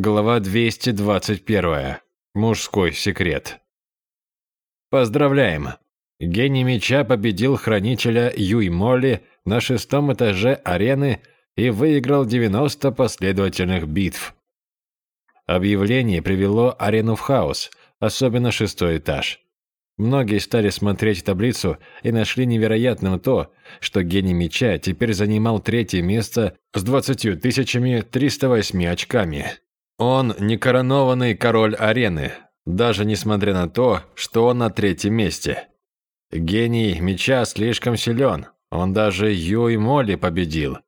Глава 221. Мужской секрет. Поздравляем! Гений меча победил хранителя Юй Молли на шестом этаже арены и выиграл 90 последовательных битв. Объявление привело арену в хаос, особенно шестой этаж. Многие стали смотреть таблицу и нашли невероятным то, что гений меча теперь занимал третье место с 20 308 очками. Он не коронованный король арены, даже несмотря на то, что он на третьем месте. Гений меча слишком силен, он даже Юй Моли победил.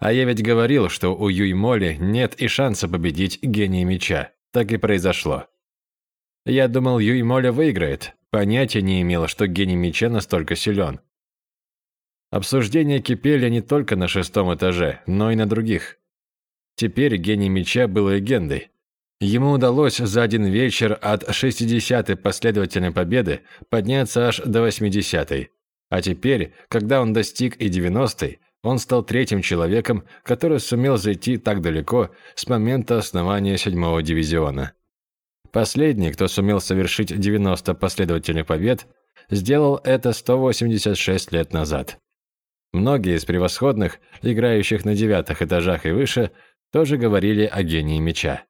А я ведь говорил, что у Юй Моли нет и шанса победить гения меча. Так и произошло. Я думал, Юй Моли выиграет, Понятия не имела, что гений меча настолько силен. Обсуждения кипели не только на шестом этаже, но и на других. Теперь гений меча был легендой. Ему удалось за один вечер от 60-й последовательной победы подняться аж до 80-й. А теперь, когда он достиг и 90-й, он стал третьим человеком, который сумел зайти так далеко с момента основания 7-го дивизиона. Последний, кто сумел совершить 90 последовательных побед, сделал это 186 лет назад. Многие из превосходных, играющих на девятых этажах и выше, тоже говорили о гении меча.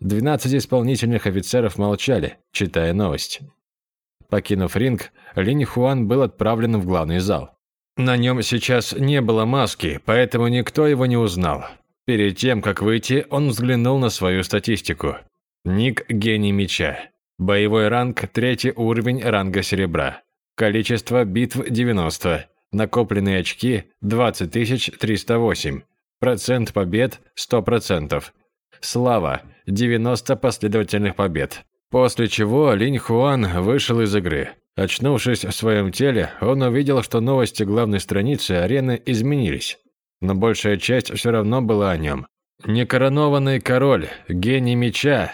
12 исполнительных офицеров молчали, читая новость. Покинув ринг, Линь Хуан был отправлен в главный зал. На нем сейчас не было маски, поэтому никто его не узнал. Перед тем, как выйти, он взглянул на свою статистику. Ник – гений меча. Боевой ранг – третий уровень ранга серебра. Количество битв – 90. Накопленные очки – 20 308. Процент побед – 100%. Слава – 90 последовательных побед. После чего Линь Хуан вышел из игры. Очнувшись в своем теле, он увидел, что новости главной страницы арены изменились. Но большая часть все равно была о нем. Некоронованный король, гений меча,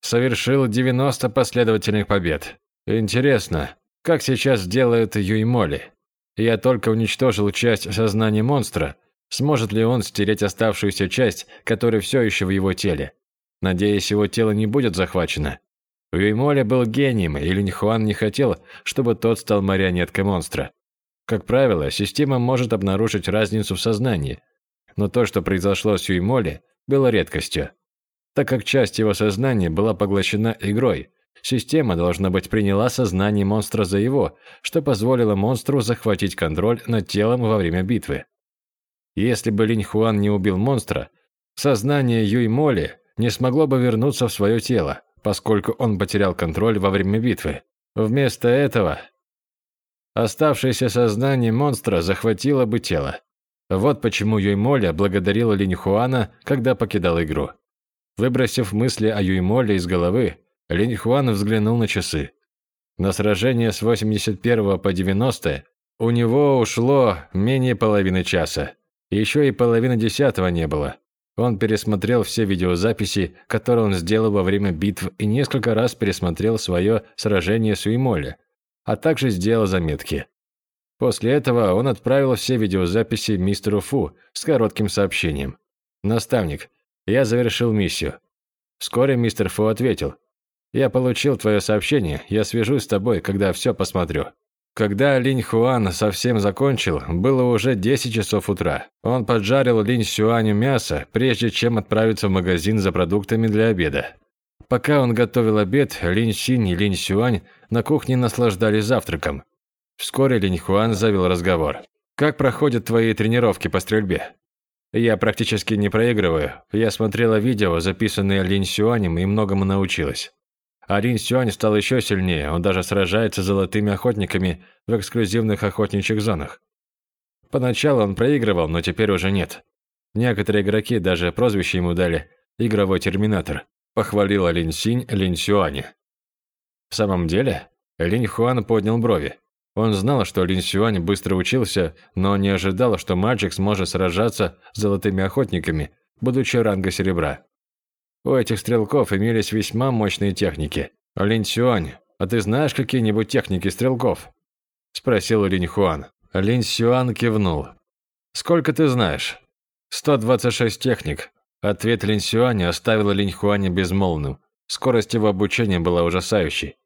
совершил 90 последовательных побед. Интересно, как сейчас делает Юймоли? Я только уничтожил часть сознания монстра. Сможет ли он стереть оставшуюся часть, которая все еще в его теле? Надеюсь, его тело не будет захвачено. Юймоли был гением, и Линьхуан не хотел, чтобы тот стал марионеткой монстра. Как правило, система может обнаружить разницу в сознании, но то, что произошло с Юймоли, было редкостью. Так как часть его сознания была поглощена игрой, система, должна быть, приняла сознание монстра за его, что позволило монстру захватить контроль над телом во время битвы. Если бы Линь Хуан не убил монстра, сознание Юй Моли не смогло бы вернуться в свое тело, поскольку он потерял контроль во время битвы. Вместо этого оставшееся сознание монстра захватило бы тело. Вот почему Юй Моля благодарила Линь Хуана, когда покидал игру. Выбросив мысли о Юймоле из головы, Линь Хуан взглянул на часы. На сражение с 81 по 90 у него ушло менее половины часа. Еще и половины десятого не было. Он пересмотрел все видеозаписи, которые он сделал во время битв, и несколько раз пересмотрел свое сражение с Уимоле, а также сделал заметки. После этого он отправил все видеозаписи мистеру Фу с коротким сообщением. «Наставник, я завершил миссию. Вскоре мистер Фу ответил. «Я получил твое сообщение, я свяжусь с тобой, когда все посмотрю». Когда Линь Хуан совсем закончил, было уже 10 часов утра. Он поджарил Линь Сюаню мясо, прежде чем отправиться в магазин за продуктами для обеда. Пока он готовил обед, Линь Синь и Линь Сюань на кухне наслаждались завтраком. Вскоре Линь Хуан завел разговор. «Как проходят твои тренировки по стрельбе?» Я практически не проигрываю. Я смотрела видео, записанные Линь Сюанем, и многому научилась. А Линь Сюань стал еще сильнее, он даже сражается с золотыми охотниками в эксклюзивных охотничьих зонах. Поначалу он проигрывал, но теперь уже нет. Некоторые игроки даже прозвище ему дали «Игровой терминатор», похвалила Линь Синь Линь Сюаня. В самом деле, Линь Хуан поднял брови. Он знал, что Лин Сюань быстро учился, но не ожидал, что мальчик сможет сражаться с золотыми охотниками, будучи ранга серебра. У этих стрелков имелись весьма мощные техники. Лин Сюань, а ты знаешь какие-нибудь техники стрелков? Спросил Линь Хуан. Лин Сюань кивнул. Сколько ты знаешь? 126 техник. Ответ Линь Сюаня оставил Линь Хуаня безмолвным. Скорость его обучения была ужасающей.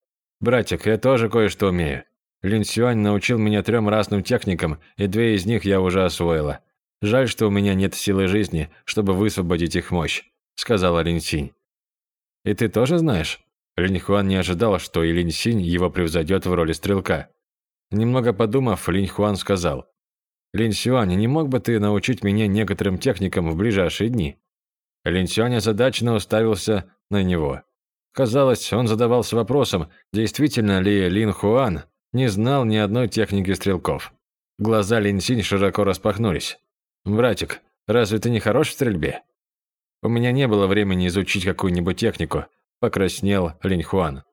«Братик, я тоже кое-что умею. Лин Сюань научил меня трем разным техникам, и две из них я уже освоила. Жаль, что у меня нет силы жизни, чтобы высвободить их мощь», – сказала Лин Синь. «И ты тоже знаешь?» Линь Хуан не ожидал, что и Линь Синь его превзойдет в роли стрелка. Немного подумав, Линь Хуан сказал, «Линь Сюань, не мог бы ты научить меня некоторым техникам в ближайшие дни?» Линь Сюань озадаченно уставился на него. Казалось, он задавался вопросом, действительно ли Лин Хуан не знал ни одной техники стрелков. Глаза Лин Синь широко распахнулись. «Братик, разве ты не хорош в стрельбе?» «У меня не было времени изучить какую-нибудь технику», – покраснел Линь Хуан.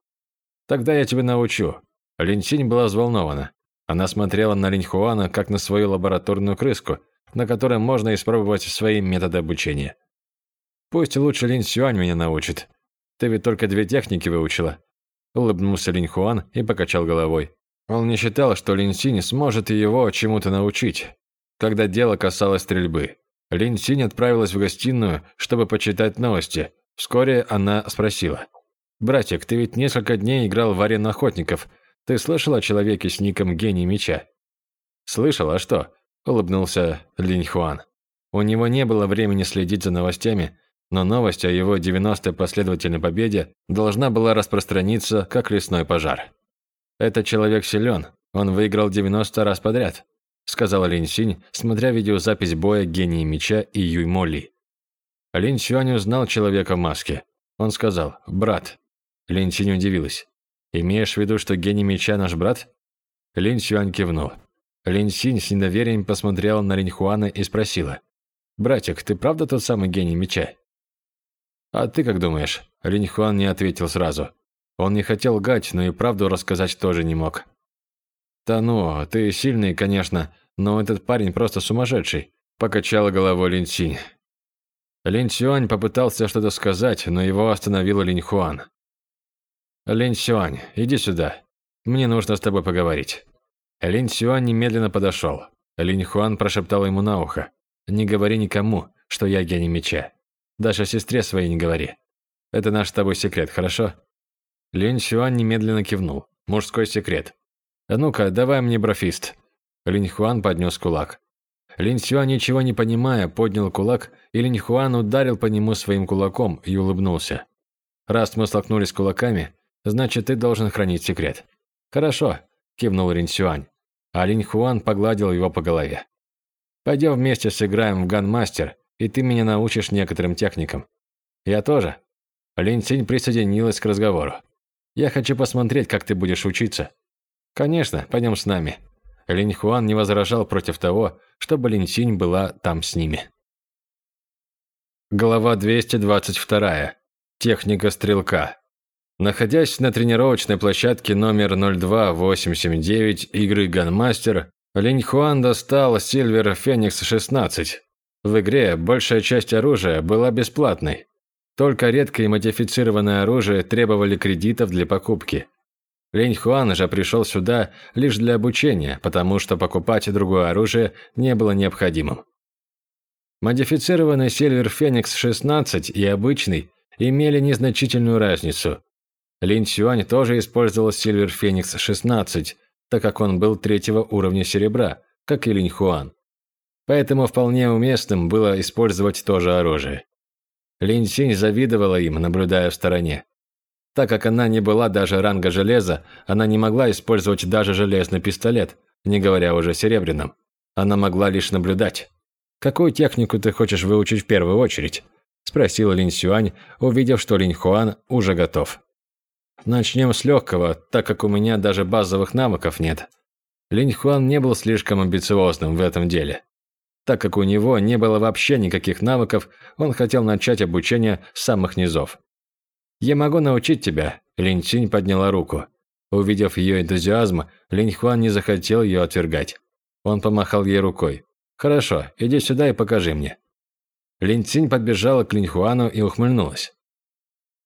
«Тогда я тебя научу». Линь Синь была взволнована. Она смотрела на Линь Хуана как на свою лабораторную крыску, на которой можно испробовать свои методы обучения. «Пусть лучше Линь Сюань меня научит», ты ведь только две техники выучила». Улыбнулся Линь Хуан и покачал головой. Он не считал, что Линь Синь сможет его чему-то научить, когда дело касалось стрельбы. Линь Синь отправилась в гостиную, чтобы почитать новости. Вскоре она спросила. «Братик, ты ведь несколько дней играл в арену охотников. Ты слышал о человеке с ником Гений Меча?» «Слышал, а что?» – улыбнулся Линь Хуан. У него не было времени следить за новостями, но новость о его 90-й последовательной победе должна была распространиться, как лесной пожар. «Этот человек силен, он выиграл 90 раз подряд», сказала Линь Синь, смотря видеозапись боя гении меча и Юй Моли. Линь Сюань узнал человека в маске. Он сказал «брат». Линь Синь удивилась. «Имеешь в виду, что гений меча наш брат?» Линь Сюань кивнул. Линь Синь с недоверием посмотрела на Линь Хуана и спросила. «Братик, ты правда тот самый гений меча?» «А ты как думаешь?» Линь Хуан не ответил сразу. Он не хотел лгать, но и правду рассказать тоже не мог. «Да ну, ты сильный, конечно, но этот парень просто сумасшедший», – покачала головой Лин Синь. Лин Сюань попытался что-то сказать, но его остановил Линь Хуан. «Линь Сюань, иди сюда. Мне нужно с тобой поговорить». Линь Сюань немедленно подошел. Линь Хуан прошептал ему на ухо. «Не говори никому, что я гений меча. Даже сестре своей не говори. Это наш с тобой секрет, хорошо?» Линь Сюань немедленно кивнул. «Мужской секрет. А ну-ка, давай мне брофист». Линь Хуан поднес кулак. Линь Сюань, ничего не понимая, поднял кулак, и Линь Хуан ударил по нему своим кулаком и улыбнулся. «Раз мы столкнулись кулаками, значит, ты должен хранить секрет». «Хорошо», – кивнул Линь Сюань. А Линь Хуан погладил его по голове. «Пойдем вместе сыграем в Ганмастер, и ты меня научишь некоторым техникам. Я тоже. Лин Цинь присоединилась к разговору. Я хочу посмотреть, как ты будешь учиться. Конечно, пойдем с нами. Линь Хуан не возражал против того, чтобы Лин Цинь была там с ними. Глава 222. Техника стрелка. Находясь на тренировочной площадке номер 02879 игры Gunmaster, Линь Хуан достал Silver Phoenix 16 в игре большая часть оружия была бесплатной. Только редкое модифицированное оружие требовали кредитов для покупки. Лень Хуан же пришел сюда лишь для обучения, потому что покупать другое оружие не было необходимым. Модифицированный Silver Phoenix 16 и обычный имели незначительную разницу. Лин Сюань тоже использовал Silver Phoenix 16, так как он был третьего уровня серебра, как и Линь Хуан поэтому вполне уместным было использовать то же оружие. Линь Синь завидовала им, наблюдая в стороне. Так как она не была даже ранга железа, она не могла использовать даже железный пистолет, не говоря уже о серебряном. Она могла лишь наблюдать. «Какую технику ты хочешь выучить в первую очередь?» – спросил Линь Сюань, увидев, что Линь Хуан уже готов. «Начнем с легкого, так как у меня даже базовых навыков нет». Линь Хуан не был слишком амбициозным в этом деле. Так как у него не было вообще никаких навыков, он хотел начать обучение с самых низов. «Я могу научить тебя», – Линь Цинь подняла руку. Увидев ее энтузиазм, Линь Хуан не захотел ее отвергать. Он помахал ей рукой. «Хорошо, иди сюда и покажи мне». Линь Цинь подбежала к Линь Хуану и ухмыльнулась.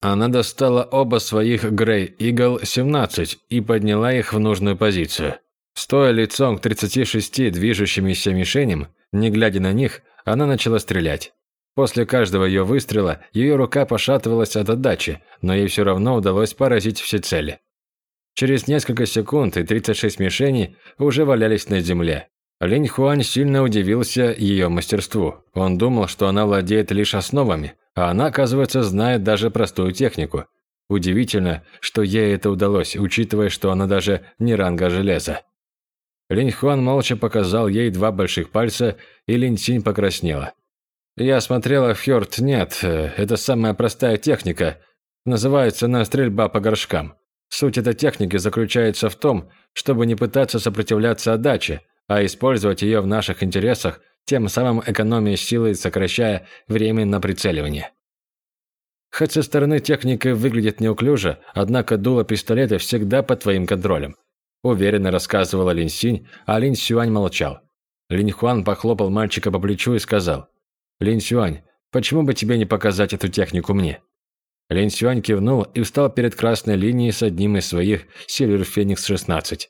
Она достала оба своих Грей Eagle 17 и подняла их в нужную позицию. Стоя лицом к 36 движущимися мишеням, не глядя на них, она начала стрелять. После каждого ее выстрела ее рука пошатывалась от отдачи, но ей все равно удалось поразить все цели. Через несколько секунд и 36 мишеней уже валялись на земле. Линь Хуань сильно удивился ее мастерству. Он думал, что она владеет лишь основами, а она, оказывается, знает даже простую технику. Удивительно, что ей это удалось, учитывая, что она даже не ранга железа. Линь Хуан молча показал ей два больших пальца, и Линь Синь покраснела. «Я смотрела, Фьорд, нет, это самая простая техника. Называется она стрельба по горшкам. Суть этой техники заключается в том, чтобы не пытаться сопротивляться отдаче, а использовать ее в наших интересах, тем самым экономия силы, сокращая время на прицеливание. Хоть со стороны техника выглядит неуклюже, однако дуло пистолета всегда под твоим контролем. Уверенно рассказывала Линь Синь, а Линь Сюань молчал. Линь Хуан похлопал мальчика по плечу и сказал, «Линь Сюань, почему бы тебе не показать эту технику мне?» Линь Сюань кивнул и встал перед красной линией с одним из своих Silver Phoenix 16.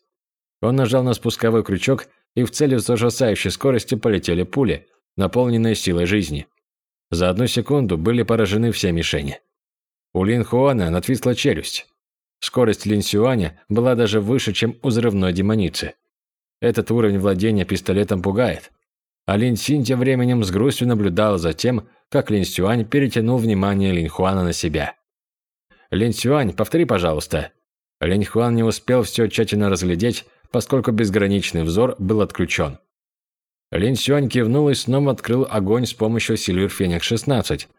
Он нажал на спусковой крючок, и в цели с ужасающей скоростью полетели пули, наполненные силой жизни. За одну секунду были поражены все мишени. У Лин Хуана надвисла челюсть. Скорость Лин Сюаня была даже выше, чем у взрывной демоницы. Этот уровень владения пистолетом пугает. А Лин Синь тем временем с грустью наблюдала за тем, как Лин Сюань перетянул внимание Лин Хуана на себя. «Лин Сюань, повтори, пожалуйста». Лин Хуан не успел все тщательно разглядеть, поскольку безграничный взор был отключен. Лин Сюань кивнул и снова открыл огонь с помощью Silver Phoenix 16.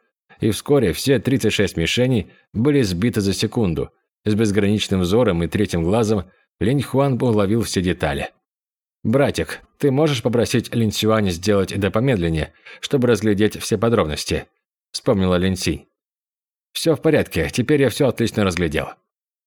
И вскоре все 36 мишеней были сбиты за секунду. С безграничным взором и третьим глазом Линь Хуан уловил все детали. «Братик, ты можешь попросить Лин Сюань сделать это помедленнее, чтобы разглядеть все подробности?» – вспомнила Лин Синь. «Все в порядке, теперь я все отлично разглядел».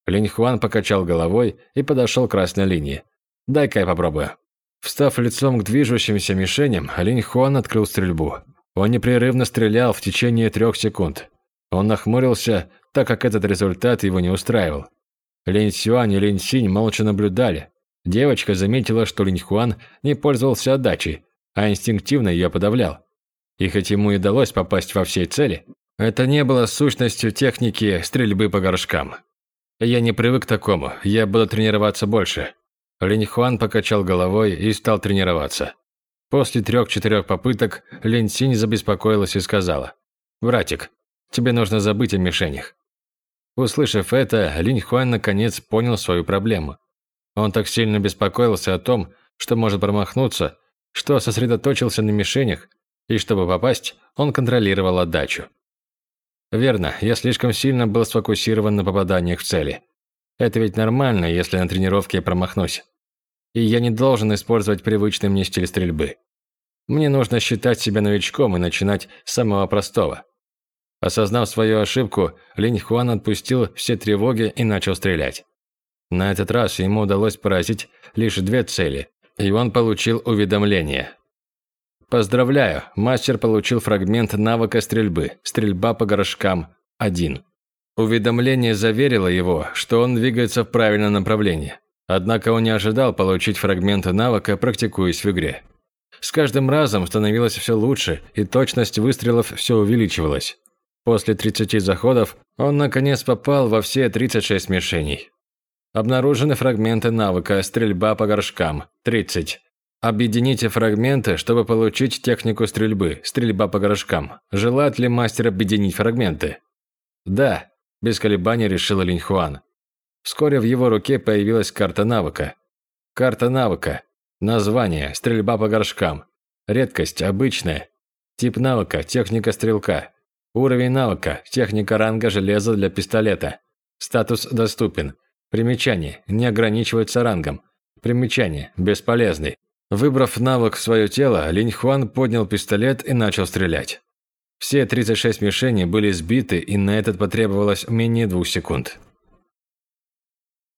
Линь Хуан покачал головой и подошел к красной линии. «Дай-ка я попробую». Встав лицом к движущимся мишеням, Линь Хуан открыл стрельбу. Он непрерывно стрелял в течение трех секунд. Он нахмурился, так как этот результат его не устраивал. Линь Сюань и Линь Синь молча наблюдали. Девочка заметила, что Линь Хуан не пользовался отдачей, а инстинктивно ее подавлял. И хоть ему и удалось попасть во все цели, это не было сущностью техники стрельбы по горшкам. Я не привык к такому, я буду тренироваться больше. Линь Хуан покачал головой и стал тренироваться. После трех-четырех попыток Линь Синь забеспокоилась и сказала, «Братик, тебе нужно забыть о мишенях». Услышав это, Линь Хуан наконец понял свою проблему. Он так сильно беспокоился о том, что может промахнуться, что сосредоточился на мишенях, и чтобы попасть, он контролировал отдачу. Верно, я слишком сильно был сфокусирован на попаданиях в цели. Это ведь нормально, если на тренировке я промахнусь. И я не должен использовать привычный мне стиль стрельбы. Мне нужно считать себя новичком и начинать с самого простого. Осознав свою ошибку, Линь Хуан отпустил все тревоги и начал стрелять. На этот раз ему удалось поразить лишь две цели, и он получил уведомление. Поздравляю, мастер получил фрагмент навыка стрельбы «Стрельба по горшкам 1». Уведомление заверило его, что он двигается в правильном направлении. Однако он не ожидал получить фрагменты навыка, практикуясь в игре. С каждым разом становилось все лучше, и точность выстрелов все увеличивалась. После 30 заходов он наконец попал во все 36 мишеней. Обнаружены фрагменты навыка «Стрельба по горшкам» – 30. Объедините фрагменты, чтобы получить технику стрельбы «Стрельба по горшкам». Желает ли мастер объединить фрагменты? Да, без колебаний решила Линьхуан. Вскоре в его руке появилась карта навыка. Карта навыка. Название «Стрельба по горшкам». Редкость «Обычная». Тип навыка «Техника стрелка». Уровень навыка «Техника ранга железа для пистолета». Статус «Доступен». Примечание. Не ограничивается рангом. Примечание. Бесполезный. Выбрав навык в свое тело, Линь Хуан поднял пистолет и начал стрелять. Все 36 мишеней были сбиты, и на этот потребовалось менее двух секунд.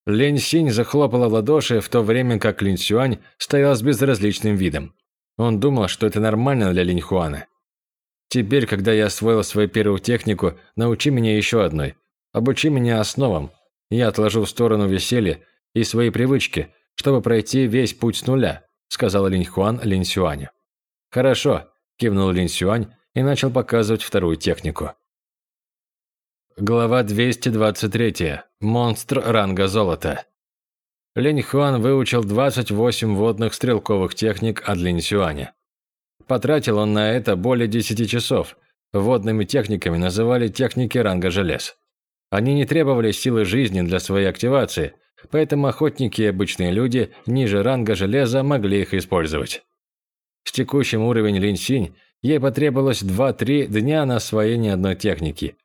Лень Синь захлопала в ладоши, в то время как Линь Сюань стоял с безразличным видом. Он думал, что это нормально для Линь Хуана. «Теперь, когда я освоил свою первую технику, научи меня еще одной. Обучи меня основам. Я отложу в сторону веселье и свои привычки, чтобы пройти весь путь с нуля», сказал Линь Хуан Линь Сюаню. «Хорошо», – кивнул Линь Сюань и начал показывать вторую технику. Глава 223. Монстр ранга золота. Линь Хуан выучил 28 водных стрелковых техник от Линь Сюаня. Потратил он на это более 10 часов. Водными техниками называли техники ранга желез. Они не требовали силы жизни для своей активации, поэтому охотники и обычные люди ниже ранга железа могли их использовать. С текущим уровень Линь Синь ей потребовалось 2-3 дня на освоение одной техники.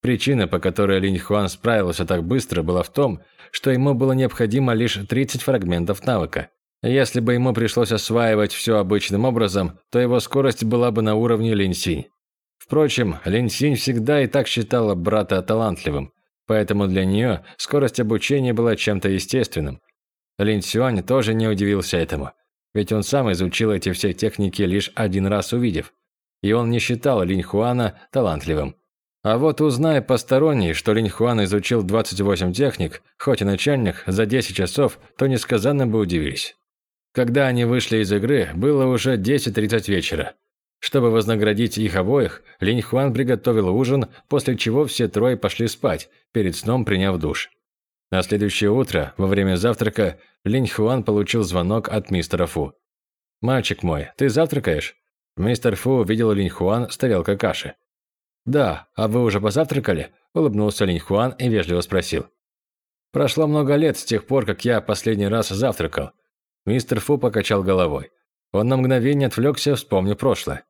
Причина, по которой Линь Хуан справился так быстро, была в том, что ему было необходимо лишь 30 фрагментов навыка. Если бы ему пришлось осваивать все обычным образом, то его скорость была бы на уровне Линь Синь. Впрочем, Линь Синь всегда и так считала брата талантливым, поэтому для нее скорость обучения была чем-то естественным. Линь Сюань тоже не удивился этому, ведь он сам изучил эти все техники лишь один раз увидев, и он не считал Линь Хуана талантливым. А вот узнай посторонний, что Линь Хуан изучил 28 техник, хоть и начальник, за 10 часов, то несказанно бы удивились. Когда они вышли из игры, было уже 10.30 вечера. Чтобы вознаградить их обоих, Линь Хуан приготовил ужин, после чего все трое пошли спать, перед сном приняв душ. На следующее утро, во время завтрака, Линь Хуан получил звонок от мистера Фу. «Мальчик мой, ты завтракаешь?» Мистер Фу увидел Линь Хуан с тарелкой каши. «Да, а вы уже позавтракали?» – улыбнулся Линь Хуан и вежливо спросил. «Прошло много лет с тех пор, как я последний раз завтракал». Мистер Фу покачал головой. Он на мгновение отвлекся, вспомнив прошлое.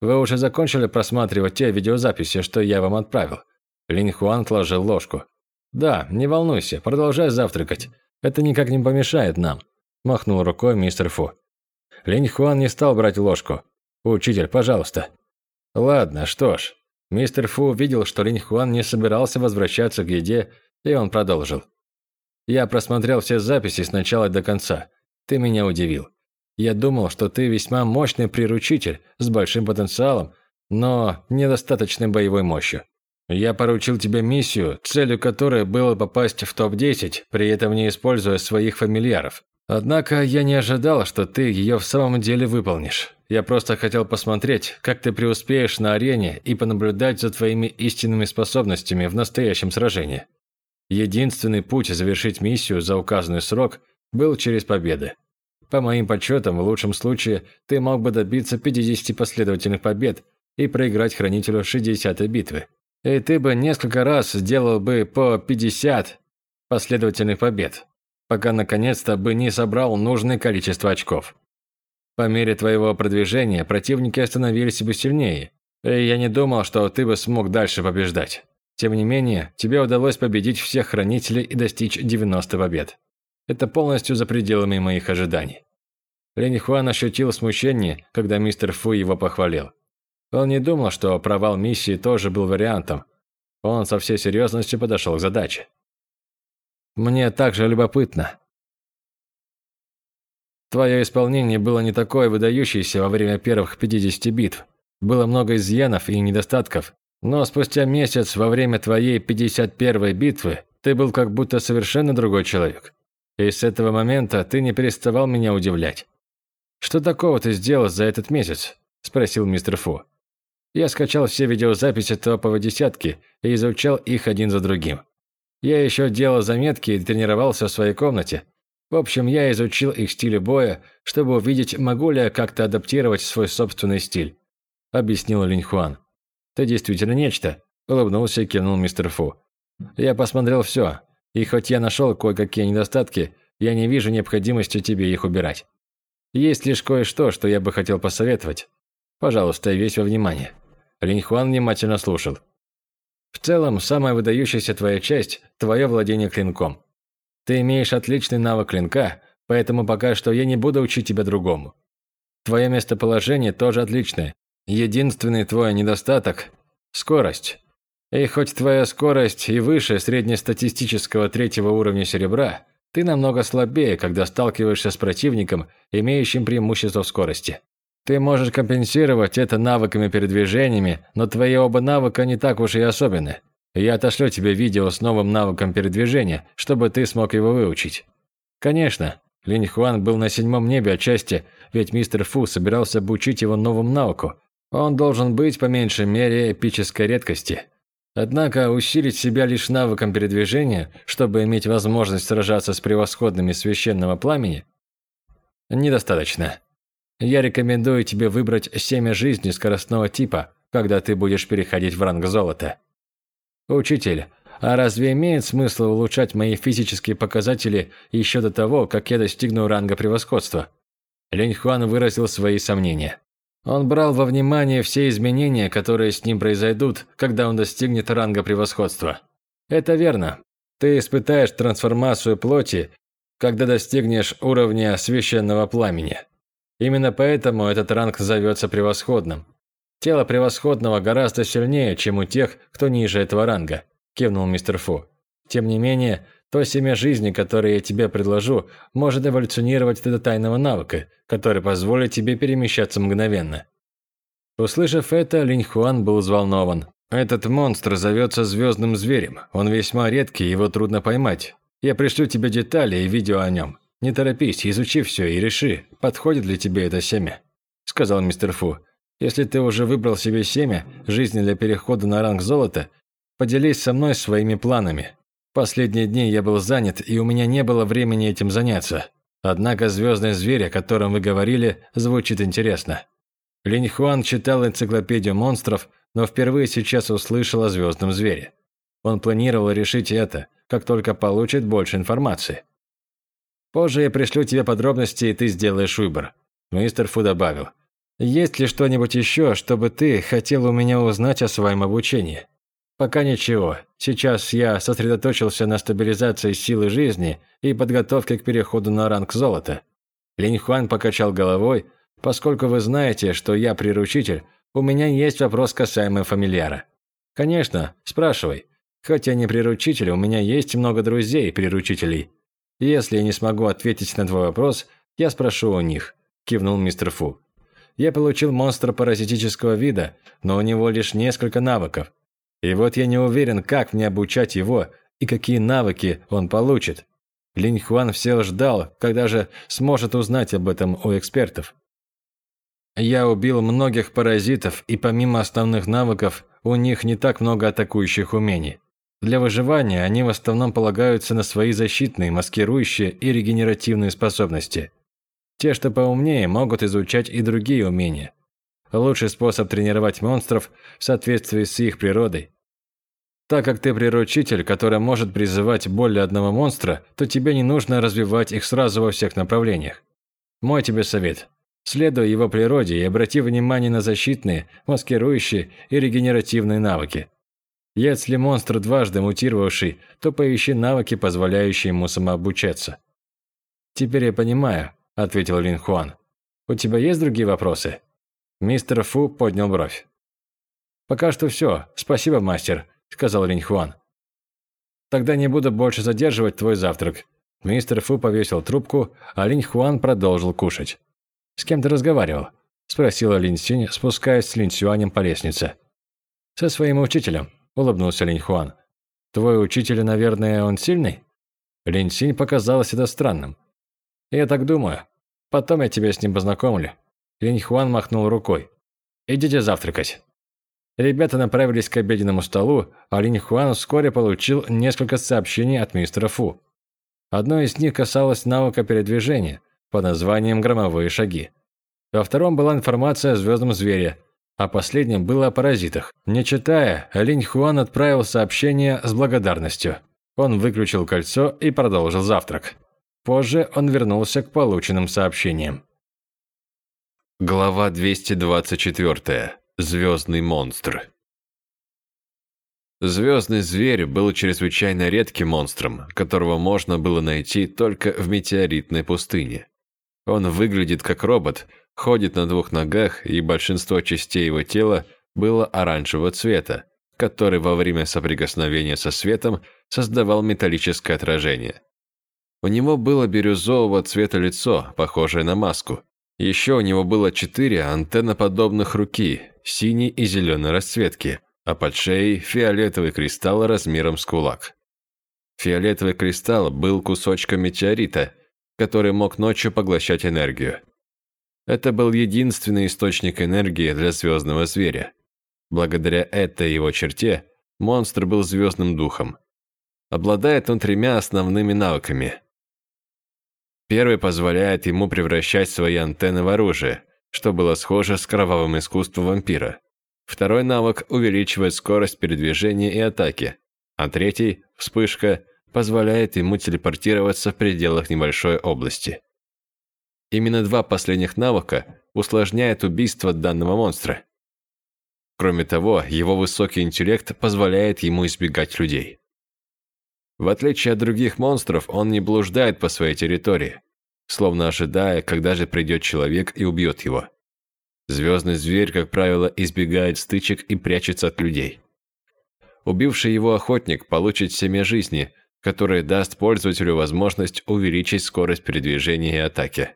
Вы уже закончили просматривать те видеозаписи, что я вам отправил?» Линь Хуан отложил ложку. «Да, не волнуйся, продолжай завтракать. Это никак не помешает нам», – махнул рукой мистер Фу. Линь Хуан не стал брать ложку. «Учитель, пожалуйста». «Ладно, что ж». Мистер Фу увидел, что Линь Хуан не собирался возвращаться к еде, и он продолжил. «Я просмотрел все записи с начала до конца. Ты меня удивил. Я думал, что ты весьма мощный приручитель с большим потенциалом, но недостаточной боевой мощью. Я поручил тебе миссию, целью которой было попасть в топ-10, при этом не используя своих фамильяров. Однако я не ожидал, что ты ее в самом деле выполнишь. Я просто хотел посмотреть, как ты преуспеешь на арене и понаблюдать за твоими истинными способностями в настоящем сражении. Единственный путь завершить миссию за указанный срок был через победы. По моим подсчетам, в лучшем случае, ты мог бы добиться 50 последовательных побед и проиграть Хранителю 60-й битвы. И ты бы несколько раз сделал бы по 50 последовательных побед, пока наконец-то бы не собрал нужное количество очков. По мере твоего продвижения противники становились бы сильнее, и я не думал, что ты бы смог дальше побеждать. Тем не менее, тебе удалось победить всех хранителей и достичь 90 побед. Это полностью за пределами моих ожиданий. Лень Хуан ощутил смущение, когда мистер Фу его похвалил. Он не думал, что провал миссии тоже был вариантом. Он со всей серьезностью подошел к задаче. «Мне также любопытно. Твое исполнение было не такое выдающееся во время первых 50 битв. Было много изъянов и недостатков, но спустя месяц во время твоей 51-й битвы ты был как будто совершенно другой человек. И с этого момента ты не переставал меня удивлять. «Что такого ты сделал за этот месяц?» – спросил мистер Фу. Я скачал все видеозаписи топовой десятки и изучал их один за другим. Я еще делал заметки и тренировался в своей комнате. В общем, я изучил их стили боя, чтобы увидеть, могу ли я как-то адаптировать свой собственный стиль. Объяснил Линь Хуан. «Ты действительно нечто», – улыбнулся и кивнул мистер Фу. «Я посмотрел все, и хоть я нашел кое-какие недостатки, я не вижу необходимости тебе их убирать. Есть лишь кое-что, что я бы хотел посоветовать. Пожалуйста, весь во внимание». Линь Хуан внимательно слушал. «В целом, самая выдающаяся твоя часть – твое владение клинком. Ты имеешь отличный навык клинка, поэтому пока что я не буду учить тебя другому. Твое местоположение тоже отличное. Единственный твой недостаток – скорость. И хоть твоя скорость и выше среднестатистического третьего уровня серебра, ты намного слабее, когда сталкиваешься с противником, имеющим преимущество в скорости. Ты можешь компенсировать это навыками передвижениями, но твои оба навыка не так уж и особенны. Я отошлю тебе видео с новым навыком передвижения, чтобы ты смог его выучить. Конечно, Линь Хуан был на седьмом небе отчасти, ведь мистер Фу собирался обучить его новому навыку, Он должен быть, по меньшей мере, эпической редкости. Однако усилить себя лишь навыком передвижения, чтобы иметь возможность сражаться с превосходными священного пламени, недостаточно. Я рекомендую тебе выбрать семя жизни скоростного типа, когда ты будешь переходить в ранг золота. Учитель, а разве имеет смысл улучшать мои физические показатели еще до того, как я достигну ранга превосходства? Лень Хуан выразил свои сомнения. Он брал во внимание все изменения, которые с ним произойдут, когда он достигнет ранга превосходства. Это верно. Ты испытаешь трансформацию плоти, когда достигнешь уровня священного пламени. Именно поэтому этот ранг зовется превосходным. Тело превосходного гораздо сильнее, чем у тех, кто ниже этого ранга, кивнул мистер Фу. Тем не менее, то семя жизни, которое я тебе предложу, может эволюционировать до тайного навыка, который позволит тебе перемещаться мгновенно. Услышав это, Линь Хуан был взволнован. Этот монстр зовется звездным зверем. Он весьма редкий, его трудно поймать. Я пришлю тебе детали и видео о нем. «Не торопись, изучи все и реши, подходит ли тебе это семя», – сказал мистер Фу. «Если ты уже выбрал себе семя, жизни для перехода на ранг золота, поделись со мной своими планами. Последние дни я был занят, и у меня не было времени этим заняться. Однако звездный зверь, о котором вы говорили, звучит интересно». Линь Хуан читал энциклопедию монстров, но впервые сейчас услышал о звездном звере. Он планировал решить это, как только получит больше информации. Позже я пришлю тебе подробности, и ты сделаешь выбор. Мистер Фу добавил. Есть ли что-нибудь еще, чтобы ты хотел у меня узнать о своем обучении? Пока ничего. Сейчас я сосредоточился на стабилизации силы жизни и подготовке к переходу на ранг золота. Линь Хуан покачал головой, поскольку вы знаете, что я приручитель, у меня есть вопрос касаемо фамильяра. Конечно, спрашивай. Хоть я не приручитель, у меня есть много друзей-приручителей. «Если я не смогу ответить на твой вопрос, я спрошу у них», – кивнул мистер Фу. «Я получил монстра паразитического вида, но у него лишь несколько навыков. И вот я не уверен, как мне обучать его и какие навыки он получит». Линь Хуан все ждал, когда же сможет узнать об этом у экспертов. Я убил многих паразитов, и помимо основных навыков, у них не так много атакующих умений. Для выживания они в основном полагаются на свои защитные, маскирующие и регенеративные способности. Те, что поумнее, могут изучать и другие умения. Лучший способ тренировать монстров в соответствии с их природой. Так как ты приручитель, который может призывать более одного монстра, то тебе не нужно развивать их сразу во всех направлениях. Мой тебе совет. Следуй его природе и обрати внимание на защитные, маскирующие и регенеративные навыки. Если монстр дважды мутировавший, то поищи навыки, позволяющие ему самообучаться. «Теперь я понимаю», – ответил Лин Хуан. «У тебя есть другие вопросы?» Мистер Фу поднял бровь. «Пока что все. Спасибо, мастер», – сказал Линь Хуан. «Тогда не буду больше задерживать твой завтрак». Мистер Фу повесил трубку, а Линь Хуан продолжил кушать. «С кем ты разговаривал?» – спросила Лин Синь, спускаясь с Лин Сюанем по лестнице. «Со своим учителем», улыбнулся Линь Хуан. «Твой учитель, наверное, он сильный?» Линь Синь показалось это странным. «Я так думаю. Потом я тебя с ним познакомлю». Линь Хуан махнул рукой. «Идите завтракать». Ребята направились к обеденному столу, а Линь Хуан вскоре получил несколько сообщений от мистера Фу. Одно из них касалось навыка передвижения под названием «Громовые шаги». Во втором была информация о звездном звере, а последним было о паразитах. Не читая, Линь Хуан отправил сообщение с благодарностью. Он выключил кольцо и продолжил завтрак. Позже он вернулся к полученным сообщениям. Глава 224. Звездный монстр. Звездный зверь был чрезвычайно редким монстром, которого можно было найти только в метеоритной пустыне. Он выглядит как робот, ходит на двух ногах, и большинство частей его тела было оранжевого цвета, который во время соприкосновения со светом создавал металлическое отражение. У него было бирюзового цвета лицо, похожее на маску. Еще у него было четыре антенноподобных руки, синей и зеленой расцветки, а под шеей фиолетовый кристалл размером с кулак. Фиолетовый кристалл был кусочком метеорита – который мог ночью поглощать энергию. Это был единственный источник энергии для звездного зверя. Благодаря этой его черте монстр был звездным духом. Обладает он тремя основными навыками. Первый позволяет ему превращать свои антенны в оружие, что было схоже с кровавым искусством вампира. Второй навык увеличивает скорость передвижения и атаки, а третий, вспышка, позволяет ему телепортироваться в пределах небольшой области. Именно два последних навыка усложняют убийство данного монстра. Кроме того, его высокий интеллект позволяет ему избегать людей. В отличие от других монстров, он не блуждает по своей территории, словно ожидая, когда же придет человек и убьет его. Звездный зверь, как правило, избегает стычек и прячется от людей. Убивший его охотник получит семя жизни, которое даст пользователю возможность увеличить скорость передвижения и атаки.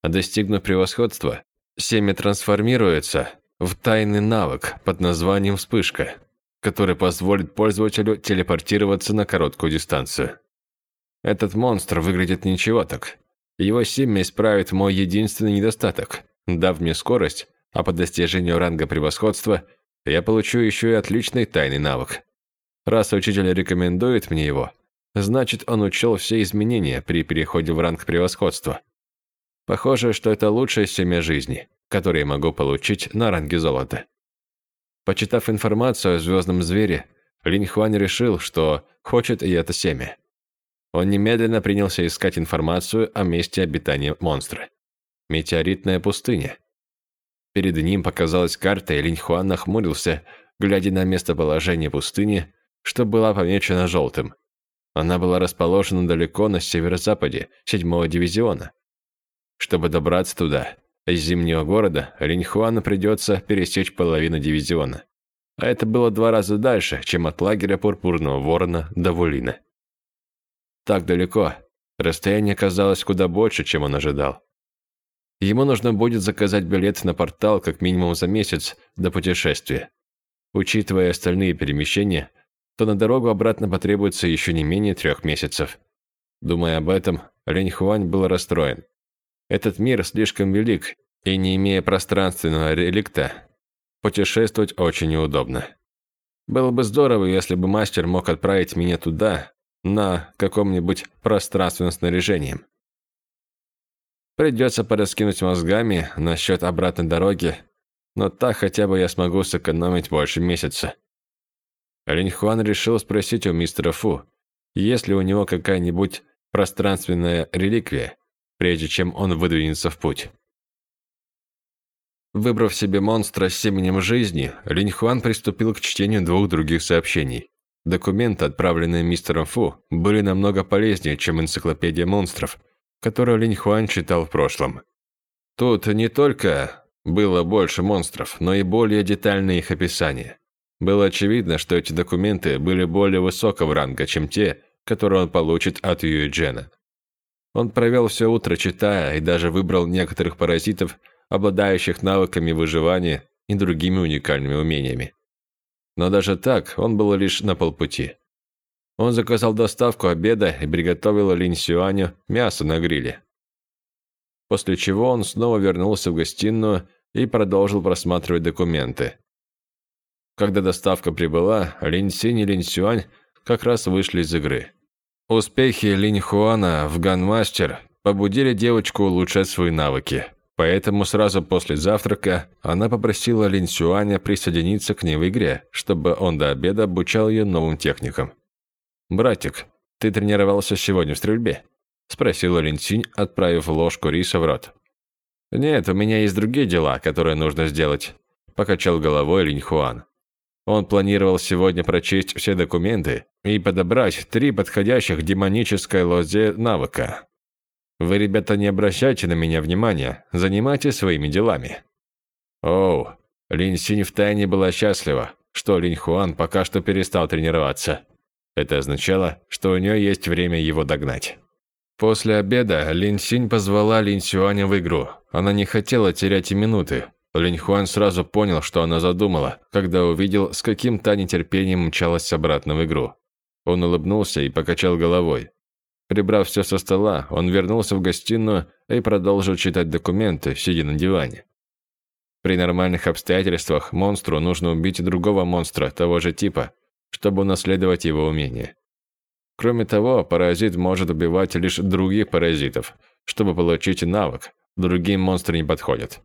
А достигнув превосходства, семя трансформируется в тайный навык под названием «Вспышка», который позволит пользователю телепортироваться на короткую дистанцию. Этот монстр выглядит ничего так. Его семя исправит мой единственный недостаток, дав мне скорость, а по достижению ранга превосходства я получу еще и отличный тайный навык. Раз учитель рекомендует мне его, значит он учел все изменения при переходе в ранг превосходства. Похоже, что это лучшее семя жизни, которое я могу получить на ранге золота. Почитав информацию о звездном звере, Линь Хуань решил, что хочет и это семя. Он немедленно принялся искать информацию о месте обитания монстра. Метеоритная пустыня. Перед ним показалась карта, и Линьхуан нахмурился, глядя на местоположение пустыни, что была помечена желтым. Она была расположена далеко на северо-западе, седьмого дивизиона. Чтобы добраться туда, из зимнего города, Линьхуану придется пересечь половину дивизиона. А это было два раза дальше, чем от лагеря Пурпурного Ворона до Вулина так далеко. Расстояние казалось куда больше, чем он ожидал. Ему нужно будет заказать билет на портал как минимум за месяц до путешествия. Учитывая остальные перемещения, то на дорогу обратно потребуется еще не менее трех месяцев. Думая об этом, Лень Хуань был расстроен. Этот мир слишком велик, и не имея пространственного реликта, путешествовать очень неудобно. Было бы здорово, если бы мастер мог отправить меня туда, на каком-нибудь пространственном снаряжении. Придется пораскинуть мозгами насчет обратной дороги, но так хотя бы я смогу сэкономить больше месяца. Линь Хуан решил спросить у мистера Фу, есть ли у него какая-нибудь пространственная реликвия, прежде чем он выдвинется в путь. Выбрав себе монстра с семенем жизни, Линь Хуан приступил к чтению двух других сообщений. Документы, отправленные мистером Фу, были намного полезнее, чем энциклопедия монстров, которую Линь Хуан читал в прошлом. Тут не только было больше монстров, но и более детальное их описание. Было очевидно, что эти документы были более высокого ранга, чем те, которые он получит от Юи Джена. Он провел все утро, читая, и даже выбрал некоторых паразитов, обладающих навыками выживания и другими уникальными умениями. Но даже так он был лишь на полпути. Он заказал доставку обеда и приготовил Линь Сюаню мясо на гриле. После чего он снова вернулся в гостиную и продолжил просматривать документы. Когда доставка прибыла, Линь Синь и Линь Сюань как раз вышли из игры. Успехи Линь Хуана в Ганмастер побудили девочку улучшать свои навыки. Поэтому сразу после завтрака она попросила Лин Сюаня присоединиться к ней в игре, чтобы он до обеда обучал ее новым техникам. «Братик, ты тренировался сегодня в стрельбе?» – спросила Лин Синь, отправив ложку риса в рот. «Нет, у меня есть другие дела, которые нужно сделать», – покачал головой Линь Хуан. Он планировал сегодня прочесть все документы и подобрать три подходящих демонической лозе навыка. Вы, ребята, не обращайте на меня внимания, занимайтесь своими делами. Оу, Линь Синь втайне была счастлива, что Линь Хуан пока что перестал тренироваться. Это означало, что у нее есть время его догнать. После обеда Линь Синь позвала Линь Сюаня в игру. Она не хотела терять и минуты. Линь Хуан сразу понял, что она задумала, когда увидел, с каким та нетерпением мчалась обратно в игру. Он улыбнулся и покачал головой. Прибрав все со стола, он вернулся в гостиную и продолжил читать документы, сидя на диване. При нормальных обстоятельствах монстру нужно убить другого монстра того же типа, чтобы унаследовать его умение. Кроме того, паразит может убивать лишь других паразитов, чтобы получить навык. Другие монстры не подходят.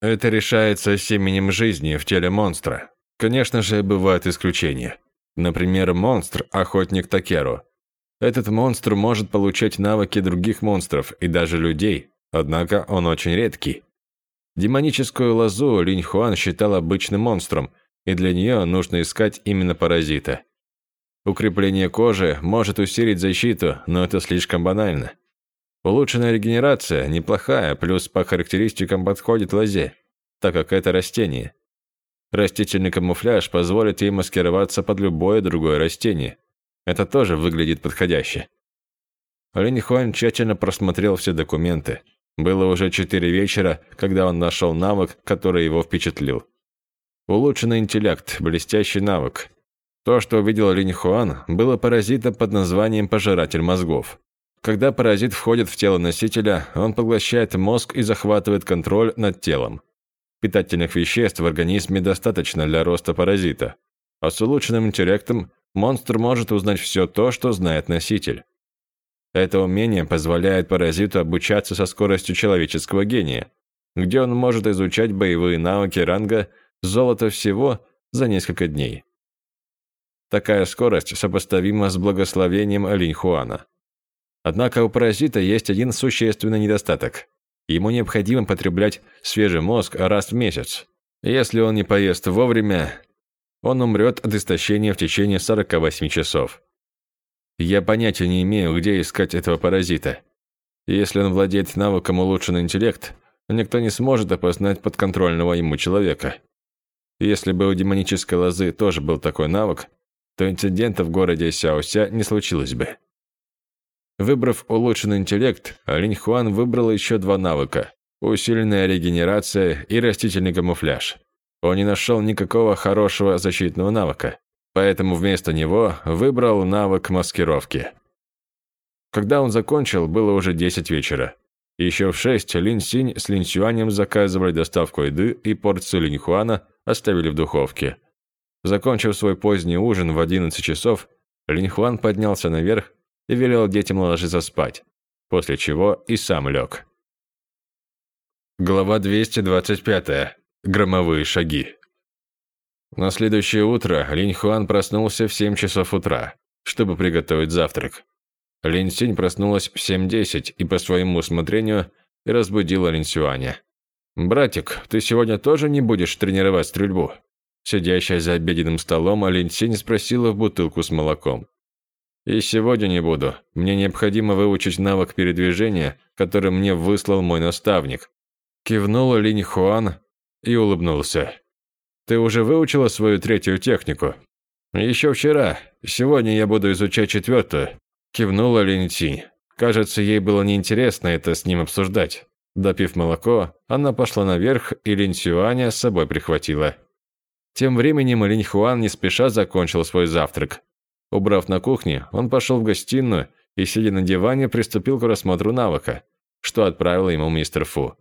Это решается семенем жизни в теле монстра. Конечно же, бывают исключения. Например, монстр – охотник Такеру. Этот монстр может получать навыки других монстров и даже людей, однако он очень редкий. Демоническую лозу Линь Хуан считал обычным монстром, и для нее нужно искать именно паразита. Укрепление кожи может усилить защиту, но это слишком банально. Улучшенная регенерация неплохая, плюс по характеристикам подходит лозе, так как это растение. Растительный камуфляж позволит ей маскироваться под любое другое растение. Это тоже выглядит подходяще. Линь Хуан тщательно просмотрел все документы. Было уже четыре вечера, когда он нашел навык, который его впечатлил. Улучшенный интеллект, блестящий навык. То, что увидел Линь Хуан, было паразитом под названием «пожиратель мозгов». Когда паразит входит в тело носителя, он поглощает мозг и захватывает контроль над телом. Питательных веществ в организме достаточно для роста паразита. А с улучшенным интеллектом монстр может узнать все то, что знает носитель. Это умение позволяет паразиту обучаться со скоростью человеческого гения, где он может изучать боевые навыки ранга золота всего за несколько дней. Такая скорость сопоставима с благословением Линьхуана. Однако у паразита есть один существенный недостаток. Ему необходимо потреблять свежий мозг раз в месяц. Если он не поест вовремя, он умрет от истощения в течение 48 часов. Я понятия не имею, где искать этого паразита. Если он владеет навыком улучшенный интеллект, никто не сможет опознать подконтрольного ему человека. Если бы у демонической лозы тоже был такой навык, то инцидента в городе Сяося не случилось бы. Выбрав улучшенный интеллект, Линь Хуан выбрал еще два навыка – усиленная регенерация и растительный камуфляж. Он не нашел никакого хорошего защитного навыка, поэтому вместо него выбрал навык маскировки. Когда он закончил, было уже 10 вечера. Еще в 6 Лин Синь с Лин Сюанем заказывали доставку еды и порцию Линь Хуана оставили в духовке. Закончив свой поздний ужин в 11 часов, Линь Хуан поднялся наверх и велел детям ложиться спать, после чего и сам лег. Глава 225. Громовые шаги. На следующее утро Линь Хуан проснулся в 7 часов утра, чтобы приготовить завтрак. Линь Синь проснулась в 7.10 и по своему усмотрению разбудила Линь Сюаня. «Братик, ты сегодня тоже не будешь тренировать стрельбу?» Сидящая за обеденным столом, Линь Синь спросила в бутылку с молоком. И сегодня не буду. Мне необходимо выучить навык передвижения, который мне выслал мой наставник. Кивнула Линь Хуан и улыбнулся. Ты уже выучила свою третью технику? Еще вчера. Сегодня я буду изучать четвертую. Кивнула Линь Цинь. Кажется, ей было неинтересно это с ним обсуждать. Допив молоко, она пошла наверх и Линь Сюаня с собой прихватила. Тем временем Линь Хуан не спеша закончил свой завтрак. Убрав на кухне, он пошел в гостиную и, сидя на диване, приступил к рассмотру навыка, что отправил ему мистер Фу.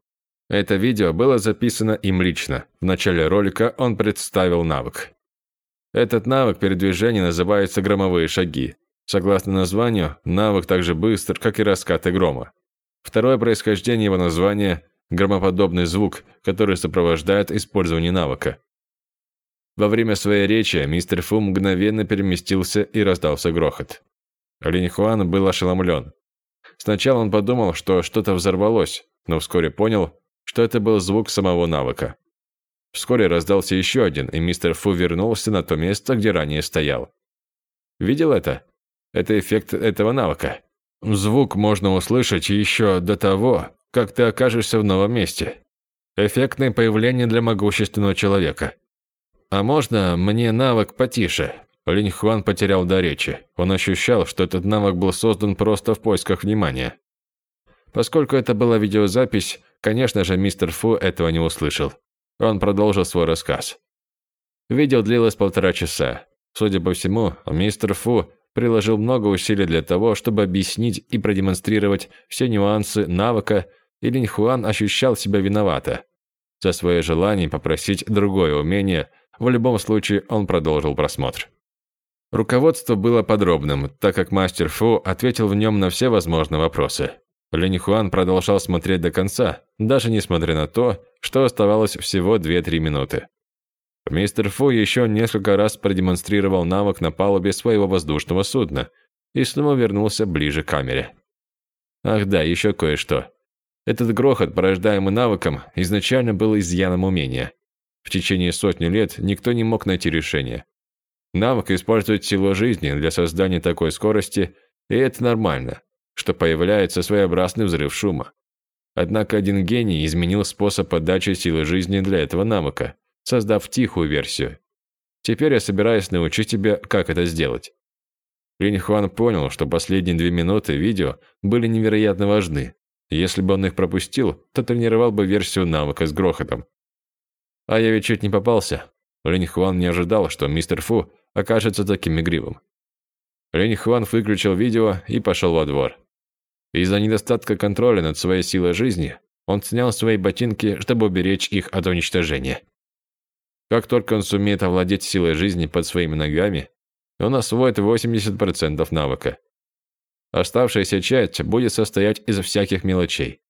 Это видео было записано им лично. В начале ролика он представил навык. Этот навык передвижения называется «громовые шаги». Согласно названию, навык так же быстр, как и раскаты грома. Второе происхождение его названия – громоподобный звук, который сопровождает использование навыка. Во время своей речи мистер Фу мгновенно переместился и раздался грохот. Линь Хуан был ошеломлен. Сначала он подумал, что что-то взорвалось, но вскоре понял, что это был звук самого навыка. Вскоре раздался еще один, и мистер Фу вернулся на то место, где ранее стоял. Видел это? Это эффект этого навыка. Звук можно услышать еще до того, как ты окажешься в новом месте. Эффектное появление для могущественного человека. «А можно мне навык потише?» Линь Хуан потерял до речи. Он ощущал, что этот навык был создан просто в поисках внимания. Поскольку это была видеозапись, конечно же, мистер Фу этого не услышал. Он продолжил свой рассказ. Видео длилось полтора часа. Судя по всему, мистер Фу приложил много усилий для того, чтобы объяснить и продемонстрировать все нюансы навыка, и Линь Хуан ощущал себя виновато. За свое желание попросить другое умение, в любом случае он продолжил просмотр. Руководство было подробным, так как мастер Фу ответил в нем на все возможные вопросы. Линь Хуан продолжал смотреть до конца, даже несмотря на то, что оставалось всего 2-3 минуты. Мистер Фу еще несколько раз продемонстрировал навык на палубе своего воздушного судна и снова вернулся ближе к камере. Ах да, еще кое-что. Этот грохот, порождаемый навыком, изначально был изъяном умения. В течение сотни лет никто не мог найти решение. Навык использует силу жизни для создания такой скорости, и это нормально, что появляется своеобразный взрыв шума. Однако один гений изменил способ подачи силы жизни для этого навыка – создав тихую версию. Теперь я собираюсь научить тебя, как это сделать. Линь Хуан понял, что последние две минуты видео были невероятно важны. Если бы он их пропустил, то тренировал бы версию навыка с грохотом. А я ведь чуть не попался. Линь Хуан не ожидал, что мистер Фу окажется таким игривым. Линь Хуан выключил видео и пошел во двор. Из-за недостатка контроля над своей силой жизни, он снял свои ботинки, чтобы уберечь их от уничтожения. Как только он сумеет овладеть силой жизни под своими ногами, он освоит 80% навыка. Оставшаяся часть будет состоять из всяких мелочей.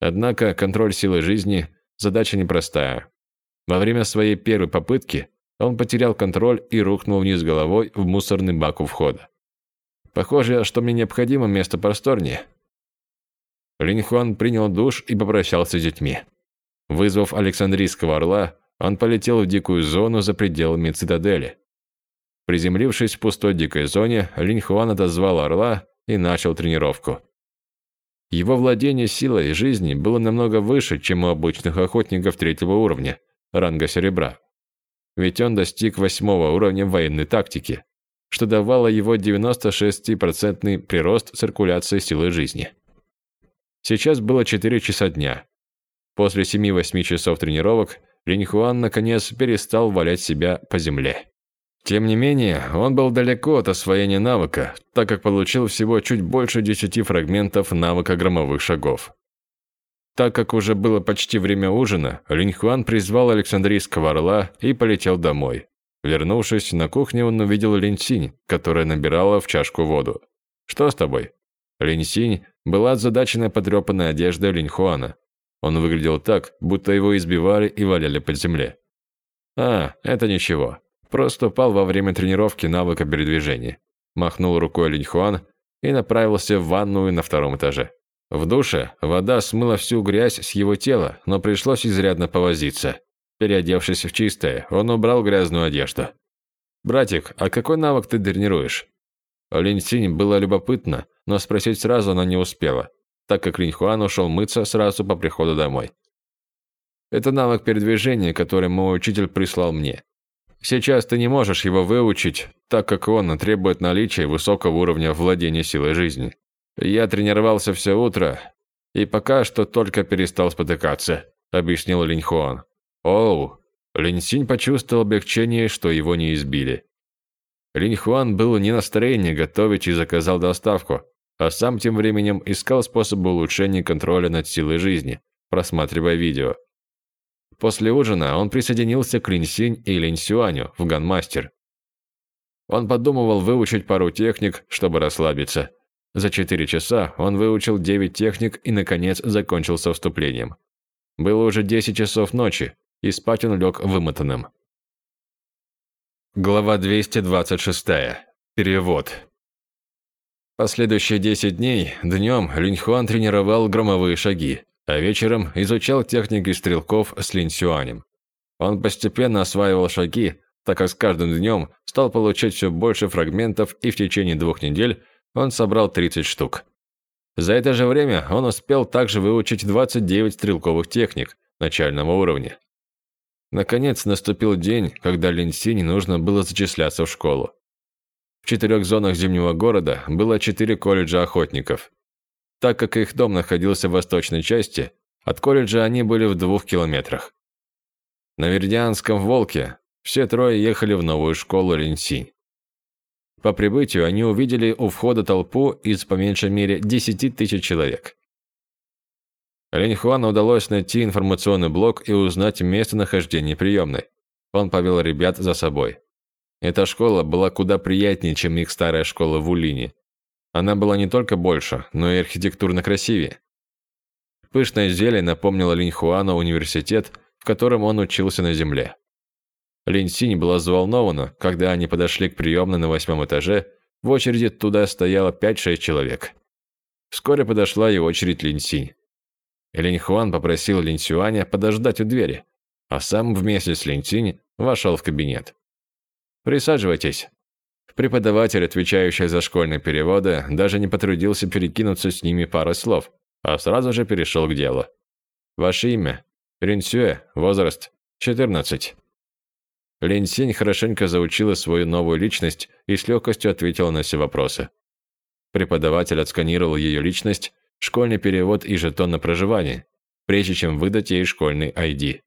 Однако контроль силы жизни – задача непростая. Во время своей первой попытки он потерял контроль и рухнул вниз головой в мусорный бак у входа. Похоже, что мне необходимо место просторнее. Линь Хуан принял душ и попрощался с детьми. Вызвав Александрийского орла, он полетел в дикую зону за пределами цитадели. Приземлившись в пустой дикой зоне, Линь Хуан отозвал орла и начал тренировку. Его владение силой жизни было намного выше, чем у обычных охотников третьего уровня, ранга серебра. Ведь он достиг восьмого уровня военной тактики, что давало его 96% прирост циркуляции силы жизни. Сейчас было 4 часа дня. После 7-8 часов тренировок Линьхуан наконец перестал валять себя по земле. Тем не менее, он был далеко от освоения навыка, так как получил всего чуть больше 10 фрагментов навыка громовых шагов. Так как уже было почти время ужина, Линьхуан призвал Александрийского орла и полетел домой. Вернувшись на кухню, он увидел Линьсинь, которая набирала в чашку воду. «Что с тобой?» Линьсинь была озадачена потрепанной одеждой Линьхуана. Он выглядел так, будто его избивали и валяли под земле. «А, это ничего. Просто упал во время тренировки навыка передвижения». Махнул рукой Линьхуан и направился в ванную на втором этаже. В душе вода смыла всю грязь с его тела, но пришлось изрядно повозиться. Переодевшись в чистое, он убрал грязную одежду. «Братик, а какой навык ты тренируешь?» Линь Синь было любопытно, но спросить сразу она не успела так как Линьхуан ушел мыться сразу по приходу домой. Это навык передвижения, который мой учитель прислал мне. Сейчас ты не можешь его выучить, так как он требует наличия высокого уровня владения силой жизни. Я тренировался все утро и пока что только перестал спотыкаться, объяснил Линьхуан. Оу, Линьсинь почувствовал облегчение, что его не избили. Линьхуан был не настроение готовить и заказал доставку, а сам тем временем искал способы улучшения контроля над силой жизни, просматривая видео. После ужина он присоединился к Линсинь и Линсюаню в Ганмастер. Он подумывал выучить пару техник, чтобы расслабиться. За четыре часа он выучил девять техник и, наконец, закончил со вступлением. Было уже десять часов ночи, и спать он лег вымотанным. Глава 226. Перевод. Последующие 10 дней днем Линьхуан тренировал громовые шаги, а вечером изучал техники стрелков с Линьсюанем. Он постепенно осваивал шаги, так как с каждым днем стал получать все больше фрагментов и в течение двух недель он собрал 30 штук. За это же время он успел также выучить 29 стрелковых техник начального уровня. Наконец наступил день, когда Линси не нужно было зачисляться в школу. В четырех зонах Зимнего города было четыре колледжа охотников. Так как их дом находился в восточной части, от колледжа они были в двух километрах. На Вердианском «Волке» все трое ехали в новую школу Линсинь. По прибытию они увидели у входа толпу из по меньшей мере 10 тысяч человек. Линь Хуану удалось найти информационный блок и узнать местонахождение приемной. Он повел ребят за собой. Эта школа была куда приятнее, чем их старая школа в Улине. Она была не только больше, но и архитектурно красивее. Пышная зелень напомнила Линь Хуану университет, в котором он учился на земле. Линь Синь была взволнована, когда они подошли к приемной на восьмом этаже, в очереди туда стояло 5-6 человек. Вскоре подошла и очередь Линь Синь. Линь Хуан попросил Линь Сюаня подождать у двери, а сам вместе с Линь Синь вошел в кабинет. «Присаживайтесь». Преподаватель, отвечающий за школьные переводы, даже не потрудился перекинуться с ними пару слов, а сразу же перешел к делу. «Ваше имя?» «Ринсюэ, возраст?» «14». Синь хорошенько заучила свою новую личность и с легкостью ответила на все вопросы. Преподаватель отсканировал ее личность, школьный перевод и жетон на проживание, прежде чем выдать ей школьный ID.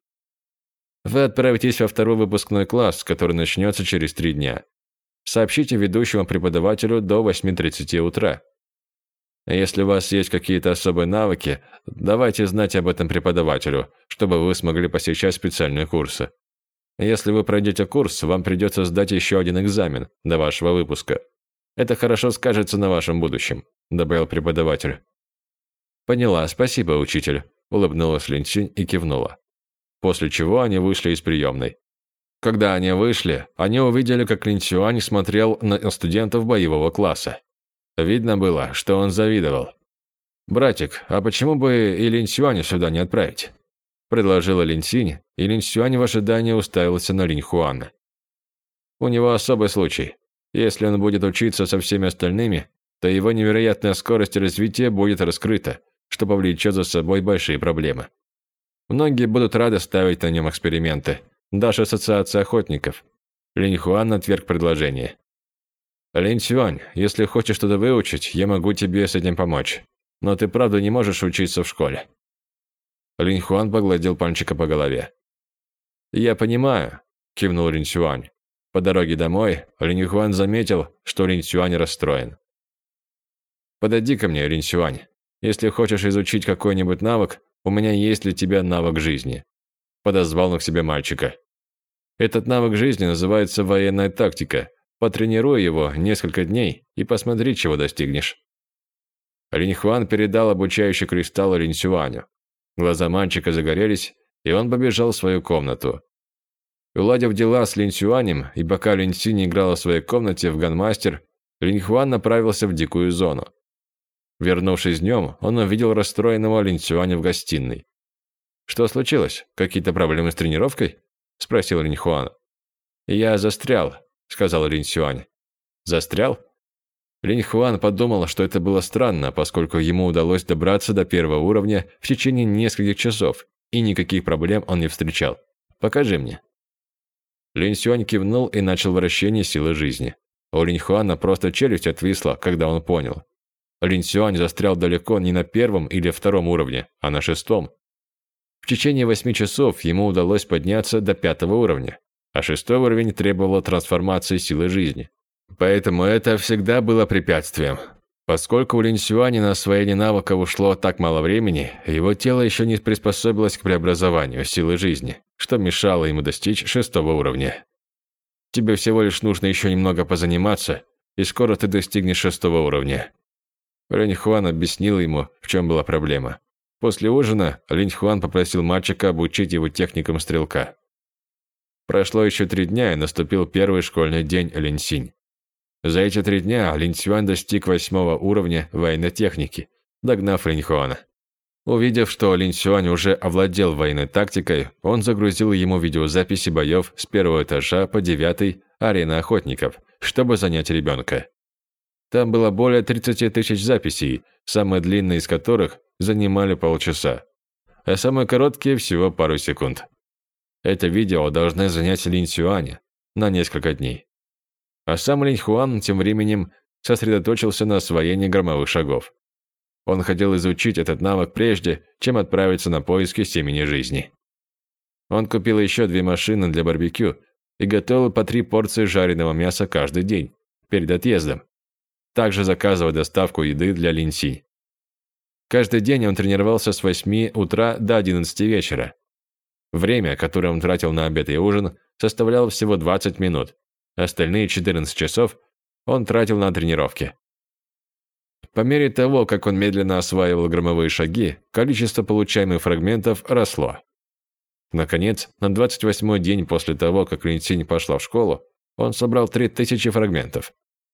Вы отправитесь во второй выпускной класс, который начнется через три дня. Сообщите ведущему преподавателю до 8.30 утра. Если у вас есть какие-то особые навыки, давайте знать об этом преподавателю, чтобы вы смогли посещать специальные курсы. Если вы пройдете курс, вам придется сдать еще один экзамен до вашего выпуска. Это хорошо скажется на вашем будущем», – добавил преподаватель. «Поняла, спасибо, учитель», – улыбнулась Линсинь и кивнула. После чего они вышли из приемной. Когда они вышли, они увидели, как Лин Сюань смотрел на студентов боевого класса. Видно было, что он завидовал. «Братик, а почему бы и Лин Сюаня сюда не отправить?» Предложила Лин Синь, и Лин Сюань в ожидании уставился на Линь Хуана. «У него особый случай. Если он будет учиться со всеми остальными, то его невероятная скорость развития будет раскрыта, что повлечет за собой большие проблемы. Многие будут рады ставить на нем эксперименты, даже Ассоциация охотников. Линь Хуан отверг предложение. «Линь Сюань, если хочешь что-то выучить, я могу тебе с этим помочь. Но ты правда не можешь учиться в школе». Линь Хуан погладил пальчика по голове. «Я понимаю», – кивнул Линь Сюань. По дороге домой Линь Хуан заметил, что Линь Сюань расстроен. «Подойди ко мне, Линь Сюань. Если хочешь изучить какой-нибудь навык, у меня есть для тебя навык жизни». Подозвал он к себе мальчика. Этот навык жизни называется военная тактика – Потренируй его несколько дней и посмотри, чего достигнешь. Линьхуан передал обучающий кристалл Линьсюаню. Глаза мальчика загорелись, и он побежал в свою комнату. Уладив дела с Линьсюанем, и пока Линьсинь играла в своей комнате в Ганмастер, Линьхуан направился в дикую зону. Вернувшись днем, он увидел расстроенного Линьсюаня в гостиной. «Что случилось? Какие-то проблемы с тренировкой?» – спросил Линьхуан. «Я застрял сказал Линь Сюань. Застрял? Линь Хуан подумал, что это было странно, поскольку ему удалось добраться до первого уровня в течение нескольких часов, и никаких проблем он не встречал. Покажи мне. Линь Сюань кивнул и начал вращение силы жизни. У Линь Хуана просто челюсть отвисла, когда он понял. Линь Сюань застрял далеко не на первом или втором уровне, а на шестом. В течение восьми часов ему удалось подняться до пятого уровня а шестой уровень требовал трансформации силы жизни. Поэтому это всегда было препятствием. Поскольку у Линь Сюани на освоение навыка ушло так мало времени, его тело еще не приспособилось к преобразованию силы жизни, что мешало ему достичь шестого уровня. Тебе всего лишь нужно еще немного позаниматься, и скоро ты достигнешь шестого уровня. Линь Хуан объяснил ему, в чем была проблема. После ужина Линь Хуан попросил мальчика обучить его техникам стрелка. Прошло еще три дня, и наступил первый школьный день Линсинь. За эти три дня Линь Цюань достиг восьмого уровня военной техники, догнав Линь Хуана. Увидев, что Линь Цюань уже овладел военной тактикой, он загрузил ему видеозаписи боев с первого этажа по девятый арена охотников, чтобы занять ребенка. Там было более 30 тысяч записей, самые длинные из которых занимали полчаса, а самые короткие всего пару секунд. Это видео должны занять Линь Сюаня на несколько дней. А сам Линь Хуан тем временем сосредоточился на освоении громовых шагов. Он хотел изучить этот навык прежде, чем отправиться на поиски семени жизни. Он купил еще две машины для барбекю и готовил по три порции жареного мяса каждый день, перед отъездом. Также заказывая доставку еды для Линси. Каждый день он тренировался с 8 утра до 11 вечера. Время, которое он тратил на обед и ужин, составляло всего 20 минут. Остальные 14 часов он тратил на тренировки. По мере того, как он медленно осваивал громовые шаги, количество получаемых фрагментов росло. Наконец, на 28-й день после того, как Линсинь пошла в школу, он собрал 3000 фрагментов.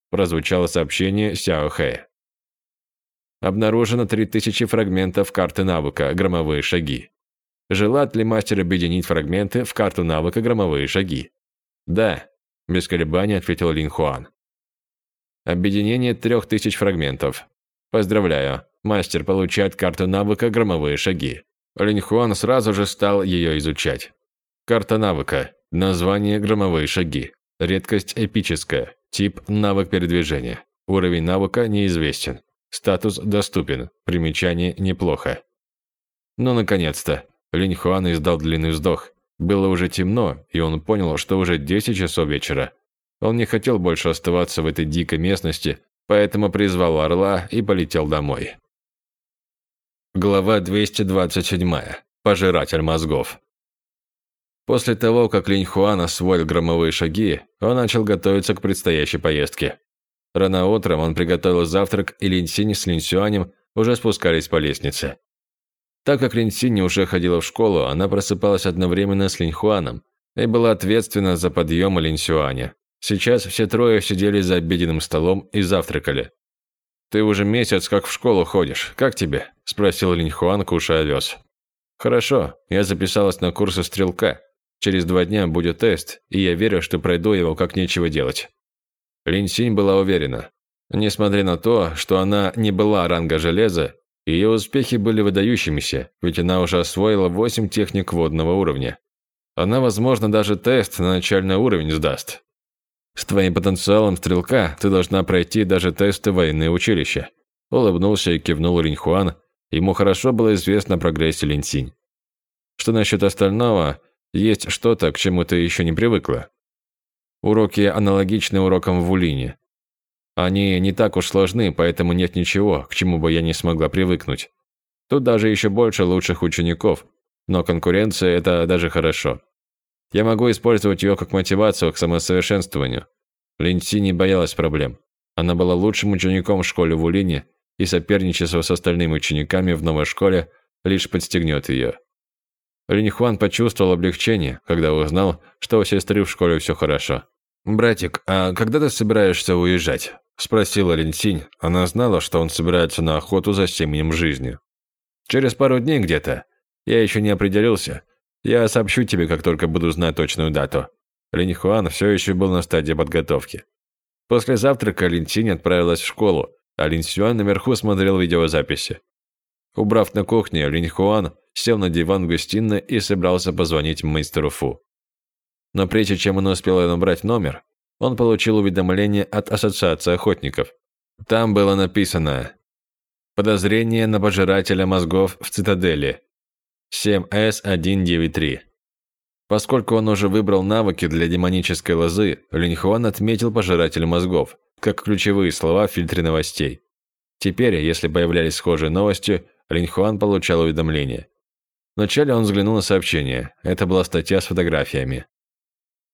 Прозвучало сообщение Сяо Хэя. Обнаружено 3000 фрагментов карты навыка «Громовые шаги». Желает ли мастер объединить фрагменты в карту навыка «Громовые шаги»? Да, без колебаний ответил Лин Хуан. Объединение 3000 фрагментов. Поздравляю, мастер получает карту навыка «Громовые шаги». Линь Хуан сразу же стал ее изучать. Карта навыка. Название «Громовые шаги». Редкость эпическая. Тип навык передвижения. Уровень навыка неизвестен. Статус доступен. Примечание неплохо. Ну, наконец-то. Линь Хуан издал длинный вздох. Было уже темно, и он понял, что уже 10 часов вечера. Он не хотел больше оставаться в этой дикой местности, поэтому призвал орла и полетел домой. Глава 227. Пожиратель мозгов. После того, как Линь Хуан освоил громовые шаги, он начал готовиться к предстоящей поездке. Рано утром он приготовил завтрак, и Линь Синь с Линь Сюанем уже спускались по лестнице. Так как Линь Синь уже ходила в школу, она просыпалась одновременно с Линь Хуаном и была ответственна за подъем Линь Сюаня. Сейчас все трое сидели за обеденным столом и завтракали. «Ты уже месяц как в школу ходишь. Как тебе?» – спросил Линь Хуан, кушая овес. «Хорошо. Я записалась на курсы стрелка. Через два дня будет тест, и я верю, что пройду его как нечего делать». Линь Синь была уверена. Несмотря на то, что она не была ранга железа, ее успехи были выдающимися, ведь она уже освоила восемь техник водного уровня. Она, возможно, даже тест на начальный уровень сдаст. С твоим потенциалом стрелка ты должна пройти даже тесты военные училища. Улыбнулся и кивнул Линьхуан. Ему хорошо было известно о прогрессе Линсинь. Что насчет остального, есть что-то, к чему ты еще не привыкла. Уроки аналогичны урокам в Улине. Они не так уж сложны, поэтому нет ничего, к чему бы я не смогла привыкнуть. Тут даже еще больше лучших учеников, но конкуренция – это даже хорошо. Я могу использовать ее как мотивацию к самосовершенствованию. Линси не боялась проблем. Она была лучшим учеником в школе в Улине, и соперничество с остальными учениками в новой школе лишь подстегнет ее. Линьхуан почувствовал облегчение, когда узнал, что у сестры в школе все хорошо. «Братик, а когда ты собираешься уезжать?» – спросила Линсинь. Она знала, что он собирается на охоту за семенем жизни. «Через пару дней где-то. Я еще не определился. Я сообщу тебе, как только буду знать точную дату». Линьхуан все еще был на стадии подготовки. После завтрака Линсинь отправилась в школу, а Линсюан наверху смотрел видеозаписи. Убрав на кухне, Линьхуан сел на диван в гостиной и собрался позвонить мастеру Фу. Но прежде чем он успел набрать номер, он получил уведомление от Ассоциации охотников. Там было написано «Подозрение на пожирателя мозгов в цитадели. 7С193». Поскольку он уже выбрал навыки для демонической лозы, Линьхуан отметил пожиратель мозгов, как ключевые слова в фильтре новостей. Теперь, если появлялись схожие новости, Линьхуан получал уведомления. Вначале он взглянул на сообщение. Это была статья с фотографиями.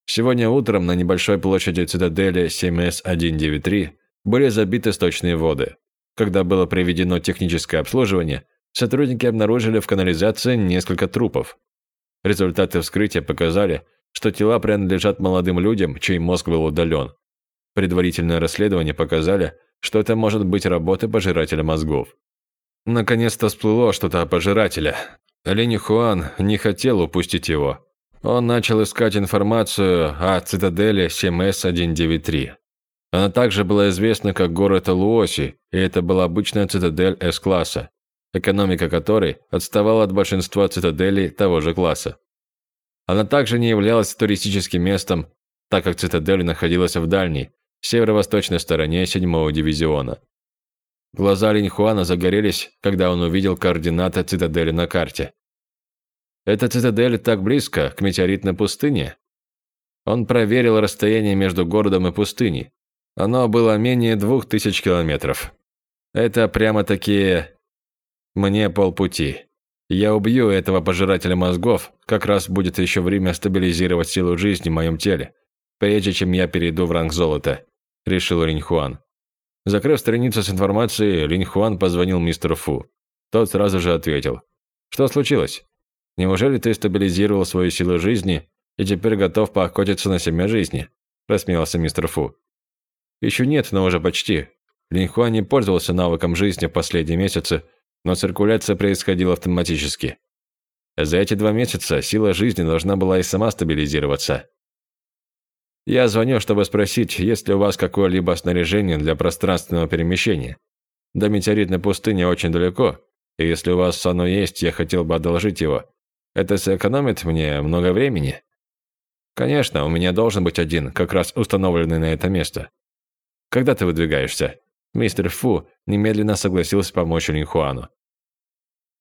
Сегодня утром на небольшой площади цитадели 7С193 были забиты сточные воды. Когда было проведено техническое обслуживание, сотрудники обнаружили в канализации несколько трупов. Результаты вскрытия показали, что тела принадлежат молодым людям, чей мозг был удален. Предварительное расследование показали, что это может быть работа пожирателя мозгов. Наконец-то всплыло что-то о пожирателе. Линь Хуан не хотел упустить его. Он начал искать информацию о цитадели 7С-193. Она также была известна как город Луоси, и это была обычная цитадель С-класса, экономика которой отставала от большинства цитаделей того же класса. Она также не являлась туристическим местом, так как цитадель находилась в дальней, северо-восточной стороне 7-го дивизиона. Глаза Линьхуана загорелись, когда он увидел координаты цитадели на карте. Эта цитадель так близко к метеоритной пустыне. Он проверил расстояние между городом и пустыней. Оно было менее двух тысяч километров. Это прямо-таки мне полпути. Я убью этого пожирателя мозгов, как раз будет еще время стабилизировать силу жизни в моем теле, прежде чем я перейду в ранг золота», – решил Линьхуан. Закрыв страницу с информацией, Линьхуан позвонил мистеру Фу. Тот сразу же ответил. «Что случилось? Неужели ты стабилизировал свою силу жизни и теперь готов поохотиться на семя жизни?» – рассмеялся мистер Фу. «Еще нет, но уже почти. Линьхуан не пользовался навыком жизни в последние месяцы, но циркуляция происходила автоматически. За эти два месяца сила жизни должна была и сама стабилизироваться. Я звоню, чтобы спросить, есть ли у вас какое-либо снаряжение для пространственного перемещения. До метеоритной пустыни очень далеко, и если у вас оно есть, я хотел бы одолжить его. Это сэкономит мне много времени. Конечно, у меня должен быть один, как раз установленный на это место. Когда ты выдвигаешься? Мистер Фу немедленно согласился помочь Линхуану.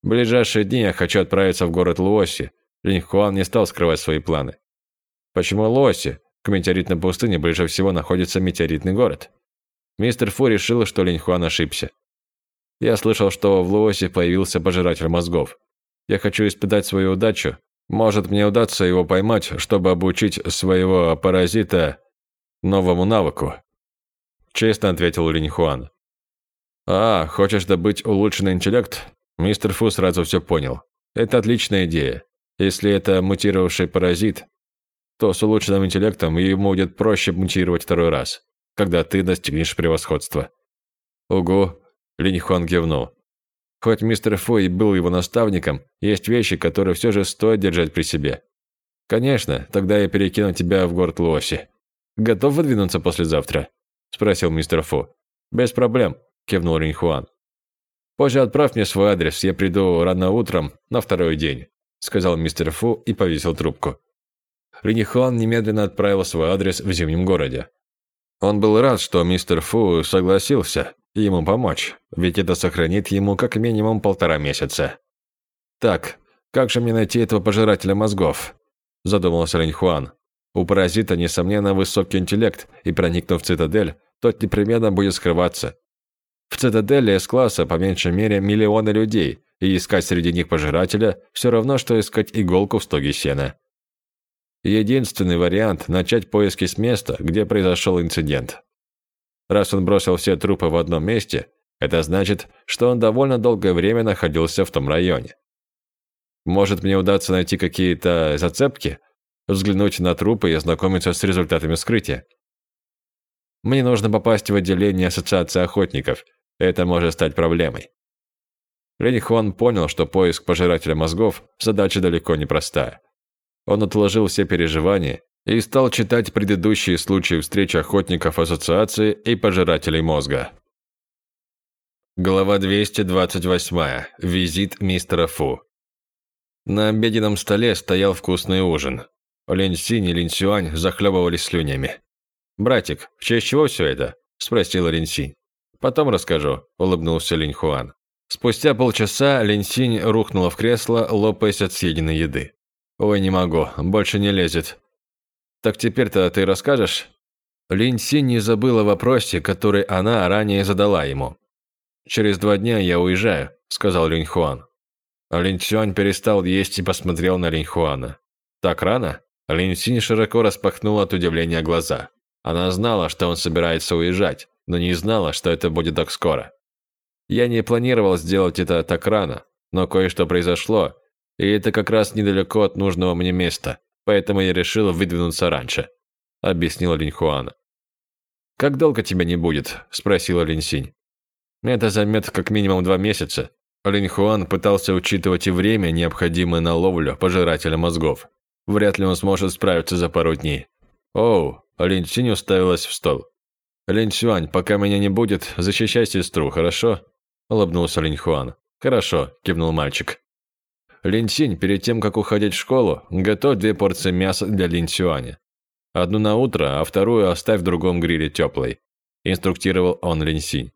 В ближайшие дни я хочу отправиться в город Луоси. Линхуан не стал скрывать свои планы. Почему Луоси? К метеоритной пустыне ближе всего находится метеоритный город. Мистер Фу решил, что Линхуан ошибся. Я слышал, что в Луосе появился пожиратель мозгов. Я хочу испытать свою удачу. Может, мне удастся его поймать, чтобы обучить своего паразита новому навыку. Честно ответил Линьхуан. «А, хочешь добыть улучшенный интеллект?» Мистер Фу сразу все понял. «Это отличная идея. Если это мутировавший паразит, то с улучшенным интеллектом ему будет проще мутировать второй раз, когда ты достигнешь превосходства». «Угу», – Линьхуан кивнул. Хоть мистер и был его наставником, есть вещи, которые все же стоит держать при себе. «Конечно, тогда я перекину тебя в город Лоси. Готов выдвинуться послезавтра?» спросил мистер Фу. «Без проблем», – кивнул Ринхуан. «Позже отправь мне свой адрес, я приду рано утром на второй день», – сказал мистер Фу и повесил трубку. Ринхуан немедленно отправил свой адрес в зимнем городе. Он был рад, что мистер Фу согласился ему помочь, ведь это сохранит ему как минимум полтора месяца. «Так, как же мне найти этого пожирателя мозгов?» – задумался Ринхуан. У паразита, несомненно, высокий интеллект, и проникнув в цитадель, тот непременно будет скрываться. В цитадели С-класса по меньшей мере миллионы людей, и искать среди них пожирателя все равно, что искать иголку в стоге сена. Единственный вариант – начать поиски с места, где произошел инцидент. Раз он бросил все трупы в одном месте, это значит, что он довольно долгое время находился в том районе. Может, мне удастся найти какие-то зацепки, взглянуть на трупы и ознакомиться с результатами вскрытия. Мне нужно попасть в отделение Ассоциации охотников. Это может стать проблемой. Лень Хуан понял, что поиск пожирателя мозгов – задача далеко не простая. Он отложил все переживания и стал читать предыдущие случаи встреч охотников Ассоциации и пожирателей мозга. Глава 228. Визит мистера Фу. На обеденном столе стоял вкусный ужин. Лень Синь и Линь Сюань захлебывались слюнями. «Братик, в честь чего все это?» – спросила Линь Синь. «Потом расскажу», – улыбнулся Линь Хуан. Спустя полчаса Линь Синь рухнула в кресло, лопаясь от съеденной еды. «Ой, не могу, больше не лезет». «Так теперь-то ты расскажешь?» Линь Синь не забыла о вопросе, который она ранее задала ему. «Через два дня я уезжаю», – сказал Линь Хуан. Линь Сюань перестал есть и посмотрел на Линь Хуана. «Так рано?» Линсинь широко распахнула от удивления глаза. Она знала, что он собирается уезжать, но не знала, что это будет так скоро. Я не планировал сделать это так рано, но кое-что произошло, и это как раз недалеко от нужного мне места, поэтому я решил выдвинуться раньше», – объяснила Линьхуана. «Как долго тебя не будет?» – спросила Линсинь. «Это займет как минимум два месяца». Линьхуан пытался учитывать и время, необходимое на ловлю пожирателя мозгов. Вряд ли он сможет справиться за пару дней. Оу, Линь Синь уставилась в стол. Линь Сюань, пока меня не будет, защищай сестру, хорошо? Улыбнулся Линь Хуан. Хорошо, кивнул мальчик. Линь Синь, перед тем, как уходить в школу, готовь две порции мяса для Линь Сюаня. Одну на утро, а вторую оставь в другом гриле теплой. Инструктировал он Линь Синь.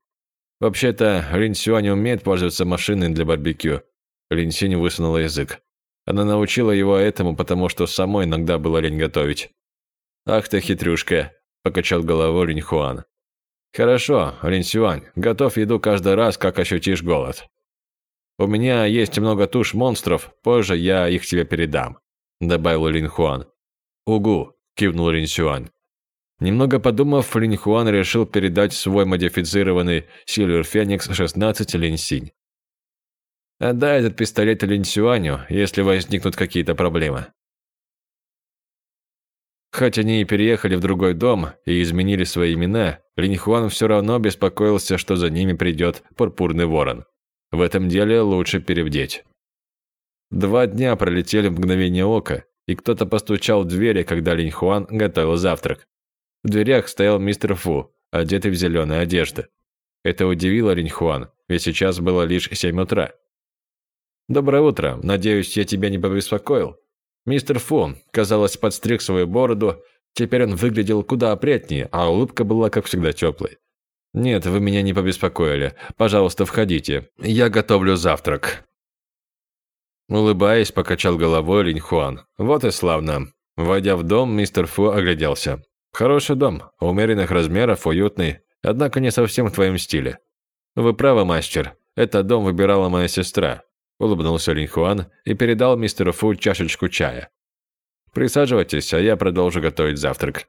Вообще-то, Линь Сюань умеет пользоваться машиной для барбекю. Линь Синь высунула язык. Она научила его этому, потому что самой иногда было лень готовить. «Ах ты хитрюшка», – покачал головой Линь Хуан. Хорошо, Лин Сюань, готов еду каждый раз, как ощутишь голод. У меня есть много туш монстров, позже я их тебе передам, добавил Лин Хуан. Угу, кивнул Лин Сюань. Немного подумав, Лин Хуан решил передать свой модифицированный Сильвер Феникс 16 Лин Синь. Отдай этот пистолет Лин Сюаню, если возникнут какие-то проблемы. Хоть они и переехали в другой дом и изменили свои имена, Линь Хуан все равно беспокоился, что за ними придет пурпурный ворон. В этом деле лучше перевдеть. Два дня пролетели в мгновение ока, и кто-то постучал в двери, когда Линь Хуан готовил завтрак. В дверях стоял мистер Фу, одетый в зеленые одежды. Это удивило Линь Хуан, ведь сейчас было лишь семь утра. «Доброе утро. Надеюсь, я тебя не побеспокоил?» Мистер Фу, казалось, подстриг свою бороду, теперь он выглядел куда опрятнее, а улыбка была, как всегда, теплой. «Нет, вы меня не побеспокоили. Пожалуйста, входите. Я готовлю завтрак». Улыбаясь, покачал головой Линь Хуан. «Вот и славно». Войдя в дом, мистер Фу огляделся. «Хороший дом, умеренных размеров, уютный, однако не совсем в твоем стиле». «Вы правы, мастер. Этот дом выбирала моя сестра улыбнулся Линь Хуан и передал мистеру Фу чашечку чая. Присаживайтесь, а я продолжу готовить завтрак.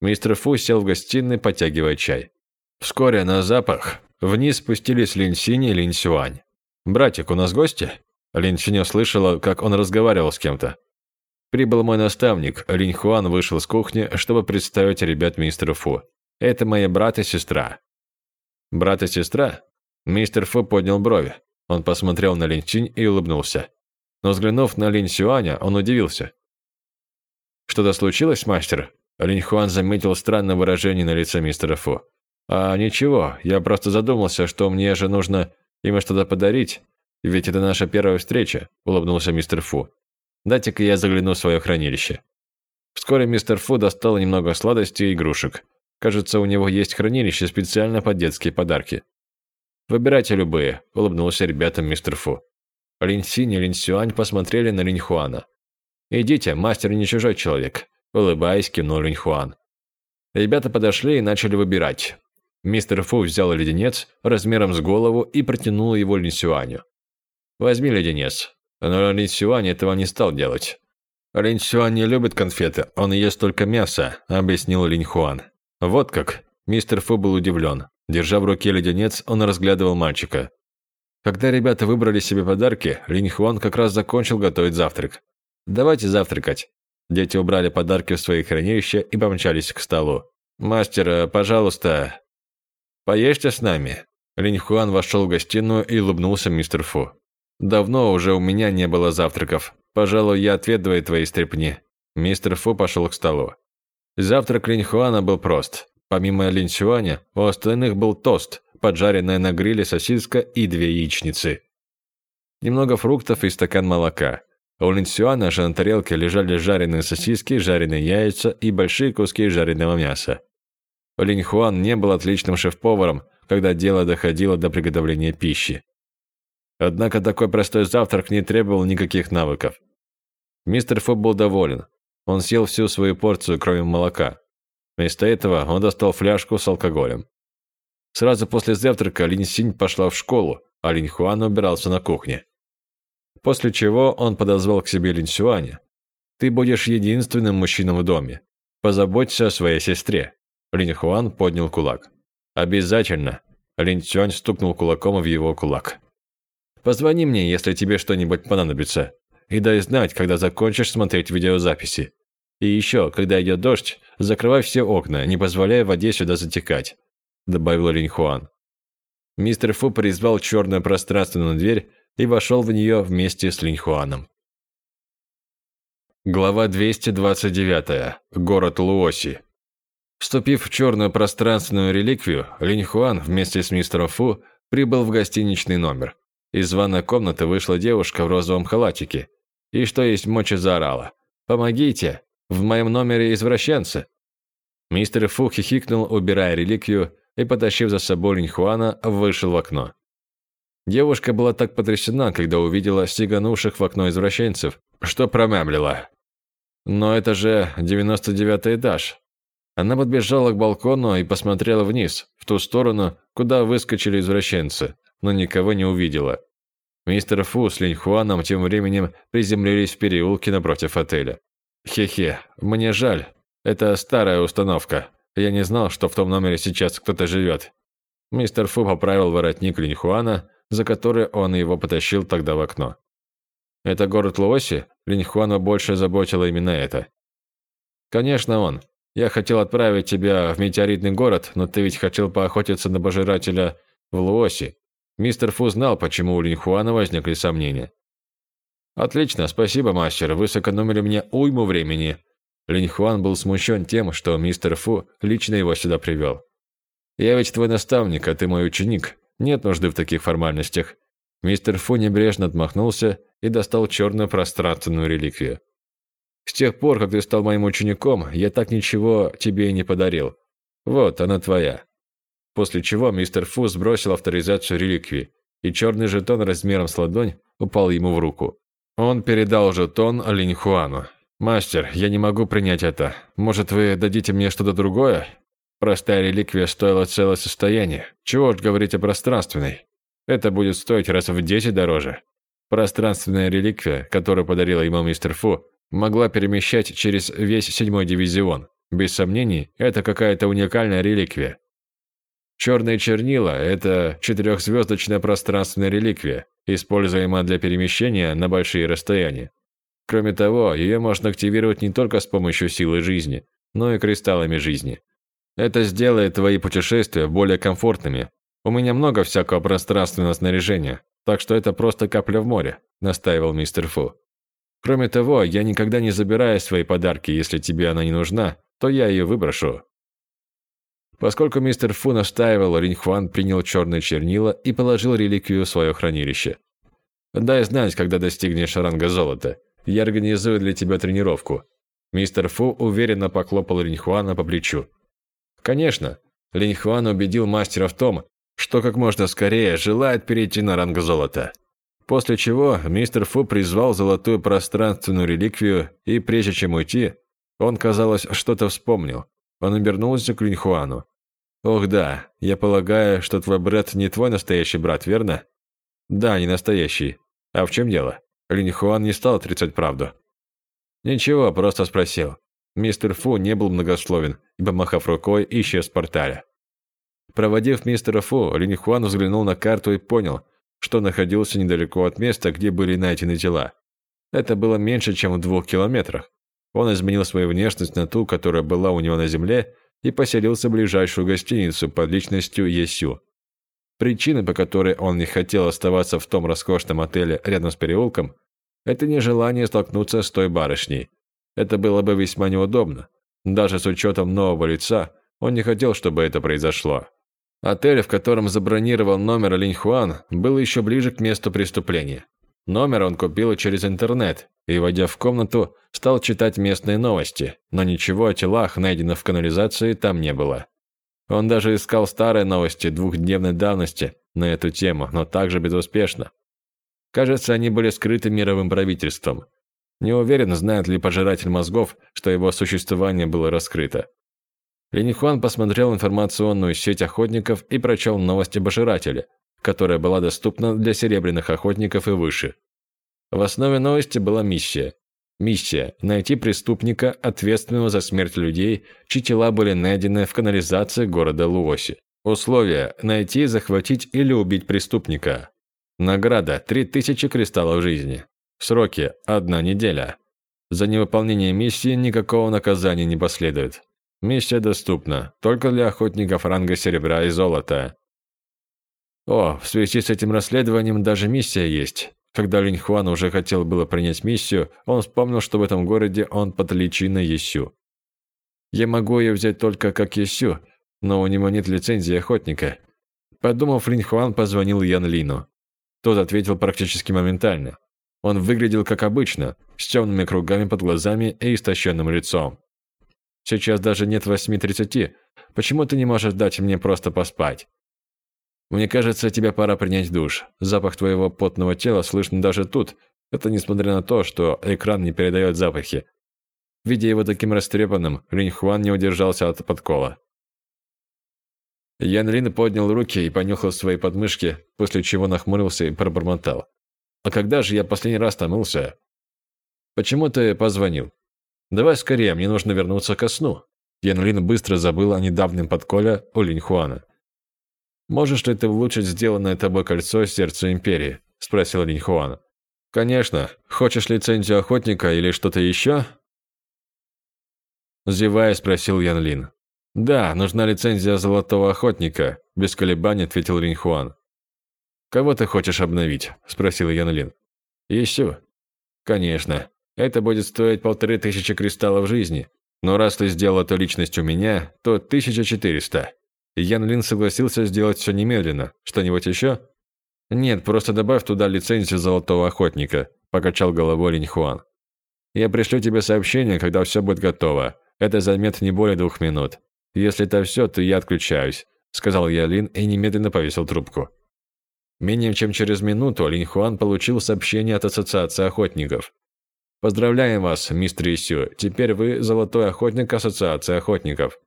Мистер Фу сел в гостиной, потягивая чай. Вскоре на запах вниз спустились Лин Синь и Лин Сюань. «Братик, у нас гости?» Лин Синь услышала, как он разговаривал с кем-то. Прибыл мой наставник, Линь Хуан вышел с кухни, чтобы представить ребят мистеру Фу. Это мои брат и сестра. Брат и сестра? Мистер Фу поднял брови. Он посмотрел на Линь Чинь и улыбнулся. Но взглянув на Линь Сюаня, он удивился. «Что-то случилось, мастер?» Линь Хуан заметил странное выражение на лице мистера Фу. «А ничего, я просто задумался, что мне же нужно им что-то подарить, ведь это наша первая встреча», – улыбнулся мистер Фу. «Дайте-ка я загляну в свое хранилище». Вскоре мистер Фу достал немного сладостей и игрушек. Кажется, у него есть хранилище специально под детские подарки. «Выбирайте любые», – улыбнулся ребятам мистер Фу. Лин Синь и Лин Сюань посмотрели на Линь Хуана. «Идите, мастер не чужой человек», – улыбаясь, кивнул Линь Хуан. Ребята подошли и начали выбирать. Мистер Фу взял леденец размером с голову и протянул его Лин Сюаню. «Возьми леденец». Но Лин Сюань этого не стал делать. «Лин Сюань не любит конфеты, он ест только мясо», – объяснил Линь Хуан. «Вот как». Мистер Фу был удивлен. Держа в руке леденец, он разглядывал мальчика. Когда ребята выбрали себе подарки, Линь Хуан как раз закончил готовить завтрак. «Давайте завтракать». Дети убрали подарки в свои хранилища и помчались к столу. «Мастер, э, пожалуйста, поешьте с нами». Линь Хуан вошел в гостиную и улыбнулся мистер Фу. «Давно уже у меня не было завтраков. Пожалуй, я отведаю твои стряпни». Мистер Фу пошел к столу. Завтрак Линь Хуана был прост. Помимо линчуаня, у остальных был тост, поджаренная на гриле сосиска и две яичницы. Немного фруктов и стакан молока. У линсюана же на тарелке лежали жареные сосиски, жареные яйца и большие куски жареного мяса. Линьхуан не был отличным шеф-поваром, когда дело доходило до приготовления пищи. Однако такой простой завтрак не требовал никаких навыков. Мистер Фу был доволен. Он съел всю свою порцию, кроме молока. Вместо этого он достал фляжку с алкоголем. Сразу после завтрака Линь Синь пошла в школу, а Линь Хуан убирался на кухне. После чего он подозвал к себе Линь Сюаня. «Ты будешь единственным мужчиной в доме. Позаботься о своей сестре». Линь Хуан поднял кулак. «Обязательно!» Линь Сюань стукнул кулаком в его кулак. «Позвони мне, если тебе что-нибудь понадобится. И дай знать, когда закончишь смотреть видеозаписи. И еще, когда идет дождь, закрывай все окна, не позволяя воде сюда затекать», – добавил Линь Хуан. Мистер Фу призвал черную пространственную дверь и вошел в нее вместе с Линь Хуаном. Глава 229. Город Луоси. Вступив в черную пространственную реликвию, Линь Хуан вместе с мистером Фу прибыл в гостиничный номер. Из ванной комнаты вышла девушка в розовом халатике и, что есть мочи, заорала. «Помогите! В моем номере извращенцы». Мистер Фу хихикнул, убирая реликвию, и, потащив за собой Линьхуана, вышел в окно. Девушка была так потрясена, когда увидела стеганувших в окно извращенцев, что промямлила. «Но это же 99 этаж». Она подбежала к балкону и посмотрела вниз, в ту сторону, куда выскочили извращенцы, но никого не увидела. Мистер Фу с Линь Хуаном тем временем приземлились в переулке напротив отеля. «Хе-хе, мне жаль. Это старая установка. Я не знал, что в том номере сейчас кто-то живет». Мистер Фу поправил воротник Линь Хуана, за который он его потащил тогда в окно. «Это город Луоси?» Линь Хуана больше заботило именно это. «Конечно он. Я хотел отправить тебя в метеоритный город, но ты ведь хотел поохотиться на пожирателя в Луоси. Мистер Фу знал, почему у Линьхуана возникли сомнения. «Отлично, спасибо, мастер, вы сэкономили мне уйму времени». Линьхуан был смущен тем, что мистер Фу лично его сюда привел. «Я ведь твой наставник, а ты мой ученик. Нет нужды в таких формальностях». Мистер Фу небрежно отмахнулся и достал черную пространственную реликвию. С тех пор, как ты стал моим учеником, я так ничего тебе и не подарил. Вот, она твоя». После чего мистер Фу сбросил авторизацию реликвии, и черный жетон размером с ладонь упал ему в руку. Он передал жетон Линь Хуану. «Мастер, я не могу принять это. Может, вы дадите мне что-то другое? Простая реликвия стоила целое состояние. Чего уж говорить о пространственной. Это будет стоить раз в десять дороже. Пространственная реликвия, которую подарила ему мистер Фу, могла перемещать через весь седьмой дивизион. Без сомнений, это какая-то уникальная реликвия. Черные чернила – это четырехзвездочная пространственная реликвия, используемая для перемещения на большие расстояния. Кроме того, ее можно активировать не только с помощью силы жизни, но и кристаллами жизни. Это сделает твои путешествия более комфортными. У меня много всякого пространственного снаряжения, так что это просто капля в море, настаивал мистер Фу. Кроме того, я никогда не забираю свои подарки, если тебе она не нужна, то я ее выброшу. Поскольку мистер Фу настаивал, Ринхуан принял черные чернила и положил реликвию в свое хранилище. «Дай знать, когда достигнешь ранга золота. Я организую для тебя тренировку». Мистер Фу уверенно поклопал Ринхуана по плечу. «Конечно». Линьхуан убедил мастера в том, что как можно скорее желает перейти на ранг золота. После чего мистер Фу призвал золотую пространственную реликвию, и прежде чем уйти, он, казалось, что-то вспомнил. Он обернулся к Линьхуану. «Ох да, я полагаю, что твой брат не твой настоящий брат, верно?» «Да, не настоящий. А в чем дело?» Линьхуан не стал отрицать правду. «Ничего, просто спросил». Мистер Фу не был многословен и, помахав рукой, исчез в портале. Проводив мистера Фу, Линьхуан взглянул на карту и понял, что находился недалеко от места, где были найдены тела. Это было меньше, чем в двух километрах. Он изменил свою внешность на ту, которая была у него на земле, и поселился в ближайшую гостиницу под личностью Есю. Причина, по которой он не хотел оставаться в том роскошном отеле рядом с переулком, это нежелание столкнуться с той барышней. Это было бы весьма неудобно. Даже с учетом нового лица, он не хотел, чтобы это произошло. Отель, в котором забронировал номер Линь Хуан, был еще ближе к месту преступления. Номер он купил через интернет и, войдя в комнату, стал читать местные новости, но ничего о телах, найденных в канализации, там не было. Он даже искал старые новости двухдневной давности на эту тему, но также безуспешно. Кажется, они были скрыты мировым правительством. Не уверен, знает ли пожиратель мозгов, что его существование было раскрыто. Линихуан посмотрел информационную сеть охотников и прочел новости Баширателя, которая была доступна для серебряных охотников и выше. В основе новости была миссия. Миссия – найти преступника, ответственного за смерть людей, чьи тела были найдены в канализации города Луоси. Условия – найти, захватить или убить преступника. Награда – 3000 кристаллов жизни. Сроки – одна неделя. За невыполнение миссии никакого наказания не последует. Миссия доступна только для охотников ранга серебра и золота. О, в связи с этим расследованием даже миссия есть. Когда Линь Хуан уже хотел было принять миссию, он вспомнил, что в этом городе он под личиной Есю. Я могу ее взять только как Есю, но у него нет лицензии охотника. Подумав, Линь Хуан позвонил Ян Лину. Тот ответил практически моментально. Он выглядел как обычно, с темными кругами под глазами и истощенным лицом. Сейчас даже нет восьми тридцати. Почему ты не можешь дать мне просто поспать? Мне кажется, тебе пора принять душ. Запах твоего потного тела слышно даже тут. Это несмотря на то, что экран не передает запахи. Видя его таким растрепанным, Линь Хуан не удержался от подкола. Ян Лин поднял руки и понюхал свои подмышки, после чего нахмурился и пробормотал. «А когда же я последний раз там мылся?» «Почему ты позвонил?» «Давай скорее, мне нужно вернуться ко сну». Ян Лин быстро забыл о недавнем подколе у Линь Хуана. «Можешь ли ты улучшить сделанное тобой кольцо сердца Империи?» – спросил Линь Хуан. «Конечно. Хочешь лицензию охотника или что-то еще?» Зевая, спросил Ян Лин. «Да, нужна лицензия золотого охотника», – без колебаний ответил Линь Хуан. «Кого ты хочешь обновить?» – спросил Ян Лин. «Ищу». «Конечно. Это будет стоить полторы тысячи кристаллов жизни. Но раз ты сделал эту личность у меня, то 1400. Ян Лин согласился сделать все немедленно. Что-нибудь еще? Нет, просто добавь туда лицензию золотого охотника, покачал головой Линь Хуан. Я пришлю тебе сообщение, когда все будет готово. Это займет не более двух минут. Если это все, то я отключаюсь, сказал Ялин и немедленно повесил трубку. Менее чем через минуту Линь Хуан получил сообщение от Ассоциации охотников. Поздравляем вас, мистер Исю. Теперь вы золотой охотник Ассоциации охотников.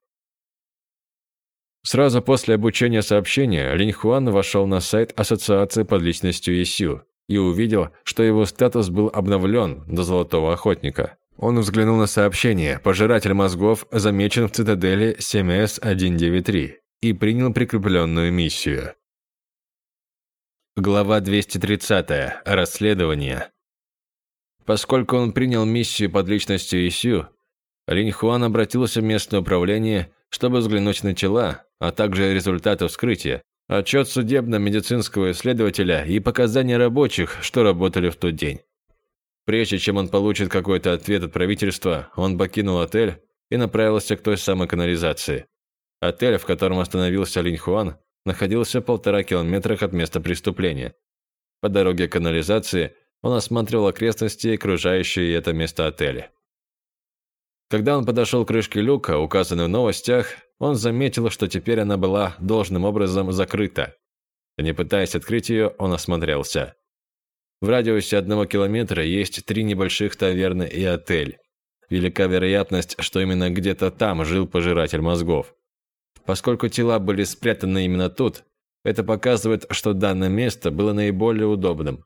Сразу после обучения сообщения Линь Хуан вошел на сайт Ассоциации под личностью Исю и увидел, что его статус был обновлен до золотого охотника. Он взглянул на сообщение «Пожиратель мозгов замечен в цитадели 7С-193» и принял прикрепленную миссию. Глава 230. Расследование. Поскольку он принял миссию под личностью Исю, Линь Хуан обратился в местное управление, чтобы взглянуть на тела, а также результаты вскрытия, отчет судебно-медицинского исследователя и показания рабочих, что работали в тот день. Прежде чем он получит какой-то ответ от правительства, он покинул отель и направился к той самой канализации. Отель, в котором остановился Линь Хуан, находился в полтора километрах от места преступления. По дороге канализации он осматривал окрестности окружающие это место отеля. Когда он подошел к крышке люка, указанной в новостях, он заметил, что теперь она была должным образом закрыта. Не пытаясь открыть ее, он осмотрелся. В радиусе одного километра есть три небольших таверны и отель. Велика вероятность, что именно где-то там жил пожиратель мозгов. Поскольку тела были спрятаны именно тут, это показывает, что данное место было наиболее удобным.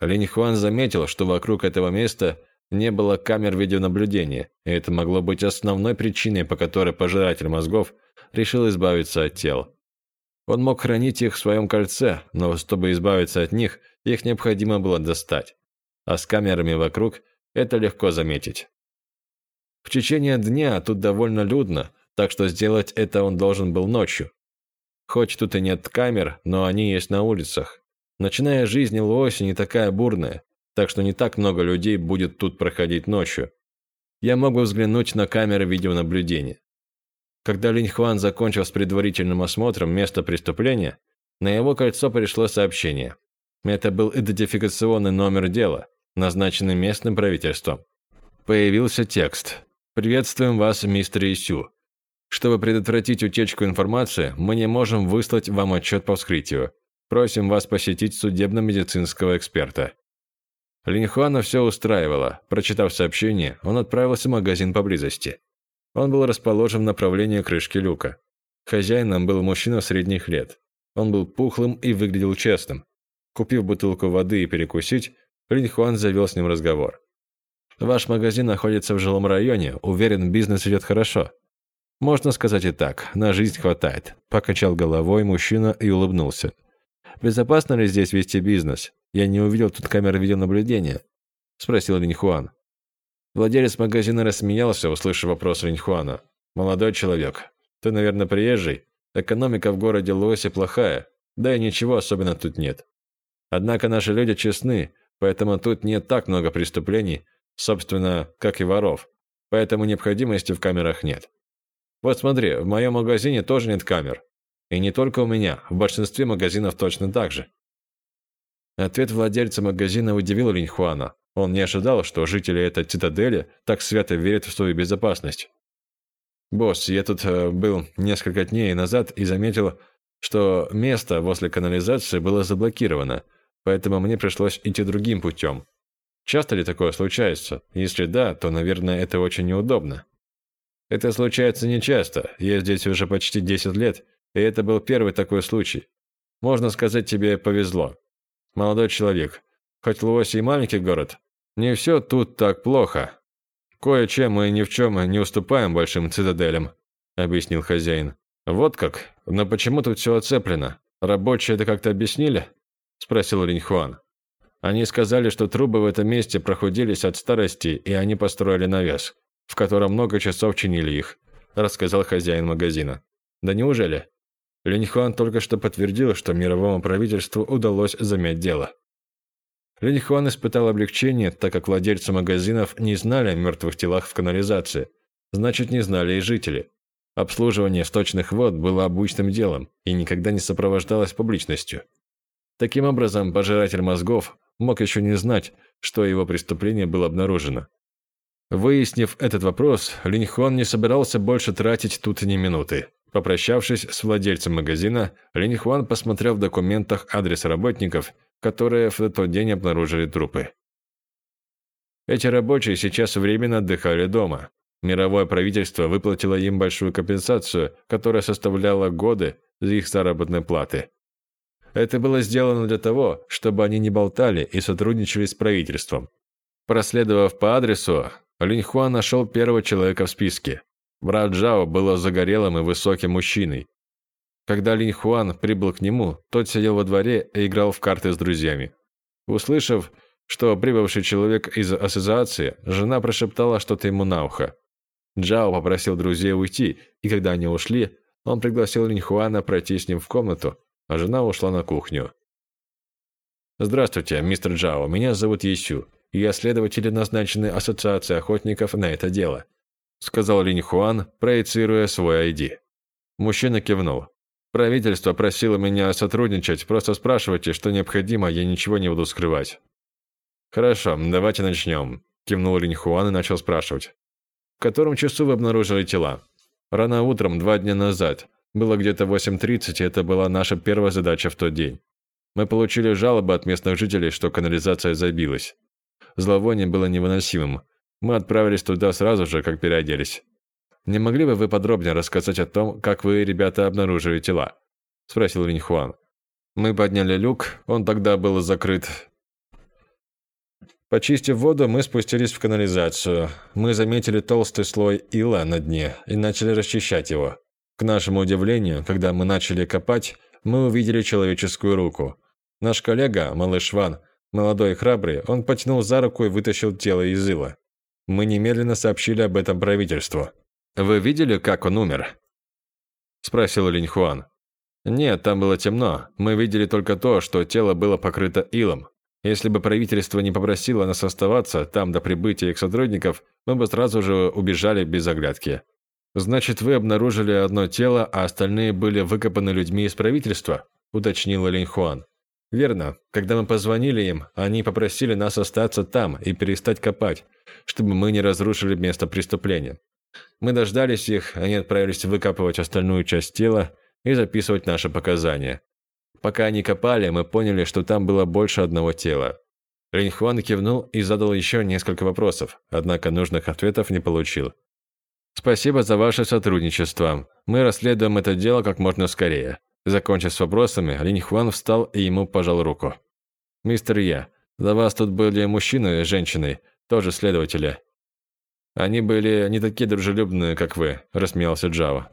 Линь Хуан заметил, что вокруг этого места не было камер видеонаблюдения, и это могло быть основной причиной, по которой пожиратель мозгов решил избавиться от тел. Он мог хранить их в своем кольце, но чтобы избавиться от них, их необходимо было достать. А с камерами вокруг это легко заметить. В течение дня тут довольно людно, так что сделать это он должен был ночью. Хоть тут и нет камер, но они есть на улицах. Ночная жизнь Луоси не такая бурная, так что не так много людей будет тут проходить ночью. Я могу взглянуть на камеры видеонаблюдения. Когда Линь Хван закончил с предварительным осмотром места преступления, на его кольцо пришло сообщение. Это был идентификационный номер дела, назначенный местным правительством. Появился текст. «Приветствуем вас, мистер Исю. Чтобы предотвратить утечку информации, мы не можем выслать вам отчет по вскрытию. Просим вас посетить судебно-медицинского эксперта». Линьхуана все устраивало. Прочитав сообщение, он отправился в магазин поблизости. Он был расположен в направлении крышки люка. Хозяином был мужчина средних лет. Он был пухлым и выглядел честным. Купив бутылку воды и перекусить, Линьхуан завел с ним разговор. «Ваш магазин находится в жилом районе. Уверен, бизнес идет хорошо». «Можно сказать и так. На жизнь хватает», – покачал головой мужчина и улыбнулся. Безопасно ли здесь вести бизнес? Я не увидел тут камеры видеонаблюдения», – спросил Линьхуан. Владелец магазина рассмеялся, услышав вопрос Линьхуана. «Молодой человек, ты, наверное, приезжий? Экономика в городе Лосе плохая, да и ничего особенно тут нет. Однако наши люди честны, поэтому тут нет так много преступлений, собственно, как и воров, поэтому необходимости в камерах нет. Вот смотри, в моем магазине тоже нет камер, и не только у меня, в большинстве магазинов точно так же. Ответ владельца магазина удивил Линьхуана. Он не ожидал, что жители этой цитадели так свято верят в свою безопасность. «Босс, я тут э, был несколько дней назад и заметил, что место возле канализации было заблокировано, поэтому мне пришлось идти другим путем. Часто ли такое случается? Если да, то, наверное, это очень неудобно. Это случается нечасто. Я здесь уже почти 10 лет, и это был первый такой случай. Можно сказать, тебе повезло. Молодой человек, хоть Луоси и маленький город, не все тут так плохо. Кое-чем мы ни в чем не уступаем большим цитаделям, объяснил хозяин. Вот как? Но почему тут все оцеплено? Рабочие это как-то объяснили? спросил Линьхуан. Они сказали, что трубы в этом месте прохудились от старости, и они построили навес, в котором много часов чинили их, рассказал хозяин магазина. Да неужели? Линьхуан только что подтвердил, что мировому правительству удалось замять дело. Линьхуан испытал облегчение, так как владельцы магазинов не знали о мертвых телах в канализации. Значит, не знали и жители. Обслуживание сточных вод было обычным делом и никогда не сопровождалось публичностью. Таким образом, пожиратель мозгов мог еще не знать, что его преступление было обнаружено. Выяснив этот вопрос, Линьхон не собирался больше тратить тут ни минуты. Попрощавшись с владельцем магазина, Линьхуан посмотрел в документах адрес работников, которые в тот день обнаружили трупы. Эти рабочие сейчас временно отдыхали дома. Мировое правительство выплатило им большую компенсацию, которая составляла годы их заработной платы. Это было сделано для того, чтобы они не болтали и сотрудничали с правительством. Проследовав по адресу, Линьхуа нашел первого человека в списке. Брат Джао был загорелым и высоким мужчиной. Когда Линь Хуан прибыл к нему, тот сидел во дворе и играл в карты с друзьями. Услышав, что прибывший человек из ассоциации, жена прошептала что-то ему на ухо. Джао попросил друзей уйти, и когда они ушли, он пригласил Линь Хуана пройти с ним в комнату, а жена ушла на кухню. «Здравствуйте, мистер Джао, меня зовут Есю, и я следователь, назначенный Ассоциацией охотников на это дело», сказал Линь Хуан, проецируя свой ID. Мужчина кивнул. «Правительство просило меня сотрудничать, просто спрашивайте, что необходимо, я ничего не буду скрывать». «Хорошо, давайте начнем», кивнул Линь Хуан и начал спрашивать. «В котором часу вы обнаружили тела?» «Рано утром, два дня назад. Было где-то 8.30, и это была наша первая задача в тот день. Мы получили жалобы от местных жителей, что канализация забилась. Зловоние было невыносимым. Мы отправились туда сразу же, как переоделись. Не могли бы вы подробнее рассказать о том, как вы, ребята, обнаружили тела? спросил Линьхуан. Мы подняли люк, он тогда был закрыт. Почистив воду, мы спустились в канализацию. Мы заметили толстый слой ила на дне и начали расчищать его. К нашему удивлению, когда мы начали копать, мы увидели человеческую руку. Наш коллега, малыш Ван, молодой и храбрый, он потянул за руку и вытащил тело из ила. Мы немедленно сообщили об этом правительству. «Вы видели, как он умер?» Спросил Линь Хуан. «Нет, там было темно. Мы видели только то, что тело было покрыто илом. Если бы правительство не попросило нас оставаться там до прибытия их сотрудников, мы бы сразу же убежали без оглядки. «Значит, вы обнаружили одно тело, а остальные были выкопаны людьми из правительства?» – уточнила Линь Хуан. «Верно. Когда мы позвонили им, они попросили нас остаться там и перестать копать, чтобы мы не разрушили место преступления. Мы дождались их, они отправились выкапывать остальную часть тела и записывать наши показания. Пока они копали, мы поняли, что там было больше одного тела. Линь Хуан кивнул и задал еще несколько вопросов, однако нужных ответов не получил. Спасибо за ваше сотрудничество. Мы расследуем это дело как можно скорее. Закончив с вопросами, Линь Хуан встал и ему пожал руку. Мистер Я, за вас тут были мужчины и женщины, тоже следователи. Они были не такие дружелюбные, как вы, рассмеялся Джао.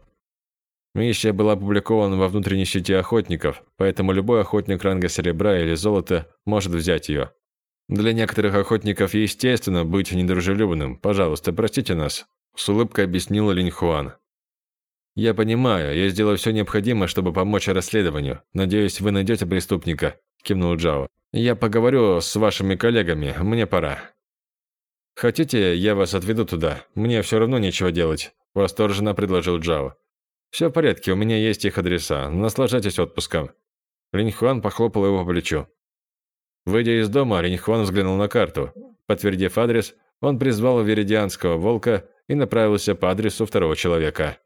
Миссия была опубликована во внутренней сети охотников, поэтому любой охотник ранга серебра или золота может взять ее. Для некоторых охотников естественно быть недружелюбным. Пожалуйста, простите нас. С улыбкой объяснила Линь Хуан. «Я понимаю, я сделаю все необходимое, чтобы помочь расследованию. Надеюсь, вы найдете преступника», – кивнул Джао. «Я поговорю с вашими коллегами, мне пора». «Хотите, я вас отведу туда? Мне все равно нечего делать», – восторженно предложил Джао. «Все в порядке, у меня есть их адреса. Наслаждайтесь отпуском». Линь Хуан похлопал его по плечу. Выйдя из дома, Линь Хуан взглянул на карту. Подтвердив адрес, он призвал веридианского волка и направился по адресу второго человека.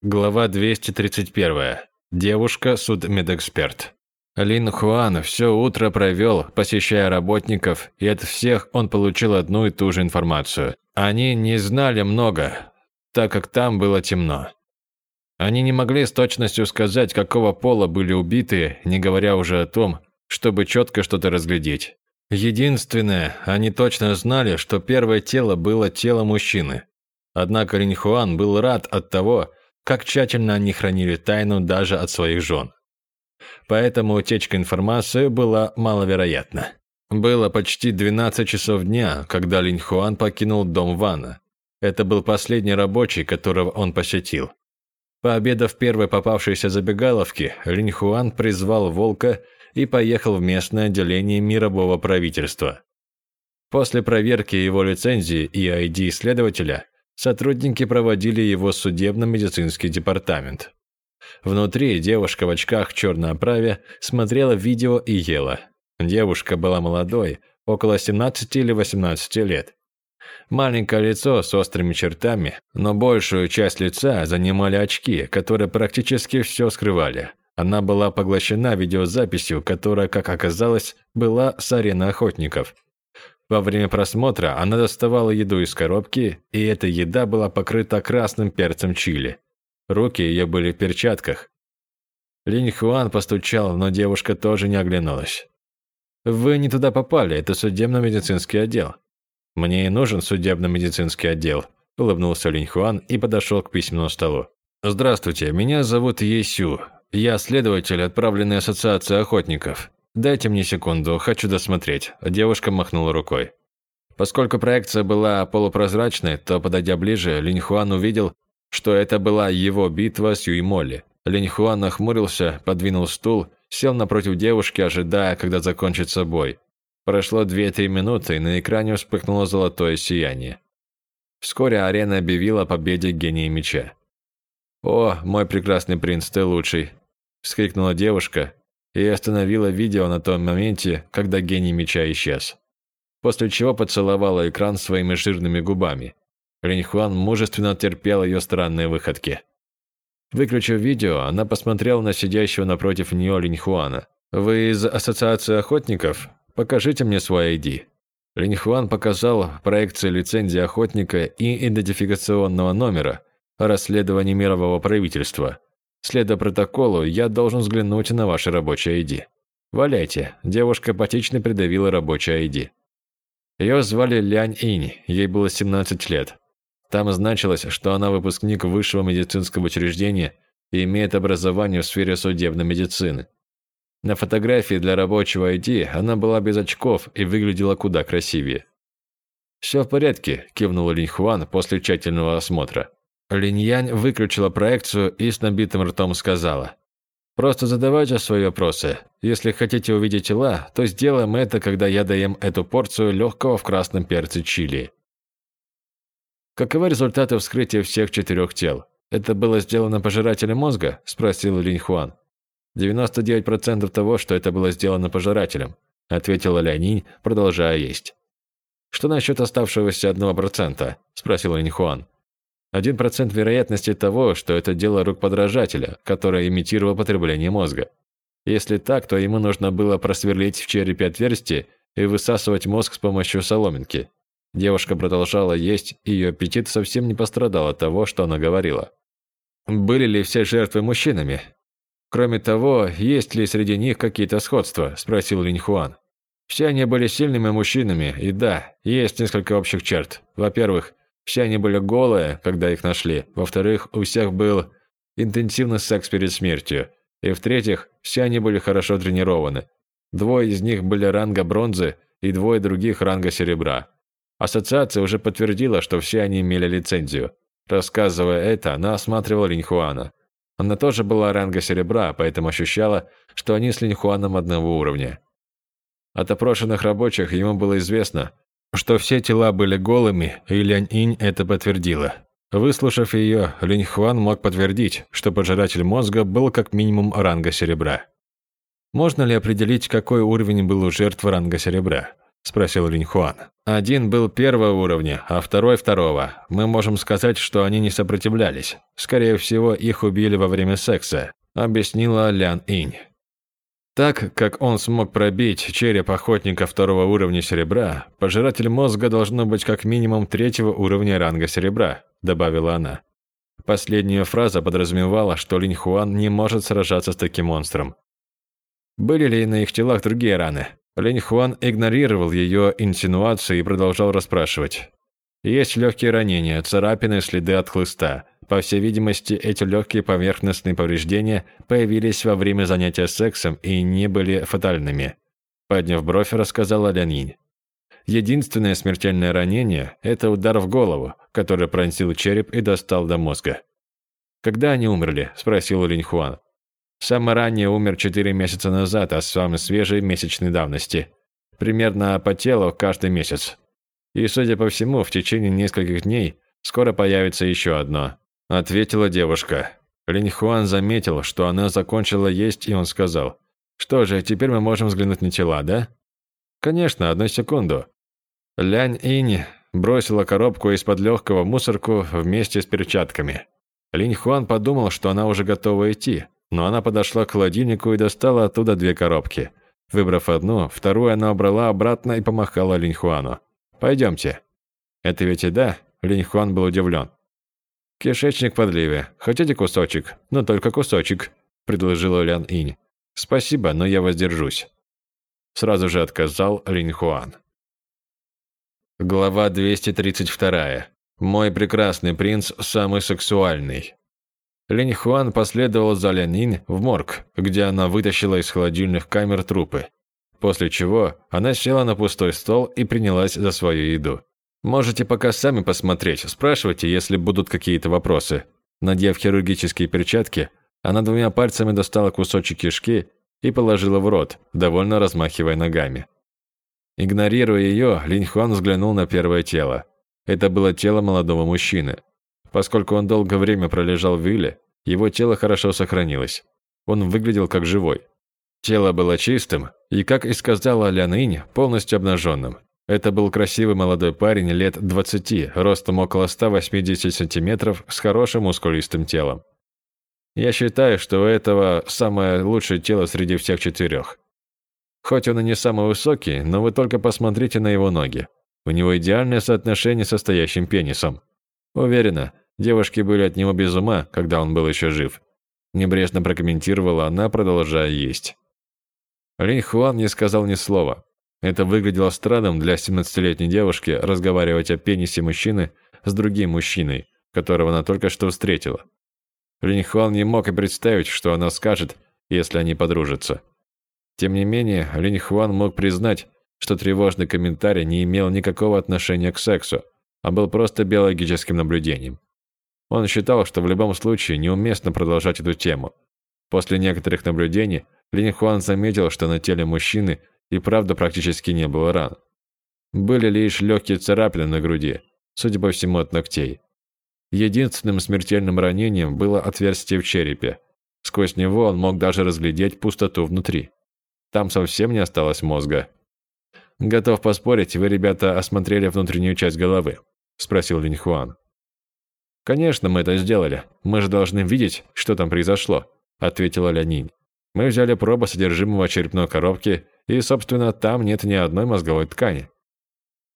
Глава 231. Девушка-судмедэксперт. Лин Хуан все утро провел, посещая работников, и от всех он получил одну и ту же информацию. Они не знали много, так как там было темно. Они не могли с точностью сказать, какого пола были убиты, не говоря уже о том, чтобы четко что-то разглядеть. Единственное, они точно знали, что первое тело было тело мужчины. Однако Линь Хуан был рад от того, как тщательно они хранили тайну даже от своих жен поэтому утечка информации была маловероятна. Было почти 12 часов дня, когда Линь Хуан покинул дом Вана. Это был последний рабочий, которого он посетил. Пообедав в первой попавшейся забегаловке, Линь Хуан призвал волка и поехал в местное отделение мирового правительства. После проверки его лицензии и ID следователя, сотрудники проводили его судебно-медицинский департамент. Внутри девушка в очках в черной оправе смотрела видео и ела. Девушка была молодой, около 17 или 18 лет. Маленькое лицо с острыми чертами, но большую часть лица занимали очки, которые практически все скрывали. Она была поглощена видеозаписью, которая, как оказалось, была с арены охотников. Во время просмотра она доставала еду из коробки, и эта еда была покрыта красным перцем чили. Руки ее были в перчатках. Линь Хуан постучал, но девушка тоже не оглянулась. «Вы не туда попали, это судебно-медицинский отдел». «Мне и нужен судебно-медицинский отдел», – улыбнулся Линь Хуан и подошел к письменному столу. «Здравствуйте, меня зовут Есю. Я следователь, отправленный Ассоциацией охотников. Дайте мне секунду, хочу досмотреть». Девушка махнула рукой. Поскольку проекция была полупрозрачной, то, подойдя ближе, Линь Хуан увидел, что это была его битва с Юймоли. Линь нахмурился, подвинул стул, сел напротив девушки, ожидая, когда закончится бой. Прошло 2-3 минуты, и на экране вспыхнуло золотое сияние. Вскоре арена объявила о победе гения меча. «О, мой прекрасный принц, ты лучший!» – вскрикнула девушка и остановила видео на том моменте, когда гений меча исчез. После чего поцеловала экран своими жирными губами. Линьхуан мужественно терпел ее странные выходки. Выключив видео, она посмотрела на сидящего напротив нее Линьхуана. «Вы из Ассоциации охотников? Покажите мне свой ID». Линьхуан показал проекции лицензии охотника и идентификационного номера расследования мирового правительства. Следуя протоколу, я должен взглянуть на ваше рабочее ID. Валяйте. Девушка апатично придавила рабочее ID. Ее звали Лянь Инь, ей было 17 лет. Там значилось, что она выпускник высшего медицинского учреждения и имеет образование в сфере судебной медицины. На фотографии для рабочего ID она была без очков и выглядела куда красивее. «Все в порядке», – кивнула Линь Хуан после тщательного осмотра. Линь Янь выключила проекцию и с набитым ртом сказала. «Просто задавайте свои вопросы. Если хотите увидеть тела, то сделаем это, когда я даем эту порцию легкого в красном перце чили». Каковы результаты вскрытия всех четырех тел? Это было сделано пожирателем мозга? Спросил Линь Хуан. 99% того, что это было сделано пожирателем, ответила Лянинь, продолжая есть. Что насчет оставшегося одного процента? спросил Линь Хуан. Один процент вероятности того, что это дело рук подражателя, который имитировал потребление мозга. Если так, то ему нужно было просверлить в черепе отверстие и высасывать мозг с помощью соломинки. Девушка продолжала есть, и ее аппетит совсем не пострадал от того, что она говорила. Были ли все жертвы мужчинами? Кроме того, есть ли среди них какие-то сходства, спросил Линь Хуан. Все они были сильными мужчинами, и да, есть несколько общих черт. Во-первых, все они были голые, когда их нашли. Во-вторых, у всех был интенсивный секс перед смертью. И в-третьих, все они были хорошо тренированы. Двое из них были ранга бронзы, и двое других ранга серебра. Ассоциация уже подтвердила, что все они имели лицензию. Рассказывая это, она осматривала Линьхуана. Она тоже была ранга серебра, поэтому ощущала, что они с Линьхуаном одного уровня. От опрошенных рабочих ему было известно, что все тела были голыми, и Лянь-Инь это подтвердила. Выслушав ее, Линьхуан мог подтвердить, что пожиратель мозга был как минимум ранга серебра. Можно ли определить, какой уровень был у жертвы ранга серебра? – спросил Линьхуан. «Один был первого уровня, а второй – второго. Мы можем сказать, что они не сопротивлялись. Скорее всего, их убили во время секса», – объяснила Лян Инь. Так как он смог пробить череп охотника второго уровня серебра, пожиратель мозга должно быть как минимум третьего уровня ранга серебра, добавила она. Последняя фраза подразумевала, что Линь Хуан не может сражаться с таким монстром. Были ли на их телах другие раны? Линь Хуан игнорировал ее инсинуации и продолжал расспрашивать. Есть легкие ранения, царапины, следы от хлыста. По всей видимости, эти легкие поверхностные повреждения появились во время занятия сексом и не были фатальными. Подняв бровь, рассказала Лянинь. Единственное смертельное ранение – это удар в голову, который пронзил череп и достал до мозга. «Когда они умерли?» – спросил Линь Хуан. «Самый ранее умер четыре месяца назад, а самый свежий – месячной давности. Примерно по телу каждый месяц. И, судя по всему, в течение нескольких дней скоро появится еще одно ответила девушка. Линь Хуан заметил, что она закончила есть, и он сказал: "Что же, теперь мы можем взглянуть на тела, да?" "Конечно, одну секунду." Лянь Инь бросила коробку из-под легкого мусорку вместе с перчатками. Линь Хуан подумал, что она уже готова идти, но она подошла к холодильнику и достала оттуда две коробки. Выбрав одну, вторую она убрала обратно и помахала Линь Хуану. «Пойдемте». «Это ведь и да?» Линь Хуан был удивлен. «Кишечник подливе. Хотите кусочек? Но только кусочек», – предложила Лян Инь. «Спасибо, но я воздержусь». Сразу же отказал Линь Хуан. Глава 232. Мой прекрасный принц самый сексуальный. Линь Хуан последовал за Лян Инь в морг, где она вытащила из холодильных камер трупы. После чего она села на пустой стол и принялась за свою еду. Можете пока сами посмотреть, спрашивайте, если будут какие-то вопросы. Надев хирургические перчатки, она двумя пальцами достала кусочек кишки и положила в рот, довольно размахивая ногами. Игнорируя ее, Линь Хуан взглянул на первое тело. Это было тело молодого мужчины. Поскольку он долгое время пролежал в вилле, его тело хорошо сохранилось. Он выглядел как живой. Тело было чистым и, как и сказала Лян Инь, полностью обнаженным. Это был красивый молодой парень лет 20, ростом около 180 сантиметров, с хорошим мускулистым телом. Я считаю, что у этого самое лучшее тело среди всех четырех. Хоть он и не самый высокий, но вы только посмотрите на его ноги. У него идеальное соотношение с стоящим пенисом. Уверена, девушки были от него без ума, когда он был еще жив. Небрежно прокомментировала она, продолжая есть. Линь Хуан не сказал ни слова. Это выглядело странным для 17-летней девушки разговаривать о пенисе мужчины с другим мужчиной, которого она только что встретила. Линь не мог и представить, что она скажет, если они подружатся. Тем не менее, Линь Хуан мог признать, что тревожный комментарий не имел никакого отношения к сексу, а был просто биологическим наблюдением. Он считал, что в любом случае неуместно продолжать эту тему. После некоторых наблюдений Линь Хуан заметил, что на теле мужчины – и правда практически не было ран. Были лишь легкие царапины на груди, судя по всему от ногтей. Единственным смертельным ранением было отверстие в черепе. Сквозь него он мог даже разглядеть пустоту внутри. Там совсем не осталось мозга. «Готов поспорить, вы, ребята, осмотрели внутреннюю часть головы?» – спросил Линь Хуан. «Конечно, мы это сделали. Мы же должны видеть, что там произошло», – ответила Лянинь. «Мы взяли пробу содержимого черепной коробки и, собственно, там нет ни одной мозговой ткани.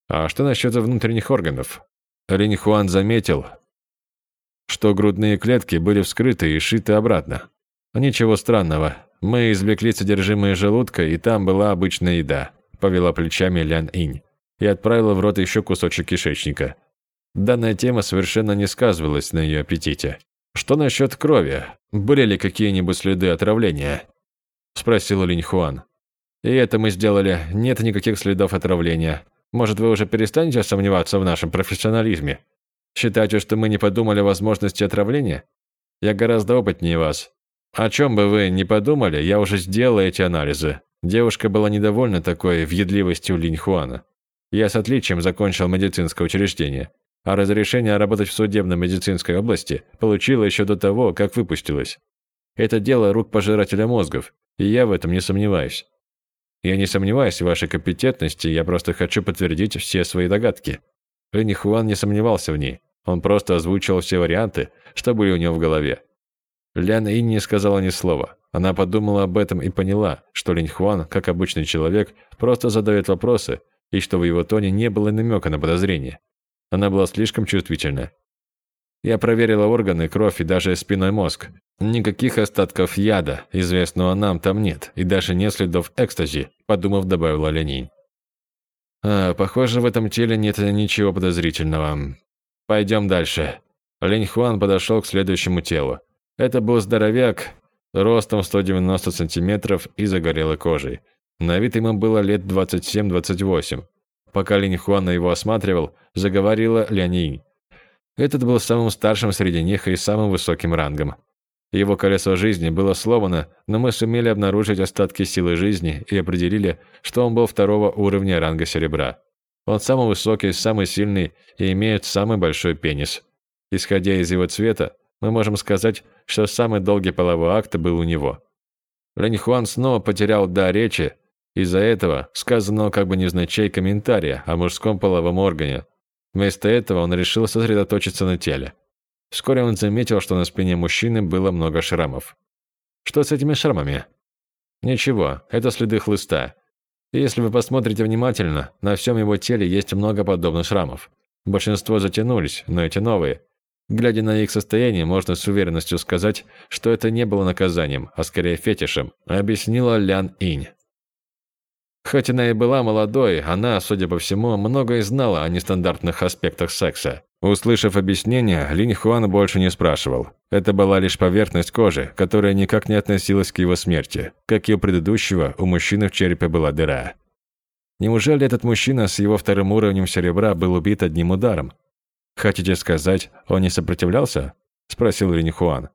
А что насчет внутренних органов? Линь Хуан заметил, что грудные клетки были вскрыты и шиты обратно. Ничего странного. Мы извлекли содержимое желудка, и там была обычная еда, повела плечами Лян Инь и отправила в рот еще кусочек кишечника. Данная тема совершенно не сказывалась на ее аппетите. Что насчет крови? Были ли какие-нибудь следы отравления? спросил Линь Хуан. И это мы сделали. Нет никаких следов отравления. Может, вы уже перестанете сомневаться в нашем профессионализме? Считаете, что мы не подумали о возможности отравления? Я гораздо опытнее вас. О чем бы вы ни подумали, я уже сделал эти анализы. Девушка была недовольна такой въедливостью Линьхуана. Я с отличием закончил медицинское учреждение, а разрешение работать в судебно-медицинской области получила еще до того, как выпустилась. Это дело рук пожирателя мозгов, и я в этом не сомневаюсь. Я не сомневаюсь в вашей компетентности, я просто хочу подтвердить все свои догадки. Линь Хуан не сомневался в ней. Он просто озвучил все варианты, что были у него в голове. Лян И не сказала ни слова. Она подумала об этом и поняла, что Линь Хуан, как обычный человек, просто задает вопросы, и что в его тоне не было намека на подозрение. Она была слишком чувствительна. Я проверила органы, кровь и даже спиной мозг. Никаких остатков яда, известного нам, там нет, и даже нет следов экстази, подумав, добавила Ленин. А, похоже, в этом теле нет ничего подозрительного. Пойдем дальше. Линь Хуан подошел к следующему телу. Это был здоровяк, ростом 190 сантиметров и загорелой кожей. На вид ему было лет 27-28. Пока Линь Хуан его осматривал, заговорила Лянинь. Этот был самым старшим среди них и самым высоким рангом. Его колесо жизни было сломано, но мы сумели обнаружить остатки силы жизни и определили, что он был второго уровня ранга серебра. Он самый высокий, самый сильный и имеет самый большой пенис. Исходя из его цвета, мы можем сказать, что самый долгий половой акт был у него. Лэнь Хуан снова потерял дар речи, из-за этого сказанного как бы невзначай комментария о мужском половом органе, Вместо этого он решил сосредоточиться на теле. Вскоре он заметил, что на спине мужчины было много шрамов. Что с этими шрамами? Ничего, это следы хлыста. И если вы посмотрите внимательно, на всем его теле есть много подобных шрамов. Большинство затянулись, но эти новые. Глядя на их состояние, можно с уверенностью сказать, что это не было наказанием, а скорее фетишем, объяснила Лян Инь. Хоть она и была молодой, она, судя по всему, многое знала о нестандартных аспектах секса. Услышав объяснение, Линь Хуан больше не спрашивал. Это была лишь поверхность кожи, которая никак не относилась к его смерти. Как и у предыдущего, у мужчины в черепе была дыра. Неужели этот мужчина с его вторым уровнем серебра был убит одним ударом? Хотите сказать, он не сопротивлялся? спросил Линь Хуан.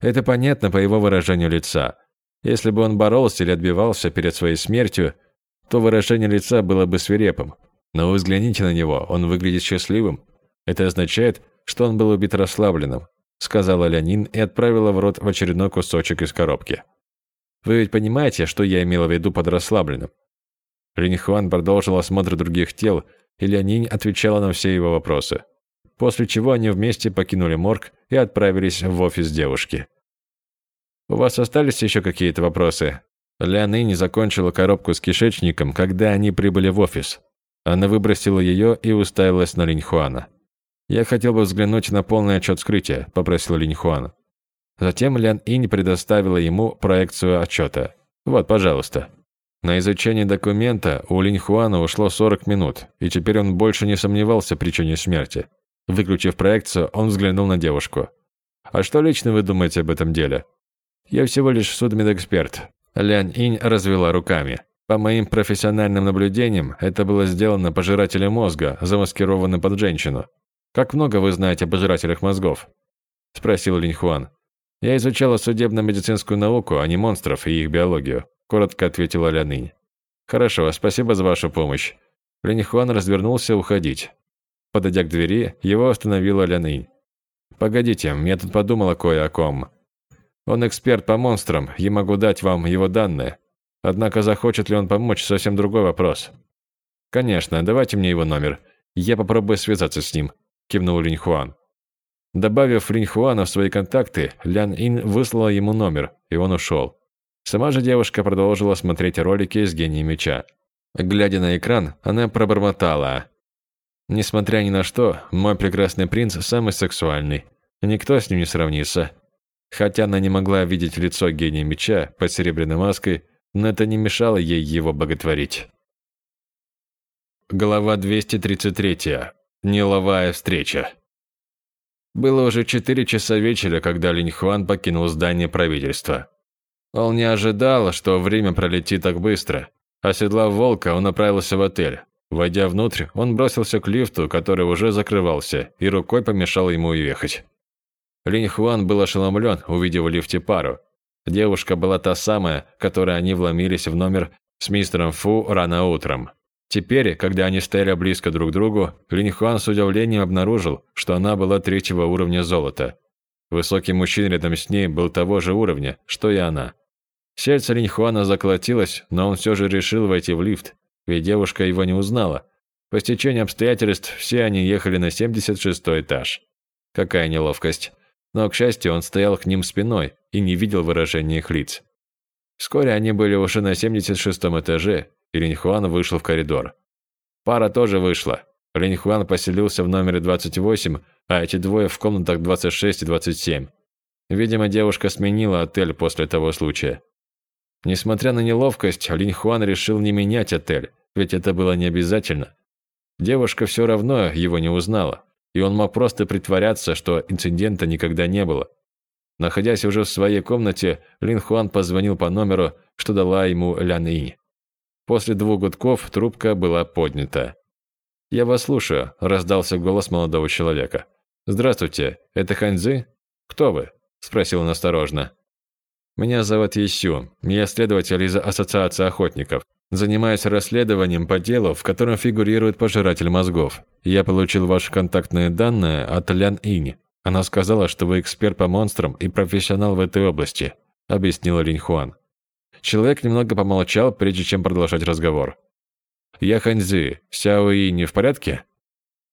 Это понятно по его выражению лица. Если бы он боролся или отбивался перед своей смертью, то выражение лица было бы свирепым. Но вы взгляните на него, он выглядит счастливым. Это означает, что он был убит расслабленным, сказала Леонин и отправила в рот в очередной кусочек из коробки. Вы ведь понимаете, что я имела в виду под расслабленным? Линь Хуан продолжил осмотр других тел, и Леонин отвечала на все его вопросы. После чего они вместе покинули морг и отправились в офис девушки. У вас остались еще какие-то вопросы? Ляны не закончила коробку с кишечником, когда они прибыли в офис. Она выбросила ее и уставилась на Линьхуана. «Я хотел бы взглянуть на полный отчет вскрытия», – попросил Линьхуан. Затем Лян Инь предоставила ему проекцию отчета. «Вот, пожалуйста». На изучение документа у Линьхуана ушло 40 минут, и теперь он больше не сомневался в причине смерти. Выключив проекцию, он взглянул на девушку. «А что лично вы думаете об этом деле?» Я всего лишь судмедэксперт. Лянь Инь развела руками. По моим профессиональным наблюдениям, это было сделано пожирателем мозга, замаскированным под женщину. Как много вы знаете о пожирателях мозгов? спросил Линь Хуан. Я изучала судебно-медицинскую науку, а не монстров и их биологию, коротко ответила Лян Инь. Хорошо, спасибо за вашу помощь. Линь Хуан развернулся уходить. Подойдя к двери, его остановила Лян Инь. Погодите, я тут подумала кое о ком. Он эксперт по монстрам, я могу дать вам его данные. Однако захочет ли он помочь, совсем другой вопрос. Конечно, давайте мне его номер. Я попробую связаться с ним, кивнул Линь Хуан. Добавив Линь Хуана в свои контакты, Лян Ин выслала ему номер, и он ушел. Сама же девушка продолжила смотреть ролики с гением меча. Глядя на экран, она пробормотала: "Несмотря ни на что, мой прекрасный принц самый сексуальный. Никто с ним не сравнится. Хотя она не могла видеть лицо гения меча под серебряной маской, но это не мешало ей его боготворить. Глава 233. Неловая встреча. Было уже четыре часа вечера, когда Линь Хуан покинул здание правительства. Он не ожидал, что время пролетит так быстро. Оседлав волка, он направился в отель. Войдя внутрь, он бросился к лифту, который уже закрывался, и рукой помешал ему уехать. Линь Хуан был ошеломлен, увидев в лифте пару. Девушка была та самая, которой они вломились в номер с мистером Фу рано утром. Теперь, когда они стояли близко друг к другу, Линь Хуан с удивлением обнаружил, что она была третьего уровня золота. Высокий мужчина рядом с ней был того же уровня, что и она. Сердце Линь Хуана заколотилось, но он все же решил войти в лифт, ведь девушка его не узнала. По стечению обстоятельств все они ехали на 76 этаж. Какая неловкость. Но, к счастью, он стоял к ним спиной и не видел выражения их лиц. Вскоре они были уже на 76-м этаже, и Линьхуан вышел в коридор. Пара тоже вышла. Линьхуан поселился в номере 28, а эти двое в комнатах 26 и 27. Видимо, девушка сменила отель после того случая. Несмотря на неловкость, Линьхуан решил не менять отель, ведь это было не обязательно. Девушка все равно его не узнала, и он мог просто притворяться, что инцидента никогда не было. Находясь уже в своей комнате, Лин Хуан позвонил по номеру, что дала ему Лян Инь. После двух гудков трубка была поднята. «Я вас слушаю», – раздался голос молодого человека. «Здравствуйте, это Ханьзы? Кто вы?» – спросил он осторожно. «Меня зовут Исю, я следователь из Ассоциации охотников. Занимаюсь расследованием по делу, в котором фигурирует пожиратель мозгов. Я получил ваши контактные данные от Лян Инь. Она сказала, что вы эксперт по монстрам и профессионал в этой области, объяснила Линь Хуан. Человек немного помолчал, прежде чем продолжать разговор. Я Ханьзи, Сяо И не в порядке?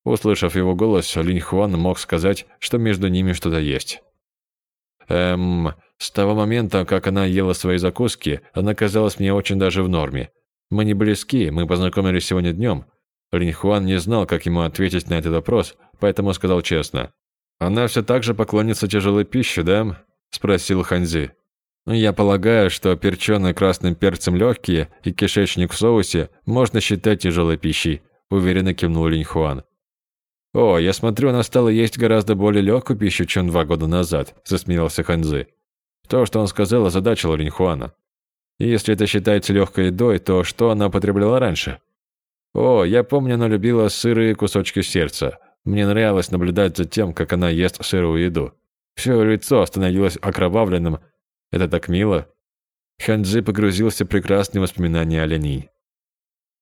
Услышав его голос, Линь Хуан мог сказать, что между ними что-то есть. Эм, с того момента, как она ела свои закуски, она казалась мне очень даже в норме. Мы не близки, мы познакомились сегодня днем. Линь Хуан не знал, как ему ответить на этот вопрос, поэтому сказал честно. «Она все так же поклонница тяжелой пищи, да?» – спросил Ханзи. «Я полагаю, что перченые красным перцем легкие и кишечник в соусе можно считать тяжелой пищей», – уверенно кивнул Линь Хуан. «О, я смотрю, она стала есть гораздо более легкую пищу, чем два года назад», – засмеялся Ханзи. То, что он сказал, озадачило Линь Хуана. Если это считается легкой едой, то что она потребляла раньше? О, я помню, она любила сырые кусочки сердца. Мне нравилось наблюдать за тем, как она ест сырую еду. Все лицо становилось окровавленным. Это так мило. Ханджи погрузился в прекрасные воспоминания о Ленинь.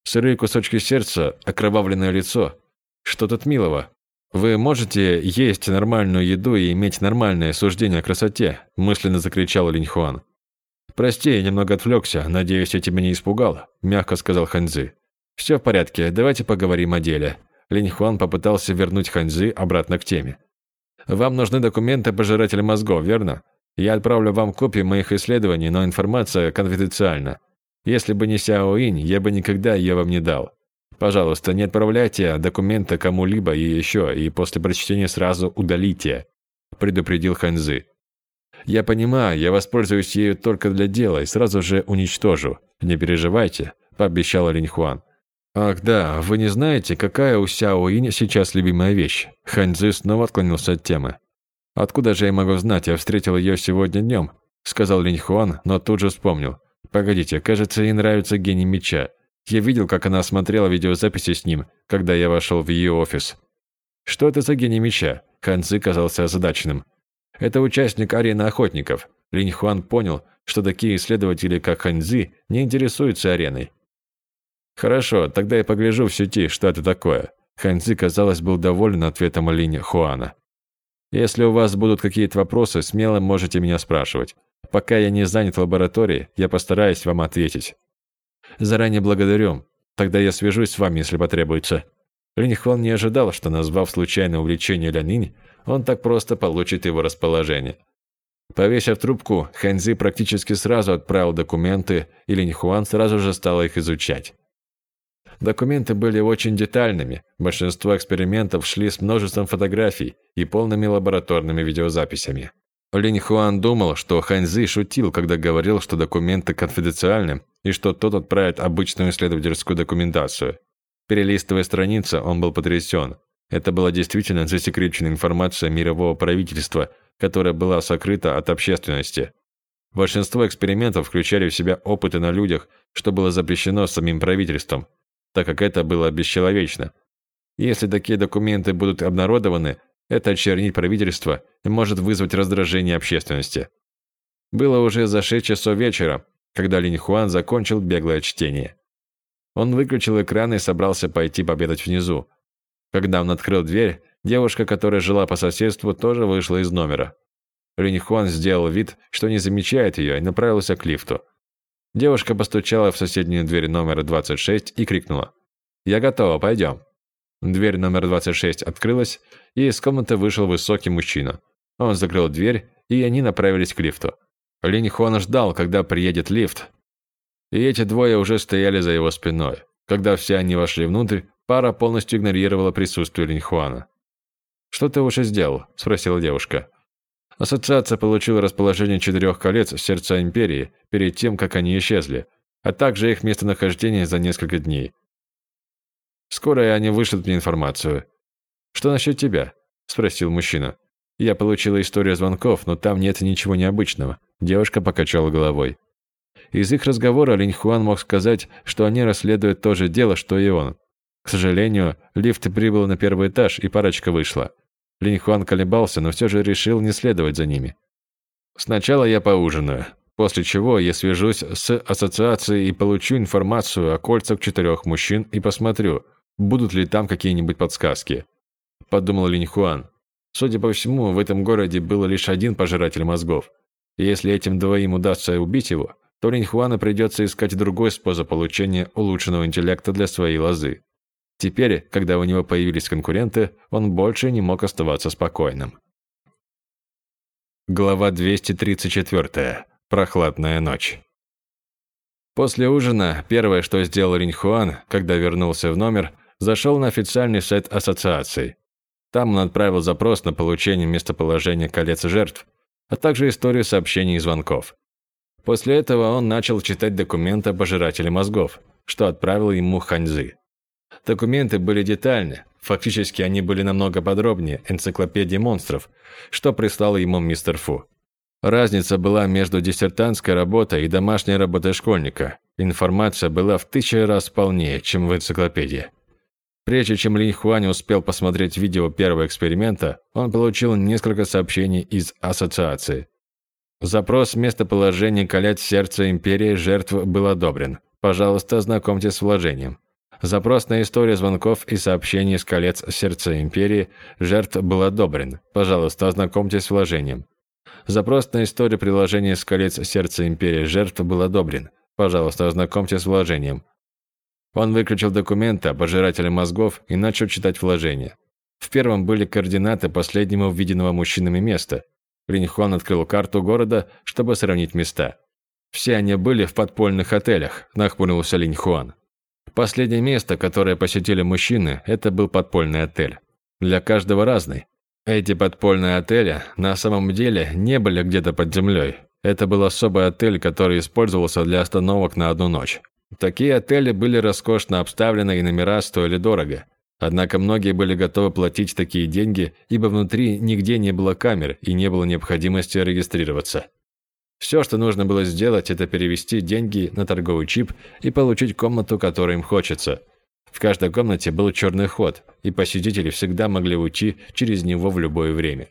Сырые кусочки сердца, окровавленное лицо. Что тут милого? Вы можете есть нормальную еду и иметь нормальное суждение о красоте, мысленно закричал Линьхуан. Прости, я немного отвлекся, надеюсь, я тебя не испугал, мягко сказал Ханзы. Все в порядке, давайте поговорим о деле. Линь Хуан попытался вернуть Ханьзы обратно к теме. «Вам нужны документы пожирателя мозгов, верно? Я отправлю вам копии моих исследований, но информация конфиденциальна. Если бы не Сяо Инь, я бы никогда ее вам не дал. Пожалуйста, не отправляйте документы кому-либо и еще, и после прочтения сразу удалите», – предупредил Ханьзы. «Я понимаю, я воспользуюсь ею только для дела и сразу же уничтожу. Не переживайте», – пообещал Линь Хуан. «Ах да, вы не знаете, какая у Сяо Инь сейчас любимая вещь?» Ханьзы снова отклонился от темы. «Откуда же я могу знать, я встретил ее сегодня днем?» Сказал Линь Хуан, но тут же вспомнил. «Погодите, кажется, ей нравится гений меча. Я видел, как она смотрела видеозаписи с ним, когда я вошел в ее офис». «Что это за гений меча?» Ханьзы казался озадаченным. «Это участник арены охотников». Линь Хуан понял, что такие исследователи, как Ханьзы, не интересуются ареной. «Хорошо, тогда я погляжу в сети, что это такое». Ханьцзи, казалось, был доволен ответом Линь Хуана. «Если у вас будут какие-то вопросы, смело можете меня спрашивать. Пока я не занят в лаборатории, я постараюсь вам ответить». «Заранее благодарю. Тогда я свяжусь с вами, если потребуется». Линь Хуан не ожидал, что, назвав случайное увлечение Лянинь, он так просто получит его расположение. Повесив трубку, Хэнзи практически сразу отправил документы, и Линь Хуан сразу же стал их изучать. Документы были очень детальными, большинство экспериментов шли с множеством фотографий и полными лабораторными видеозаписями. Линь Хуан думал, что Ханьзи шутил, когда говорил, что документы конфиденциальны и что тот отправит обычную исследовательскую документацию. Перелистывая страницы, он был потрясен. Это была действительно засекреченная информация мирового правительства, которая была сокрыта от общественности. Большинство экспериментов включали в себя опыты на людях, что было запрещено самим правительством, так как это было бесчеловечно. Если такие документы будут обнародованы, это очернит правительство и может вызвать раздражение общественности. Было уже за 6 часов вечера, когда Линь Хуан закончил беглое чтение. Он выключил экран и собрался пойти победать внизу. Когда он открыл дверь, девушка, которая жила по соседству, тоже вышла из номера. Линь Хуан сделал вид, что не замечает ее, и направился к лифту. Девушка постучала в соседнюю дверь номера 26 и крикнула. «Я готова, пойдем». Дверь номер 26 открылась, и из комнаты вышел высокий мужчина. Он закрыл дверь, и они направились к лифту. Линь Хуан ждал, когда приедет лифт, и эти двое уже стояли за его спиной. Когда все они вошли внутрь, пара полностью игнорировала присутствие Линь Хуана. «Что ты уже сделал?» – спросила девушка. Ассоциация получила расположение четырех колец сердца Империи перед тем, как они исчезли, а также их местонахождение за несколько дней. Скоро они вышлют мне информацию. «Что насчет тебя?» – спросил мужчина. «Я получила историю звонков, но там нет ничего необычного». Девушка покачала головой. Из их разговора Линь Хуан мог сказать, что они расследуют то же дело, что и он. К сожалению, лифт прибыл на первый этаж, и парочка вышла. Линь Хуан колебался, но все же решил не следовать за ними. «Сначала я поужинаю, после чего я свяжусь с ассоциацией и получу информацию о кольцах четырех мужчин и посмотрю, будут ли там какие-нибудь подсказки», – подумал Линь Хуан. Судя по всему, в этом городе был лишь один пожиратель мозгов. Если этим двоим удастся убить его, то Линь Хуану придется искать другой способ получения улучшенного интеллекта для своей лозы. Теперь, когда у него появились конкуренты, он больше не мог оставаться спокойным. Глава 234. Прохладная ночь. После ужина, первое, что сделал Ринхуан, когда вернулся в номер, зашел на официальный сайт ассоциации. Там он отправил запрос на получение местоположения колец жертв, а также историю сообщений и звонков. После этого он начал читать документы о пожирателе мозгов, что отправил ему Ханьзы. Документы были детальны, фактически они были намного подробнее энциклопедии монстров, что прислал ему мистер Фу. Разница была между диссертантской работой и домашней работой школьника. Информация была в тысячи раз полнее, чем в энциклопедии. Прежде чем Линь Хуань успел посмотреть видео первого эксперимента, он получил несколько сообщений из ассоциации. Запрос местоположения колец сердца Империи жертв был одобрен. Пожалуйста, ознакомьтесь с вложением. Запрос на историю звонков и сообщений с колец сердца Империи жертв был одобрен. Пожалуйста, ознакомьтесь с вложением. Запрос на историю приложения с колец сердца Империи жертв был одобрен. Пожалуйста, ознакомьтесь с вложением. Он выключил документы о пожирателе мозгов и начал читать вложения. В первом были координаты последнего увиденного мужчинами места. Линьхуан открыл карту города, чтобы сравнить места. Все они были в подпольных отелях, нахмурился Линьхуан. Последнее место, которое посетили мужчины, это был подпольный отель. Для каждого разный. Эти подпольные отели на самом деле не были где-то под землей. Это был особый отель, который использовался для остановок на одну ночь. Такие отели были роскошно обставлены и номера стоили дорого. Однако многие были готовы платить такие деньги, ибо внутри нигде не было камер и не было необходимости регистрироваться. Все, что нужно было сделать, это перевести деньги на торговый чип и получить комнату, которую им хочется. В каждой комнате был черный ход, и посетители всегда могли уйти через него в любое время.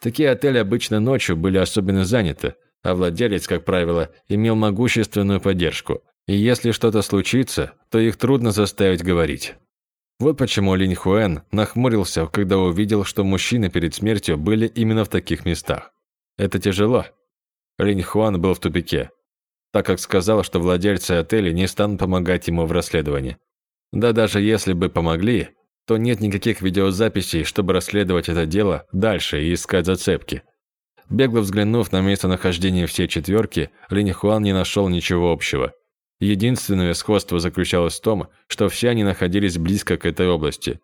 Такие отели обычно ночью были особенно заняты, а владелец, как правило, имел могущественную поддержку. И если что-то случится, то их трудно заставить говорить. Вот почему Линь Хуэн нахмурился, когда увидел, что мужчины перед смертью были именно в таких местах. Это тяжело, Линь Хуан был в тупике, так как сказал, что владельцы отеля не станут помогать ему в расследовании. Да даже если бы помогли, то нет никаких видеозаписей, чтобы расследовать это дело дальше и искать зацепки. Бегло взглянув на местонахождение всей четверки, Линь Хуан не нашел ничего общего. Единственное сходство заключалось в том, что все они находились близко к этой области.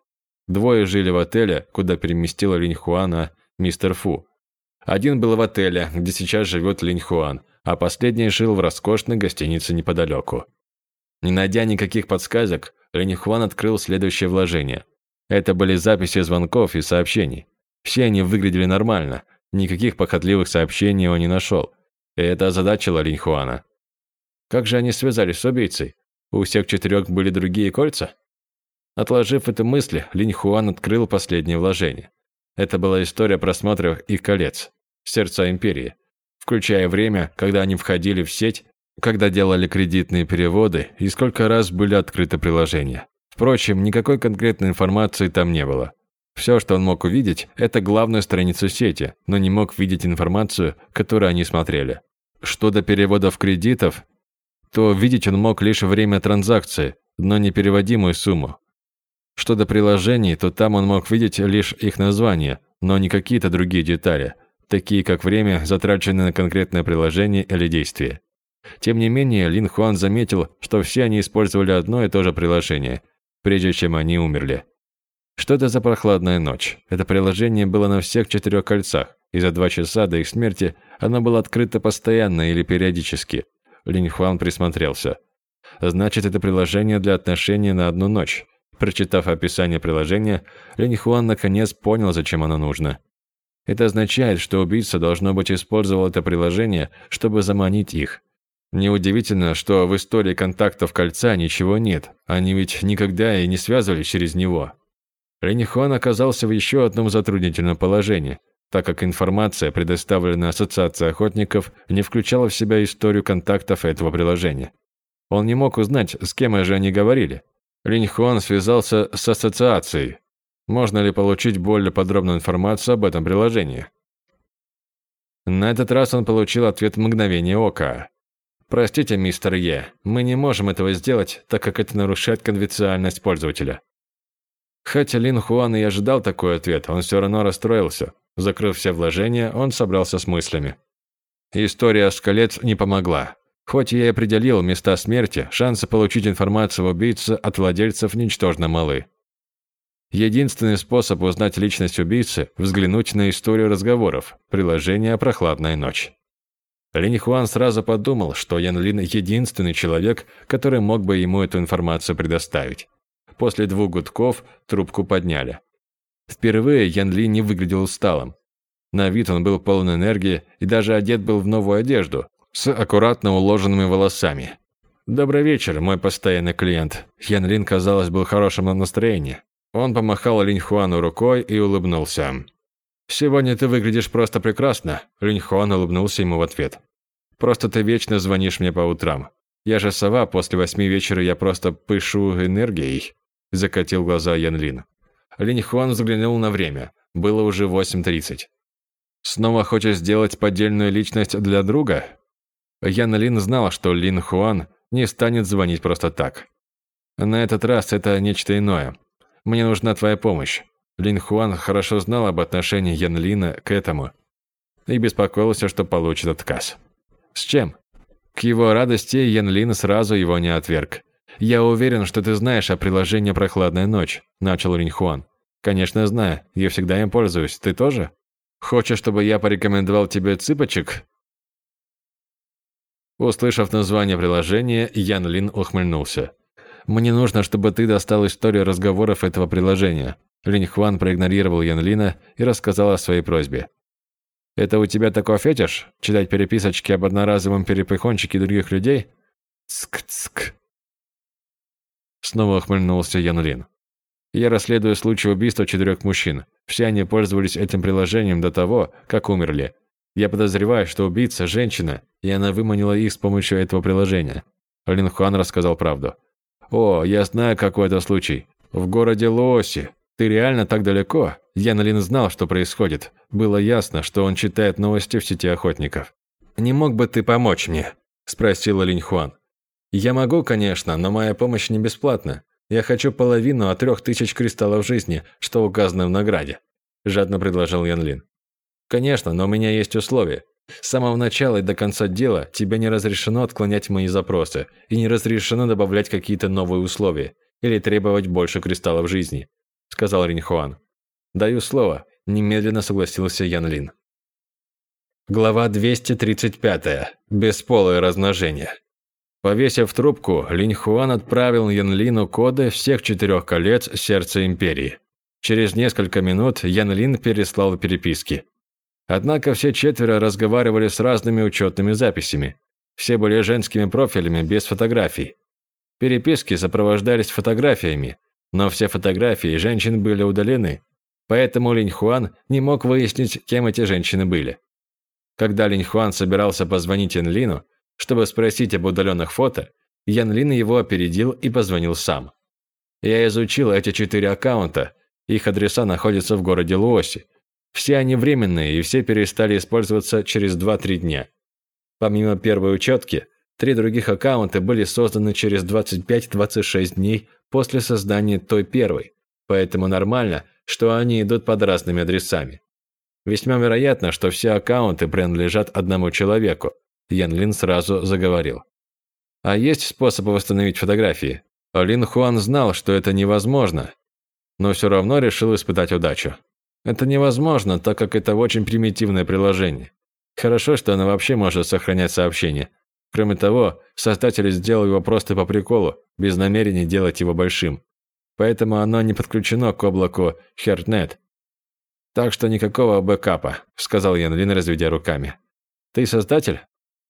Двое жили в отеле, куда переместила Линь Хуана мистер Фу, один был в отеле, где сейчас живет Линь Хуан, а последний жил в роскошной гостинице неподалеку. Не найдя никаких подсказок, Линь Хуан открыл следующее вложение. Это были записи звонков и сообщений. Все они выглядели нормально, никаких похотливых сообщений он не нашел. И это озадачило Линь Хуана. Как же они связались с убийцей? У всех четырех были другие кольца? Отложив эту мысль, Линь Хуан открыл последнее вложение. Это была история просмотров их колец, сердца империи, включая время, когда они входили в сеть, когда делали кредитные переводы и сколько раз были открыты приложения. Впрочем, никакой конкретной информации там не было. Все, что он мог увидеть, это главную страницу сети, но не мог видеть информацию, которую они смотрели. Что до переводов кредитов, то видеть он мог лишь время транзакции, но не переводимую сумму. Что до приложений, то там он мог видеть лишь их названия, но не какие-то другие детали, такие как время, затраченное на конкретное приложение или действие. Тем не менее, Лин Хуан заметил, что все они использовали одно и то же приложение, прежде чем они умерли. Что это за прохладная ночь? Это приложение было на всех четырех кольцах, и за два часа до их смерти оно было открыто постоянно или периодически. Линь Хуан присмотрелся. Значит, это приложение для отношений на одну ночь. Прочитав описание приложения, Линь Хуан наконец понял, зачем оно нужно. Это означает, что убийца, должно быть, использовал это приложение, чтобы заманить их. Неудивительно, что в истории контактов кольца ничего нет, они ведь никогда и не связывались через него. Линихуан оказался в еще одном затруднительном положении, так как информация, предоставленная Ассоциацией охотников, не включала в себя историю контактов этого приложения. Он не мог узнать, с кем же они говорили. Линьхуан связался с ассоциацией. Можно ли получить более подробную информацию об этом приложении? На этот раз он получил ответ мгновение ока. Простите, мистер Е, мы не можем этого сделать, так как это нарушает конфиденциальность пользователя. Хотя Лин Хуан и ожидал такой ответ, он все равно расстроился. Закрыв все вложения, он собрался с мыслями. История с колец не помогла. Хоть я и определил места смерти, шансы получить информацию об убийце от владельцев ничтожно малы. Единственный способ узнать личность убийцы – взглянуть на историю разговоров, приложение «Прохладная ночь». Линь Хуан сразу подумал, что Ян Лин – единственный человек, который мог бы ему эту информацию предоставить. После двух гудков трубку подняли. Впервые Ян Ли не выглядел усталым. На вид он был полон энергии и даже одет был в новую одежду, с аккуратно уложенными волосами. «Добрый вечер, мой постоянный клиент». Ян Лин, казалось, был в хорошем настроении. Он помахал Линь Хуану рукой и улыбнулся. «Сегодня ты выглядишь просто прекрасно», – Линь Хуан улыбнулся ему в ответ. «Просто ты вечно звонишь мне по утрам. Я же сова, после восьми вечера я просто пышу энергией», – закатил глаза Ян Лин. Линь Хуан взглянул на время. Было уже 8.30. «Снова хочешь сделать поддельную личность для друга?» Ян Лин знал, что Лин Хуан не станет звонить просто так. На этот раз это нечто иное. Мне нужна твоя помощь. Лин Хуан хорошо знал об отношении Ян Лина к этому и беспокоился, что получит отказ. С чем? К его радости Ян Лин сразу его не отверг. «Я уверен, что ты знаешь о приложении «Прохладная ночь», – начал Линь Хуан. «Конечно знаю. Я всегда им пользуюсь. Ты тоже? Хочешь, чтобы я порекомендовал тебе цыпочек?» Услышав название приложения, Ян Лин ухмыльнулся. «Мне нужно, чтобы ты достал историю разговоров этого приложения. Линь Хван проигнорировал Ян Лина и рассказал о своей просьбе. «Это у тебя такой фетиш? Читать переписочки об одноразовом перепихончике других людей?» «Цк-цк». Снова охмыльнулся Ян Лин. «Я расследую случай убийства четырех мужчин. Все они пользовались этим приложением до того, как умерли. Я подозреваю, что убийца – женщина, и она выманила их с помощью этого приложения». Лин Хуан рассказал правду. «О, я знаю, какой это случай. В городе Лооси. «Ты реально так далеко?» Ян Лин знал, что происходит. Было ясно, что он читает новости в сети охотников. «Не мог бы ты помочь мне?» – спросила Линь Хуан. «Я могу, конечно, но моя помощь не бесплатна. Я хочу половину от трех тысяч кристаллов жизни, что указано в награде», – жадно предложил Ян Лин. «Конечно, но у меня есть условия. С самого начала и до конца дела тебе не разрешено отклонять мои запросы и не разрешено добавлять какие-то новые условия или требовать больше кристаллов жизни сказал Ринхуан. «Даю слово», – немедленно согласился Ян Лин. Глава 235. Бесполое размножение. Повесив трубку, Линь Хуан отправил Ян Лину коды всех четырех колец сердца империи. Через несколько минут Ян Лин переслал переписки. Однако все четверо разговаривали с разными учетными записями. Все были женскими профилями без фотографий. Переписки сопровождались фотографиями, но все фотографии женщин были удалены, поэтому Линь Хуан не мог выяснить, кем эти женщины были. Когда Линь Хуан собирался позвонить Ян Лину, чтобы спросить об удаленных фото, Ян Лин его опередил и позвонил сам. Я изучил эти четыре аккаунта, их адреса находятся в городе Луоси. Все они временные и все перестали использоваться через 2-3 дня. Помимо первой учетки, три других аккаунта были созданы через 25-26 дней после создания той первой, поэтому нормально, что они идут под разными адресами. Весьма вероятно, что все аккаунты принадлежат одному человеку. Ян Лин сразу заговорил. А есть способы восстановить фотографии? Лин Хуан знал, что это невозможно, но все равно решил испытать удачу. Это невозможно, так как это очень примитивное приложение. Хорошо, что оно вообще может сохранять сообщения. Кроме того, создатель сделал его просто по приколу, без намерения делать его большим. Поэтому оно не подключено к облаку HeartNet. Так что никакого бэкапа, сказал Ян Лин, разведя руками. Ты создатель?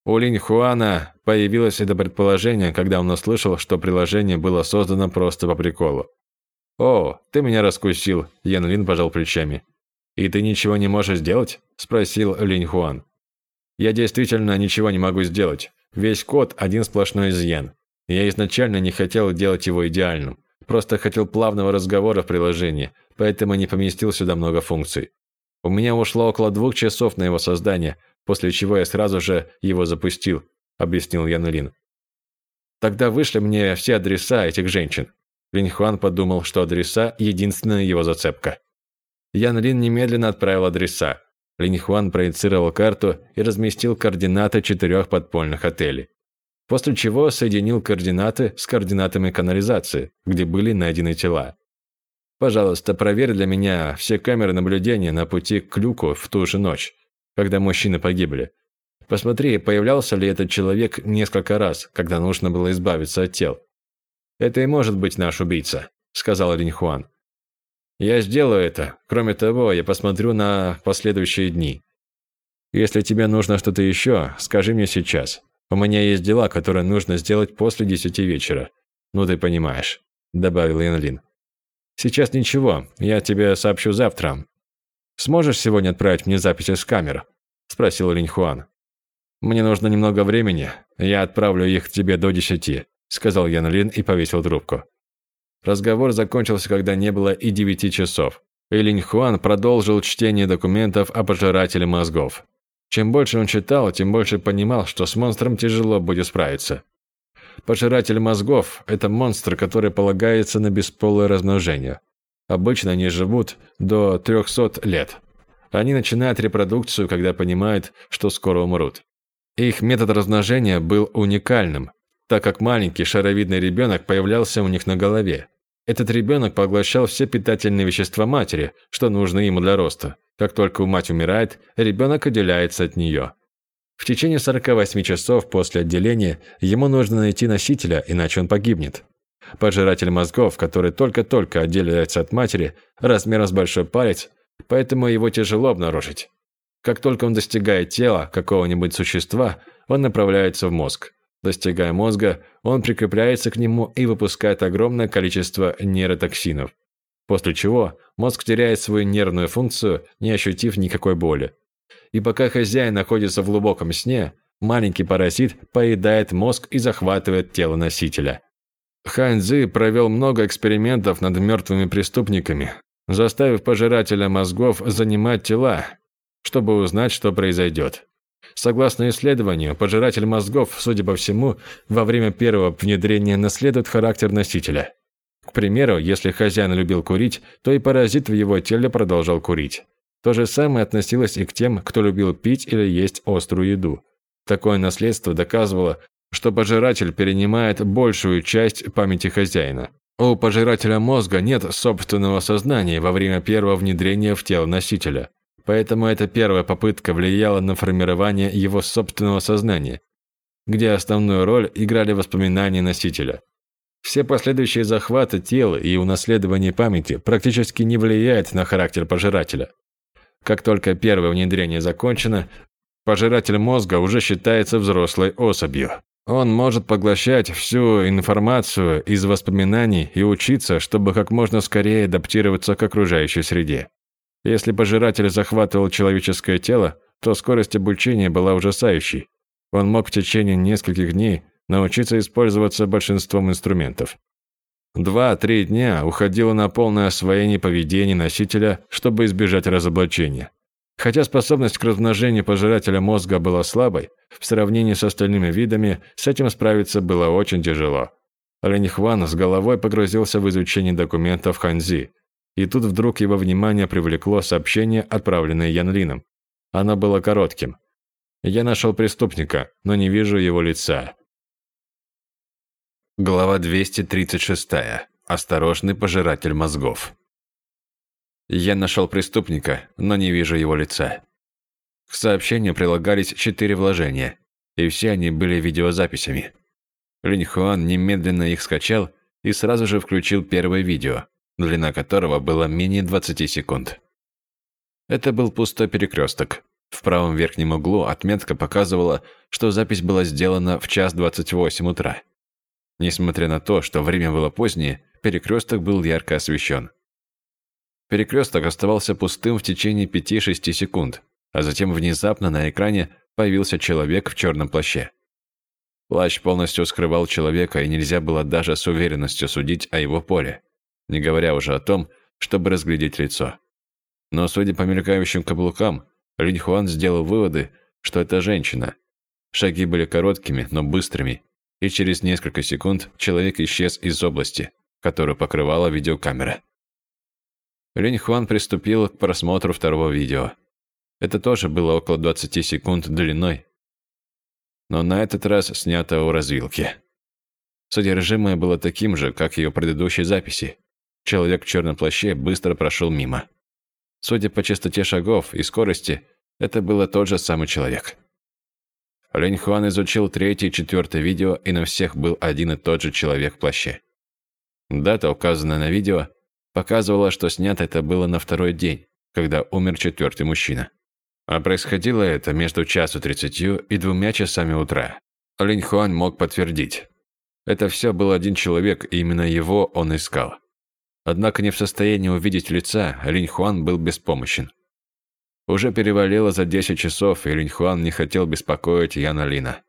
У Линь Хуана появилось это предположение, когда он услышал, что приложение было создано просто по приколу. «О, ты меня раскусил», – Ян Лин пожал плечами. «И ты ничего не можешь сделать?» – спросил Линь Хуан. «Я действительно ничего не могу сделать. Весь код – один сплошной изъян. Я изначально не хотел делать его идеальным. Просто хотел плавного разговора в приложении, поэтому не поместил сюда много функций. У меня ушло около двух часов на его создание, после чего я сразу же его запустил», – объяснил Ян Лин. «Тогда вышли мне все адреса этих женщин». Линь Хуан подумал, что адреса – единственная его зацепка. Ян Лин немедленно отправил адреса. Линь Хуан проецировал карту и разместил координаты четырех подпольных отелей. После чего соединил координаты с координатами канализации, где были найдены тела. Пожалуйста, проверь для меня все камеры наблюдения на пути к люку в ту же ночь, когда мужчины погибли. Посмотри, появлялся ли этот человек несколько раз, когда нужно было избавиться от тел. Это и может быть наш убийца, сказал Линь Хуан. Я сделаю это. Кроме того, я посмотрю на последующие дни. Если тебе нужно что-то еще, скажи мне сейчас. У меня есть дела, которые нужно сделать после десяти вечера. Ну ты понимаешь, добавил Ян Лин. Сейчас ничего, я тебе сообщу завтра. Сможешь сегодня отправить мне записи с камер? спросил Линь Хуан. Мне нужно немного времени. Я отправлю их тебе до десяти, сказал Ян Лин и повесил трубку. Разговор закончился, когда не было и девяти часов. И Хуан продолжил чтение документов о пожирателе мозгов. Чем больше он читал, тем больше понимал, что с монстром тяжело будет справиться. Пожиратель мозгов – это монстр, который полагается на бесполое размножение. Обычно они живут до 300 лет. Они начинают репродукцию, когда понимают, что скоро умрут. Их метод размножения был уникальным, так как маленький шаровидный ребенок появлялся у них на голове. Этот ребенок поглощал все питательные вещества матери, что нужно ему для роста. Как только мать умирает, ребенок отделяется от нее. В течение 48 часов после отделения ему нужно найти носителя, иначе он погибнет. Пожиратель мозгов, который только-только отделяется от матери, размером с большой палец, поэтому его тяжело обнаружить. Как только он достигает тела какого-нибудь существа, он направляется в мозг. Достигая мозга, он прикрепляется к нему и выпускает огромное количество нейротоксинов. После чего мозг теряет свою нервную функцию, не ощутив никакой боли. И пока хозяин находится в глубоком сне, маленький паразит поедает мозг и захватывает тело носителя. Хань провел много экспериментов над мертвыми преступниками, заставив пожирателя мозгов занимать тела, чтобы узнать, что произойдет. Согласно исследованию, пожиратель мозгов, судя по всему, во время первого внедрения наследует характер носителя. К примеру, если хозяин любил курить, то и паразит в его теле продолжал курить. То же самое относилось и к тем, кто любил пить или есть острую еду. Такое наследство доказывало, что пожиратель перенимает большую часть памяти хозяина. У пожирателя мозга нет собственного сознания во время первого внедрения в тело носителя. Поэтому эта первая попытка влияла на формирование его собственного сознания, где основную роль играли воспоминания носителя. Все последующие захваты тела и унаследование памяти практически не влияют на характер пожирателя. Как только первое внедрение закончено, пожиратель мозга уже считается взрослой особью. Он может поглощать всю информацию из воспоминаний и учиться, чтобы как можно скорее адаптироваться к окружающей среде. Если пожиратель захватывал человеческое тело, то скорость обучения была ужасающей. Он мог в течение нескольких дней научиться использоваться большинством инструментов. Два-три дня уходило на полное освоение поведения носителя, чтобы избежать разоблачения. Хотя способность к размножению пожирателя мозга была слабой, в сравнении с остальными видами с этим справиться было очень тяжело. Лень Хван с головой погрузился в изучение документов Ханзи, И тут вдруг его внимание привлекло сообщение, отправленное Янлином. Оно было коротким. «Я нашел преступника, но не вижу его лица». Глава 236. Осторожный пожиратель мозгов. Я нашел преступника, но не вижу его лица. К сообщению прилагались четыре вложения, и все они были видеозаписями. Линь Хуан немедленно их скачал и сразу же включил первое видео, длина которого была менее 20 секунд. Это был пустой перекресток. В правом верхнем углу отметка показывала, что запись была сделана в час 28 утра. Несмотря на то, что время было позднее, перекресток был ярко освещен. Перекресток оставался пустым в течение 5-6 секунд, а затем внезапно на экране появился человек в черном плаще. Плащ полностью скрывал человека, и нельзя было даже с уверенностью судить о его поле, не говоря уже о том, чтобы разглядеть лицо. Но, судя по мелькающим каблукам, Линь Хуан сделал выводы, что это женщина. Шаги были короткими, но быстрыми, и через несколько секунд человек исчез из области, которую покрывала видеокамера. Линь Хуан приступил к просмотру второго видео. Это тоже было около 20 секунд длиной, но на этот раз снято у развилки. Содержимое было таким же, как и ее предыдущей записи. Человек в черном плаще быстро прошел мимо. Судя по частоте шагов и скорости, это было тот же самый человек. Лень Хуан изучил третье и четвертое видео, и на всех был один и тот же человек в плаще. Дата, указанная на видео, показывала, что снято это было на второй день, когда умер четвертый мужчина. А происходило это между часу тридцатью и двумя часами утра. Линь Хуань мог подтвердить. Это все был один человек, и именно его он искал. Однако не в состоянии увидеть лица, Линь Хуан был беспомощен. Уже перевалило за 10 часов, и Линь Хуан не хотел беспокоить Яна Лина.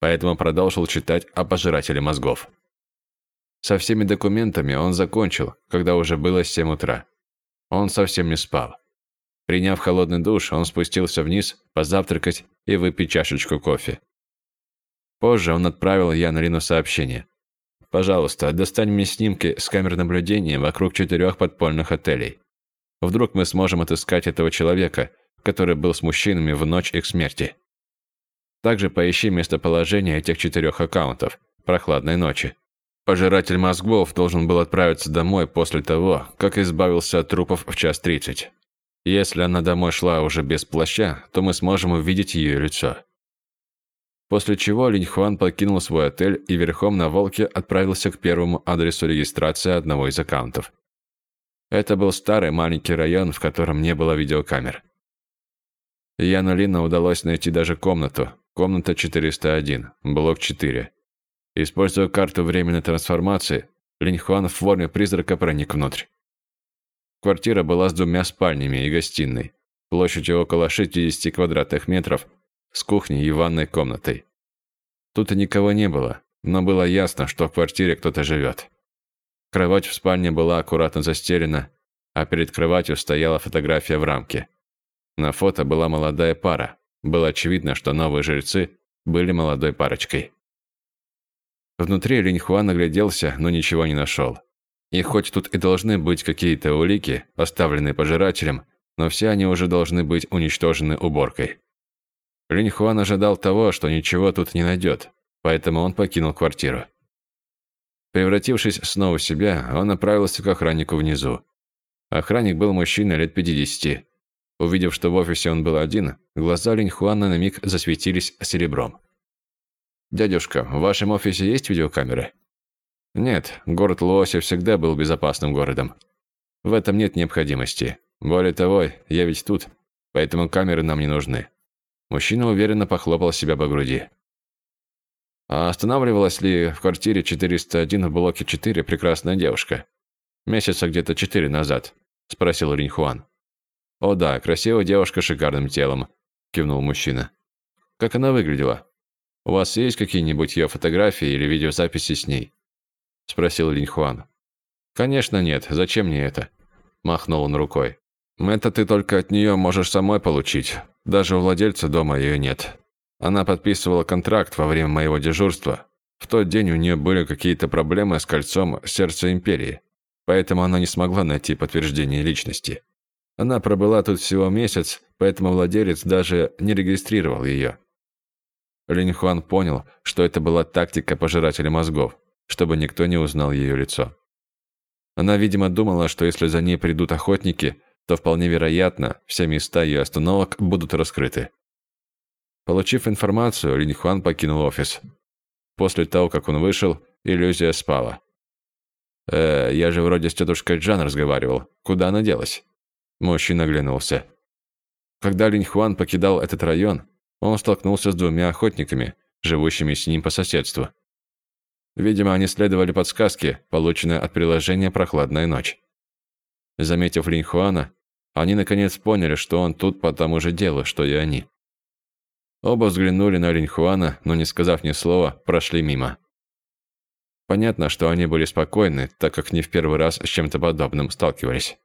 Поэтому продолжил читать о пожирателе мозгов. Со всеми документами он закончил, когда уже было 7 утра. Он совсем не спал. Приняв холодный душ, он спустился вниз позавтракать и выпить чашечку кофе. Позже он отправил Янрину сообщение. «Пожалуйста, достань мне снимки с камер наблюдения вокруг четырех подпольных отелей. Вдруг мы сможем отыскать этого человека, который был с мужчинами в ночь их смерти. Также поищи местоположение этих четырех аккаунтов прохладной ночи. Пожиратель мозгов должен был отправиться домой после того, как избавился от трупов в час тридцать. Если она домой шла уже без плаща, то мы сможем увидеть ее лицо. После чего Линь Хуан покинул свой отель и верхом на волке отправился к первому адресу регистрации одного из аккаунтов. Это был старый маленький район, в котором не было видеокамер. Яну Лина удалось найти даже комнату. Комната 401, блок 4. Используя карту временной трансформации, Линь Хуан в форме призрака проник внутрь. Квартира была с двумя спальнями и гостиной, площадью около 60 квадратных метров, с кухней и ванной комнатой. Тут и никого не было, но было ясно, что в квартире кто-то живет. Кровать в спальне была аккуратно застелена, а перед кроватью стояла фотография в рамке. На фото была молодая пара. Было очевидно, что новые жильцы были молодой парочкой. Внутри Линьхуан нагляделся, но ничего не нашел. И хоть тут и должны быть какие-то улики, оставленные пожирателем, но все они уже должны быть уничтожены уборкой. Линь Хуан ожидал того, что ничего тут не найдет, поэтому он покинул квартиру. Превратившись снова в себя, он направился к охраннику внизу. Охранник был мужчина лет 50. Увидев, что в офисе он был один, глаза Линь Хуана на миг засветились серебром. «Дядюшка, в вашем офисе есть видеокамеры?» Нет, город Луоси всегда был безопасным городом. В этом нет необходимости. Более того, я ведь тут, поэтому камеры нам не нужны. Мужчина уверенно похлопал себя по груди. А останавливалась ли в квартире 401 в блоке 4 прекрасная девушка? Месяца где-то четыре назад, спросил Ринхуан. О да, красивая девушка с шикарным телом, кивнул мужчина. Как она выглядела? У вас есть какие-нибудь ее фотографии или видеозаписи с ней? спросил Линь Хуан. Конечно нет, зачем мне это? махнул он рукой. Это ты только от нее можешь самой получить. Даже у владельца дома ее нет. Она подписывала контракт во время моего дежурства. В тот день у нее были какие-то проблемы с кольцом сердца империи. поэтому она не смогла найти подтверждение личности. Она пробыла тут всего месяц, поэтому владелец даже не регистрировал ее. Линь Хуан понял, что это была тактика пожирателя мозгов, чтобы никто не узнал ее лицо. Она, видимо, думала, что если за ней придут охотники, то вполне вероятно, все места ее остановок будут раскрыты. Получив информацию, Линь Хуан покинул офис. После того, как он вышел, иллюзия спала. «Э, я же вроде с тетушкой Джан разговаривал. Куда она делась?» Мужчина оглянулся. Когда Линь Хуан покидал этот район, он столкнулся с двумя охотниками, живущими с ним по соседству. Видимо, они следовали подсказке, полученной от приложения «Прохладная ночь». Заметив Линь Хуана, они наконец поняли, что он тут по тому же делу, что и они. Оба взглянули на Линь Хуана, но не сказав ни слова, прошли мимо. Понятно, что они были спокойны, так как не в первый раз с чем-то подобным сталкивались.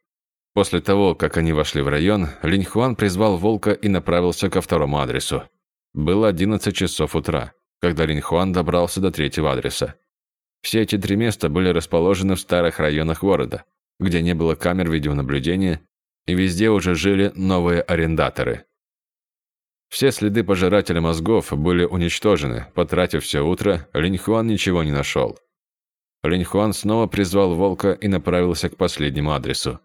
После того, как они вошли в район, Линь Хуан призвал волка и направился ко второму адресу. Было 11 часов утра, когда Линь Хуан добрался до третьего адреса. Все эти три места были расположены в старых районах города, где не было камер видеонаблюдения, и везде уже жили новые арендаторы. Все следы пожирателя мозгов были уничтожены. Потратив все утро, Линь Хуан ничего не нашел. Линь Хуан снова призвал волка и направился к последнему адресу.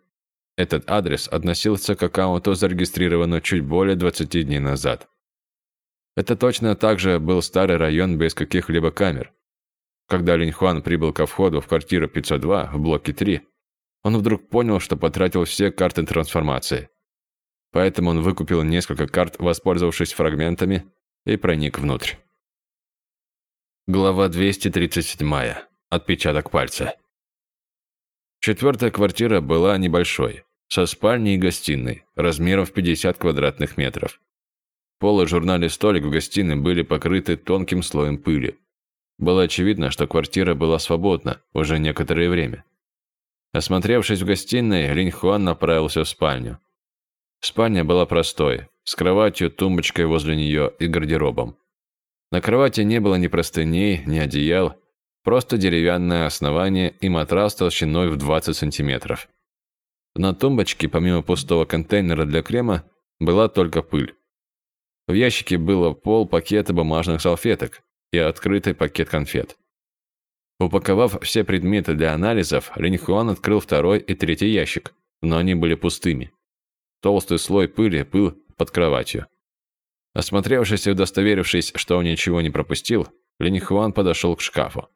Этот адрес относился к аккаунту, зарегистрированному чуть более 20 дней назад. Это точно также был старый район без каких-либо камер. Когда Линь Хуан прибыл ко входу в квартиру 502 в блоке 3, он вдруг понял, что потратил все карты трансформации. Поэтому он выкупил несколько карт, воспользовавшись фрагментами, и проник внутрь. Глава 237. Отпечаток пальца. Четвертая квартира была небольшой со спальней и гостиной, размером в 50 квадратных метров. Пол и журнальный столик в гостиной были покрыты тонким слоем пыли. Было очевидно, что квартира была свободна уже некоторое время. Осмотревшись в гостиной, Линь Хуан направился в спальню. Спальня была простой, с кроватью, тумбочкой возле нее и гардеробом. На кровати не было ни простыней, ни одеял, просто деревянное основание и матрас толщиной в 20 сантиметров. На тумбочке, помимо пустого контейнера для крема, была только пыль. В ящике было пол пакета бумажных салфеток и открытый пакет конфет. Упаковав все предметы для анализов, Линьхуан открыл второй и третий ящик, но они были пустыми. Толстый слой пыли был под кроватью. Осмотревшись и удостоверившись, что он ничего не пропустил, Линьхуан подошел к шкафу.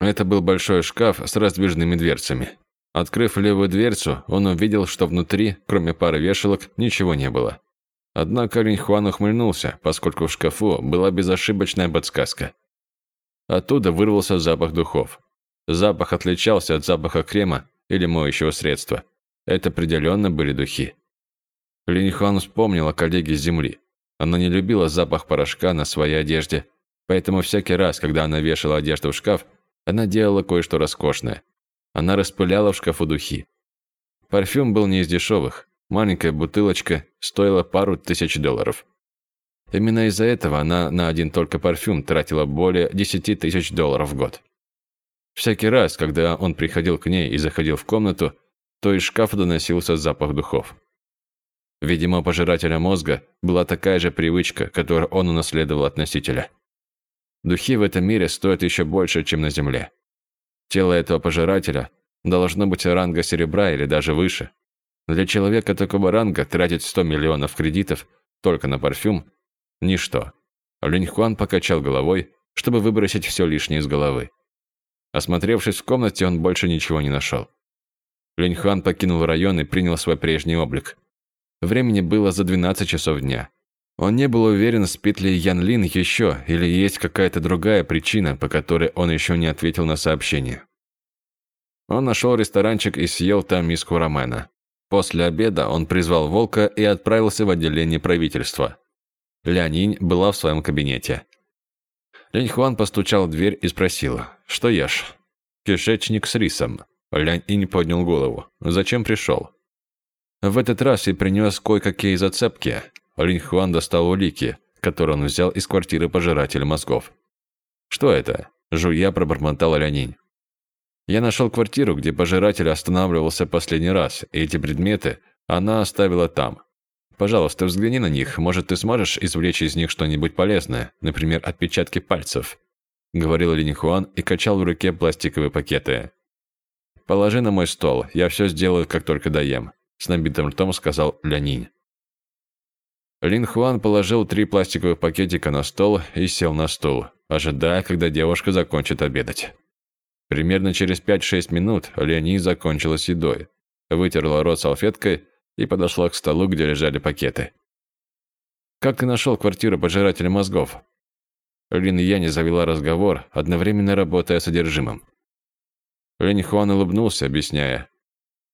Это был большой шкаф с раздвижными дверцами. Открыв левую дверцу, он увидел, что внутри, кроме пары вешалок, ничего не было. Однако Линь Хуан ухмыльнулся, поскольку в шкафу была безошибочная подсказка. Оттуда вырвался запах духов. Запах отличался от запаха крема или моющего средства. Это определенно были духи. Линь Хуан вспомнила коллеги с земли. Она не любила запах порошка на своей одежде, поэтому всякий раз, когда она вешала одежду в шкаф, она делала кое-что роскошное – она распыляла в шкафу духи. Парфюм был не из дешевых. Маленькая бутылочка стоила пару тысяч долларов. Именно из-за этого она на один только парфюм тратила более 10 тысяч долларов в год. Всякий раз, когда он приходил к ней и заходил в комнату, то из шкафа доносился запах духов. Видимо, пожирателя мозга была такая же привычка, которую он унаследовал от носителя. Духи в этом мире стоят еще больше, чем на Земле. Тело этого пожирателя должно быть ранга серебра или даже выше. Для человека такого ранга тратить 100 миллионов кредитов только на парфюм – ничто. Линь Хуан покачал головой, чтобы выбросить все лишнее из головы. Осмотревшись в комнате, он больше ничего не нашел. Линь Хуан покинул район и принял свой прежний облик. Времени было за 12 часов дня. Он не был уверен, спит ли Ян Лин еще, или есть какая-то другая причина, по которой он еще не ответил на сообщение. Он нашел ресторанчик и съел там миску рамена. После обеда он призвал Волка и отправился в отделение правительства. Лянинь была в своем кабинете. Лянь Хуан постучал в дверь и спросил, что ешь? Кишечник с рисом. Лянь Инь поднял голову. Зачем пришел? В этот раз я принес кое-какие зацепки, Линь Хуан достал улики, которые он взял из квартиры пожирателя мозгов. «Что это?» – жуя пробормотал Лянинь. Я нашел квартиру, где пожиратель останавливался последний раз, и эти предметы она оставила там. Пожалуйста, взгляни на них, может, ты сможешь извлечь из них что-нибудь полезное, например, отпечатки пальцев», — говорил Линь Хуан и качал в руке пластиковые пакеты. «Положи на мой стол, я все сделаю, как только доем», — с набитым ртом сказал Лянинь. Лин Хуан положил три пластиковых пакетика на стол и сел на стул, ожидая, когда девушка закончит обедать. Примерно через 5-6 минут Леони закончила с едой, вытерла рот салфеткой и подошла к столу, где лежали пакеты. «Как ты нашел квартиру пожирателя мозгов?» Лин Яни завела разговор, одновременно работая содержимым. Линь Хуан улыбнулся, объясняя.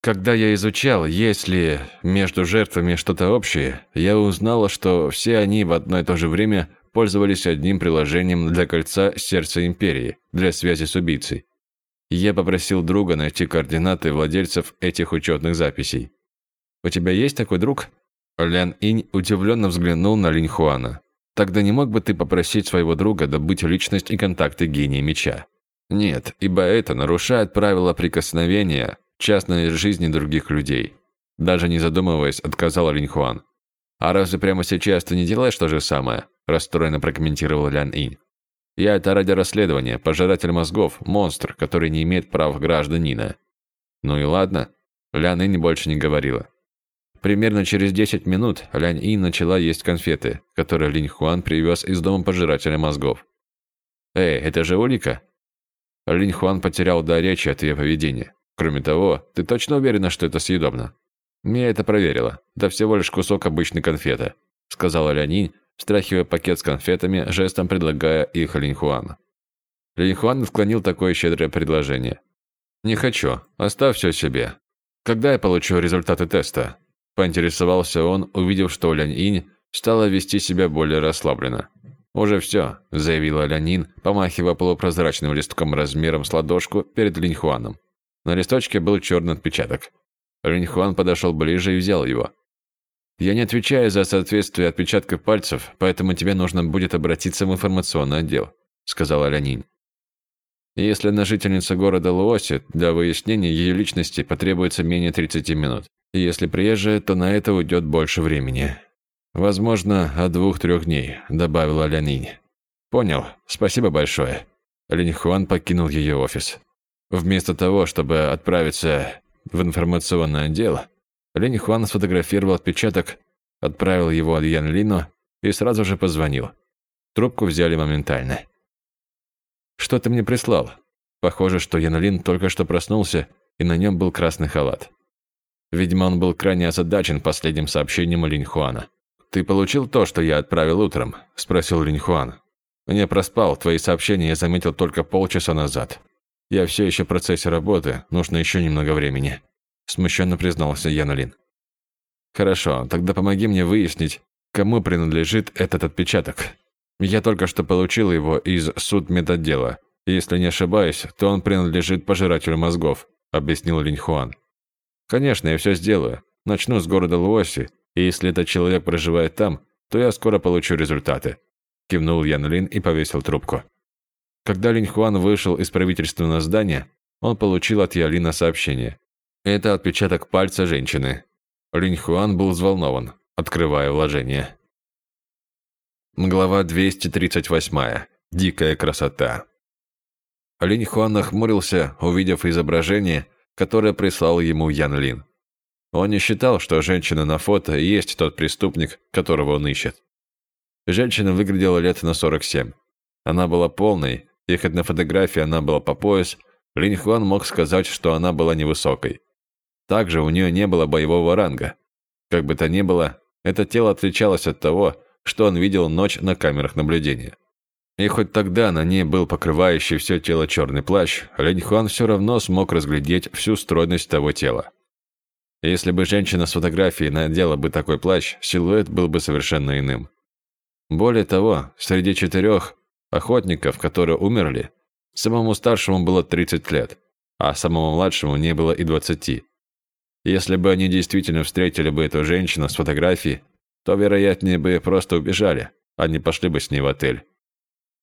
Когда я изучал, есть ли между жертвами что-то общее, я узнала, что все они в одно и то же время пользовались одним приложением для кольца Сердца Империи для связи с убийцей. Я попросил друга найти координаты владельцев этих учетных записей. «У тебя есть такой друг?» Лян Инь удивленно взглянул на Линь Хуана. «Тогда не мог бы ты попросить своего друга добыть личность и контакты гения меча?» «Нет, ибо это нарушает правила прикосновения частной жизни других людей. Даже не задумываясь, отказал Линьхуан. «А разве прямо сейчас ты не делаешь то же самое?» расстроенно прокомментировал Лян Инь. «Я это ради расследования, пожиратель мозгов, монстр, который не имеет прав гражданина». «Ну и ладно». Лян Инь больше не говорила. Примерно через 10 минут Лянь Инь начала есть конфеты, которые Линь Хуан привез из дома пожирателя мозгов. «Эй, это же улика?» Линь Хуан потерял дар речи от ее поведения. Кроме того, ты точно уверена, что это съедобно? Я это проверила. Да всего лишь кусок обычной конфеты, сказала Лянинь, встряхивая пакет с конфетами, жестом предлагая их Линьхуану. Линьхуан отклонил такое щедрое предложение. «Не хочу. Оставь все себе. Когда я получу результаты теста?» Поинтересовался он, увидев, что Лянь-Инь стала вести себя более расслабленно. «Уже все», – заявила Лянин, помахивая полупрозрачным листком размером с ладошку перед Линьхуаном. На листочке был черный отпечаток. Ринхуан подошел ближе и взял его. «Я не отвечаю за соответствие отпечатков пальцев, поэтому тебе нужно будет обратиться в информационный отдел», сказала Лянинь. «Если на жительница города Луоси, для выяснения ее личности потребуется менее 30 минут. Если приезжая, то на это уйдет больше времени. Возможно, от двух-трех дней», добавила Лянинь. «Понял. Спасибо большое». Линь покинул ее офис. Вместо того, чтобы отправиться в информационное отдел, Линь Хуан сфотографировал отпечаток, отправил его Ян Лину и сразу же позвонил. Трубку взяли моментально. «Что ты мне прислал?» Похоже, что Ян Лин только что проснулся, и на нем был красный халат. Видимо, он был крайне озадачен последним сообщением Линь Хуана. «Ты получил то, что я отправил утром?» – спросил Линь Хуан. «Не проспал, твои сообщения я заметил только полчаса назад. «Я все еще в процессе работы, нужно еще немного времени», – смущенно признался Яналин. «Хорошо, тогда помоги мне выяснить, кому принадлежит этот отпечаток. Я только что получил его из судмедотдела. Если не ошибаюсь, то он принадлежит пожирателю мозгов», – объяснил Линь Хуан. «Конечно, я все сделаю. Начну с города Луоси, и если этот человек проживает там, то я скоро получу результаты», – кивнул Ян Лин и повесил трубку. Когда Линь Хуан вышел из правительственного здания, он получил от Ялина сообщение. Это отпечаток пальца женщины. Линь Хуан был взволнован, открывая вложение. Глава 238. Дикая красота. Линь Хуан нахмурился, увидев изображение, которое прислал ему Ян Лин. Он не считал, что женщина на фото есть тот преступник, которого он ищет. Женщина выглядела лет на 47. Она была полной, и хоть на фотографии она была по пояс, Линь Хуан мог сказать, что она была невысокой. Также у нее не было боевого ранга. Как бы то ни было, это тело отличалось от того, что он видел ночь на камерах наблюдения. И хоть тогда на ней был покрывающий все тело черный плащ, Линь Хуан все равно смог разглядеть всю стройность того тела. Если бы женщина с фотографией надела бы такой плащ, силуэт был бы совершенно иным. Более того, среди четырех Охотников, которые умерли, самому старшему было 30 лет, а самому младшему не было и 20. Если бы они действительно встретили бы эту женщину с фотографией, то, вероятнее бы, просто убежали, а не пошли бы с ней в отель.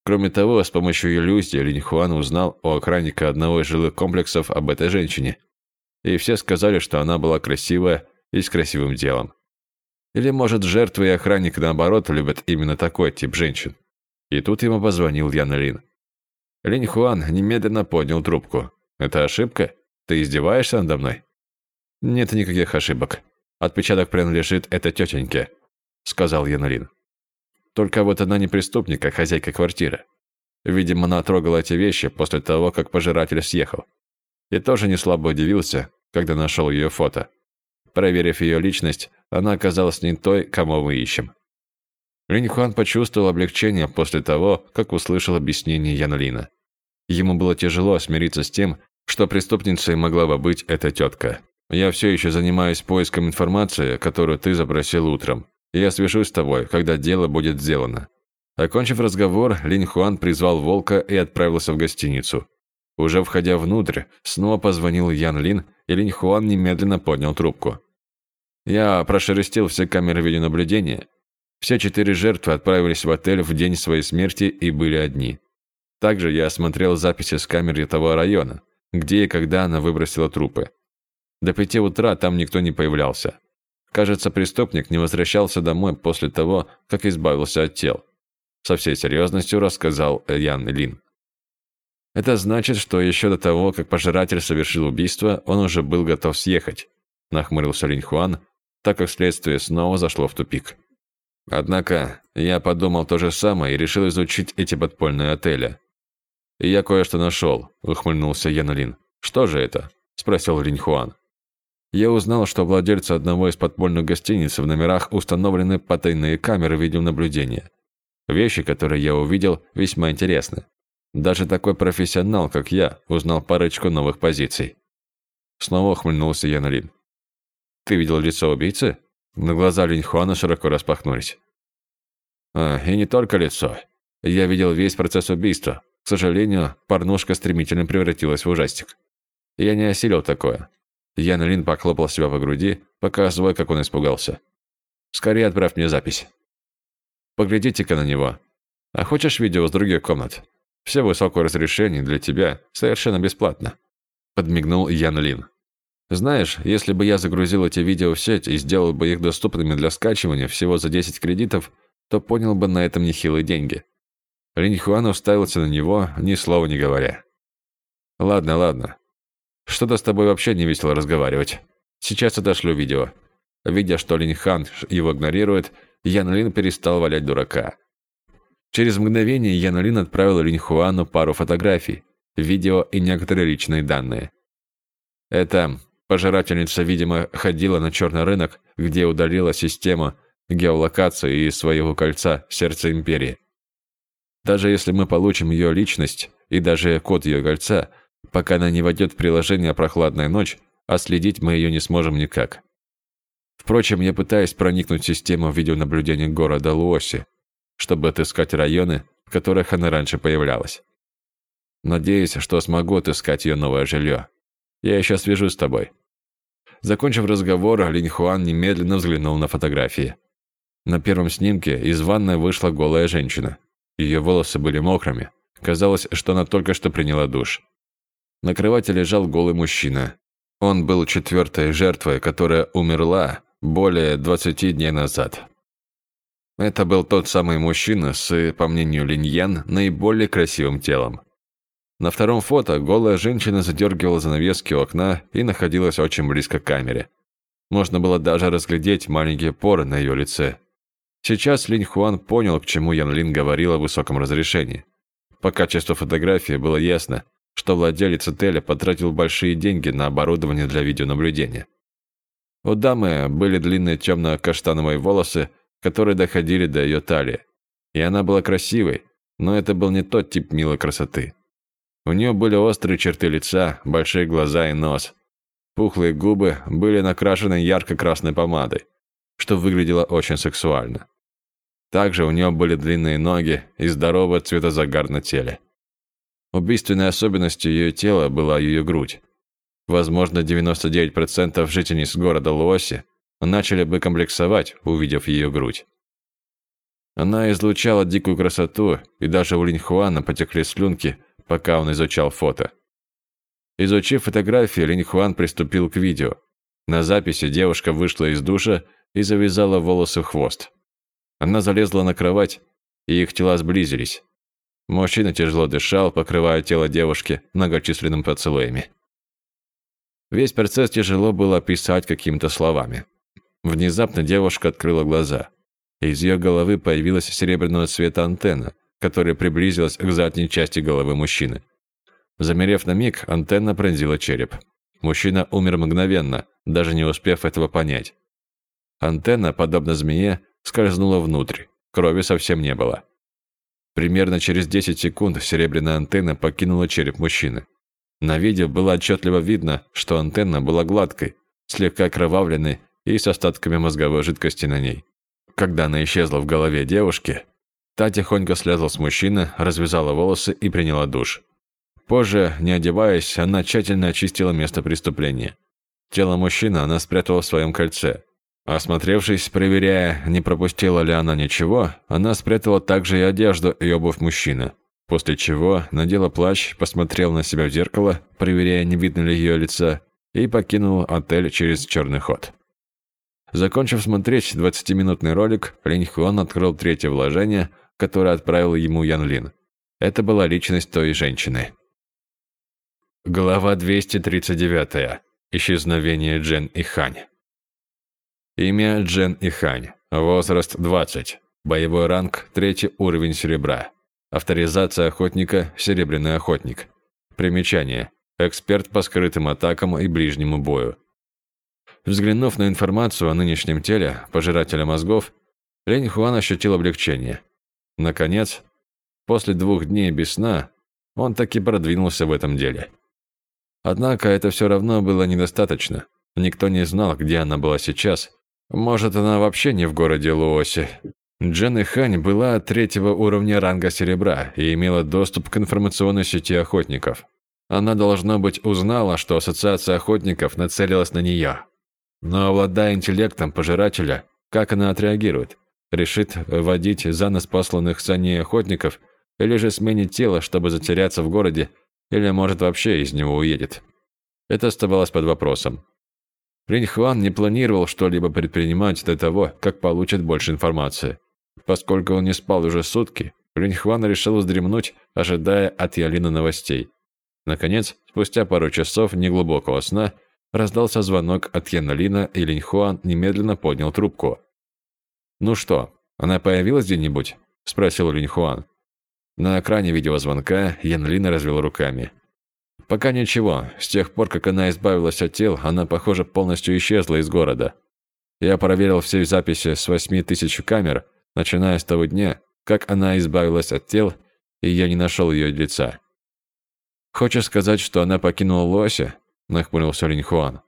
Кроме того, с помощью иллюзии Линь Хуан узнал у охранника одного из жилых комплексов об этой женщине. И все сказали, что она была красивая и с красивым делом. Или, может, жертвы и охранник, наоборот, любят именно такой тип женщин. И тут ему позвонил Ян Лин. Линь Хуан немедленно поднял трубку. «Это ошибка? Ты издеваешься надо мной?» «Нет никаких ошибок. Отпечаток принадлежит этой тетеньке», — сказал Ян Лин. Только вот она не преступник, а хозяйка квартиры. Видимо, она трогала эти вещи после того, как пожиратель съехал. И тоже не слабо удивился, когда нашел ее фото. Проверив ее личность, она оказалась не той, кому мы ищем. Линь Хуан почувствовал облегчение после того, как услышал объяснение Ян Лина. Ему было тяжело смириться с тем, что преступницей могла бы быть эта тетка. «Я все еще занимаюсь поиском информации, которую ты запросил утром. Я свяжусь с тобой, когда дело будет сделано». Окончив разговор, Линь Хуан призвал волка и отправился в гостиницу. Уже входя внутрь, снова позвонил Ян Лин, и Линь Хуан немедленно поднял трубку. Я прошерстил все камеры видеонаблюдения. Все четыре жертвы отправились в отель в день своей смерти и были одни. Также я осмотрел записи с камер того района, где и когда она выбросила трупы. До пяти утра там никто не появлялся. Кажется, преступник не возвращался домой после того, как избавился от тел. Со всей серьезностью рассказал Ян Лин. Это значит, что еще до того, как пожиратель совершил убийство, он уже был готов съехать, нахмурился Линь Хуан, так как следствие снова зашло в тупик. Однако, я подумал то же самое и решил изучить эти подпольные отели. И я кое-что нашел, ухмыльнулся Ян Лин. Что же это? спросил Линь Хуан. Я узнал, что владельцу одного из подпольных гостиниц в номерах установлены потайные камеры видеонаблюдения. Вещи, которые я увидел, весьма интересны. Даже такой профессионал, как я, узнал парочку новых позиций. Снова ухмыльнулся я на Лин. «Ты видел лицо убийцы?» На глаза Линь Хуана широко распахнулись. А, и не только лицо. Я видел весь процесс убийства. К сожалению, порнушка стремительно превратилась в ужастик. Я не осилил такое. Ян Лин похлопал себя по груди, показывая, как он испугался. «Скорее отправь мне запись». «Поглядите-ка на него. А хочешь видео с других комнат? Все высокого разрешения для тебя совершенно бесплатно», – подмигнул Ян Лин. «Знаешь, если бы я загрузил эти видео в сеть и сделал бы их доступными для скачивания всего за 10 кредитов, то понял бы на этом нехилые деньги». Линь Хуан уставился на него, ни слова не говоря. «Ладно, ладно. Что-то с тобой вообще не весело разговаривать. Сейчас отошлю видео. Видя, что Линь Хан его игнорирует, Ян Лин перестал валять дурака. Через мгновение Ян Лин отправил Линь Хуану пару фотографий, видео и некоторые личные данные. Эта пожирательница, видимо, ходила на черный рынок, где удалила систему геолокации из своего кольца сердца империи. Даже если мы получим ее личность и даже код ее кольца, Пока она не войдет в приложение «Прохладная ночь», а следить мы ее не сможем никак. Впрочем, я пытаюсь проникнуть в систему видеонаблюдения города Луоси, чтобы отыскать районы, в которых она раньше появлялась. Надеюсь, что смогу отыскать ее новое жилье. Я еще свяжусь с тобой. Закончив разговор, Линь немедленно взглянул на фотографии. На первом снимке из ванной вышла голая женщина. Ее волосы были мокрыми. Казалось, что она только что приняла душ. На кровати лежал голый мужчина. Он был четвертой жертвой, которая умерла более 20 дней назад. Это был тот самый мужчина с, по мнению Линьян, наиболее красивым телом. На втором фото голая женщина задергивала занавески у окна и находилась очень близко к камере. Можно было даже разглядеть маленькие поры на ее лице. Сейчас Линь Хуан понял, к чему Ян Лин говорил о высоком разрешении. По качеству фотографии было ясно, что владелец отеля потратил большие деньги на оборудование для видеонаблюдения. У дамы были длинные темно-каштановые волосы, которые доходили до ее талии. И она была красивой, но это был не тот тип милой красоты. У нее были острые черты лица, большие глаза и нос. Пухлые губы были накрашены ярко-красной помадой, что выглядело очень сексуально. Также у нее были длинные ноги и здоровый цветозагар на теле. Убийственной особенностью ее тела была ее грудь. Возможно, 99% жительниц города Луоси начали бы комплексовать, увидев ее грудь. Она излучала дикую красоту, и даже у Линьхуана потекли слюнки, пока он изучал фото. Изучив фотографии, Линьхуан приступил к видео. На записи девушка вышла из душа и завязала волосы в хвост. Она залезла на кровать, и их тела сблизились. Мужчина тяжело дышал, покрывая тело девушки многочисленными поцелуями. Весь процесс тяжело было описать какими-то словами. Внезапно девушка открыла глаза. Из ее головы появилась серебряного цвета антенна, которая приблизилась к задней части головы мужчины. Замерев на миг, антенна пронзила череп. Мужчина умер мгновенно, даже не успев этого понять. Антенна, подобно змее, скользнула внутрь. Крови совсем не было. Примерно через 10 секунд серебряная антенна покинула череп мужчины. На видео было отчетливо видно, что антенна была гладкой, слегка окровавленной и с остатками мозговой жидкости на ней. Когда она исчезла в голове девушки, та тихонько слезла с мужчины, развязала волосы и приняла душ. Позже, не одеваясь, она тщательно очистила место преступления. Тело мужчины она спрятала в своем кольце. Осмотревшись, проверяя, не пропустила ли она ничего, она спрятала также и одежду и обувь мужчины. После чего надела плащ, посмотрел на себя в зеркало, проверяя, не видно ли ее лица, и покинул отель через черный ход. Закончив смотреть 20-минутный ролик, Линь Хуан открыл третье вложение, которое отправил ему Ян Лин. Это была личность той женщины. Глава 239. Исчезновение Джен и Хань. Имя Джен и Хань. Возраст 20. Боевой ранг – третий уровень серебра. Авторизация охотника – серебряный охотник. Примечание. Эксперт по скрытым атакам и ближнему бою. Взглянув на информацию о нынешнем теле пожирателя мозгов, Лень Хуан ощутил облегчение. Наконец, после двух дней без сна, он таки продвинулся в этом деле. Однако это все равно было недостаточно. Никто не знал, где она была сейчас. Может, она вообще не в городе Луосе. Джен Хань была третьего уровня ранга серебра и имела доступ к информационной сети охотников. Она, должно быть, узнала, что Ассоциация охотников нацелилась на нее. Но обладая интеллектом пожирателя, как она отреагирует? Решит водить за нос посланных за ней охотников или же сменит тело, чтобы затеряться в городе, или, может, вообще из него уедет? Это оставалось под вопросом. Ринхван не планировал что-либо предпринимать до того, как получит больше информации. Поскольку он не спал уже сутки, Ринхван решил вздремнуть, ожидая от Ялины новостей. Наконец, спустя пару часов неглубокого сна, раздался звонок от Янолина, и Линхуан немедленно поднял трубку. «Ну что, она появилась где-нибудь?» – спросил Линхуан. На экране видеозвонка Янлина развел руками. «Пока ничего. С тех пор, как она избавилась от тел, она, похоже, полностью исчезла из города. Я проверил все записи с восьми тысяч камер, начиная с того дня, как она избавилась от тел, и я не нашел ее лица. «Хочешь сказать, что она покинула Лося?» – нахмурился Линьхуан.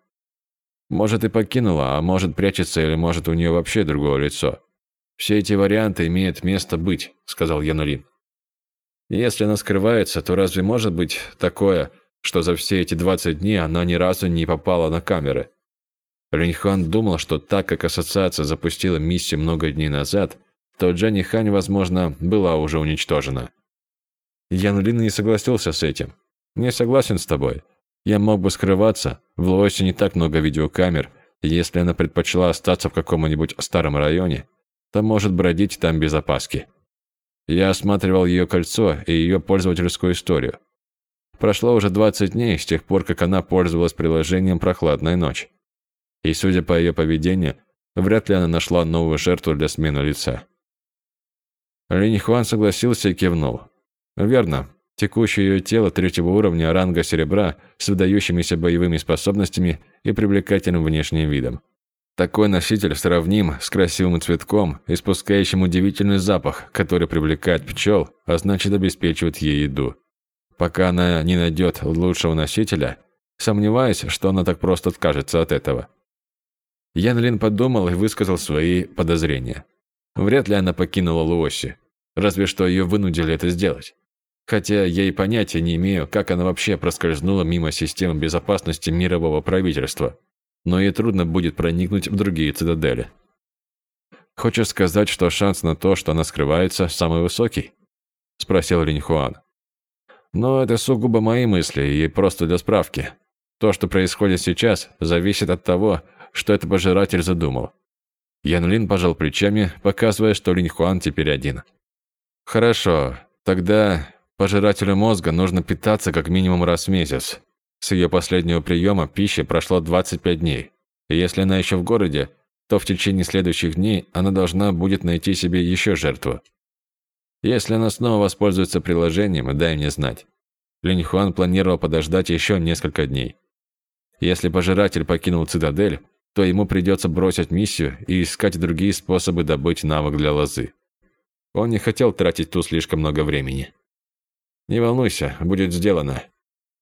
«Может, и покинула, а может, прячется, или может, у нее вообще другое лицо. Все эти варианты имеют место быть», – сказал Янурин. «Если она скрывается, то разве может быть такое, что за все эти 20 дней она ни разу не попала на камеры?» Линьхуан думал, что так как ассоциация запустила миссию много дней назад, то Дженни Хань, возможно, была уже уничтожена. Ян Лин не согласился с этим. «Не согласен с тобой. Я мог бы скрываться, в Луосе не так много видеокамер, если она предпочла остаться в каком-нибудь старом районе, то может бродить там без опаски. Я осматривал ее кольцо и ее пользовательскую историю. Прошло уже 20 дней с тех пор, как она пользовалась приложением «Прохладная ночь». И, судя по ее поведению, вряд ли она нашла новую жертву для смены лица. Линь Хуан согласился и кивнул. «Верно. Текущее ее тело третьего уровня ранга серебра с выдающимися боевыми способностями и привлекательным внешним видом. Такой носитель сравним с красивым цветком, испускающим удивительный запах, который привлекает пчел, а значит обеспечивает ей еду. Пока она не найдет лучшего носителя, сомневаюсь, что она так просто откажется от этого. Ян Лин подумал и высказал свои подозрения. Вряд ли она покинула Луоси, разве что ее вынудили это сделать хотя я и понятия не имею, как она вообще проскользнула мимо системы безопасности мирового правительства. Но ей трудно будет проникнуть в другие цитадели. Хочешь сказать, что шанс на то, что она скрывается, самый высокий? Спросил Линь Хуан. Но это сугубо мои мысли и просто для справки. То, что происходит сейчас, зависит от того, что этот пожиратель задумал. Ян Лин пожал плечами, показывая, что Линь Хуан теперь один. Хорошо, тогда пожирателю мозга нужно питаться как минимум раз в месяц. С ее последнего приема пищи прошло 25 дней. И если она еще в городе, то в течение следующих дней она должна будет найти себе еще жертву. Если она снова воспользуется приложением, дай мне знать. Линь Хуан планировал подождать еще несколько дней. Если пожиратель покинул цитадель, то ему придется бросить миссию и искать другие способы добыть навык для лозы. Он не хотел тратить тут слишком много времени. «Не волнуйся, будет сделано.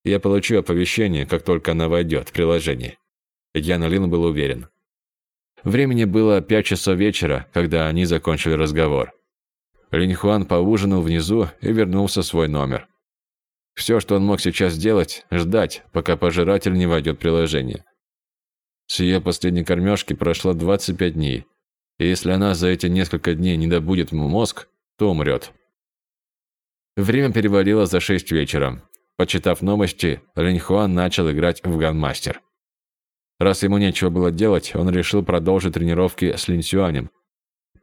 Я получу оповещение, как только она войдет в приложение». Ян Лин был уверен. Времени было пять часов вечера, когда они закончили разговор. Линь Хуан поужинал внизу и вернулся в свой номер. Все, что он мог сейчас сделать, ждать, пока пожиратель не войдет приложение. С ее последней кормежки прошло 25 дней, и если она за эти несколько дней не добудет ему мозг, то умрет. Время перевалило за 6 вечера. Почитав новости, Линь Хуан начал играть в Ганмастер. Раз ему нечего было делать, он решил продолжить тренировки с Лин Сюанем.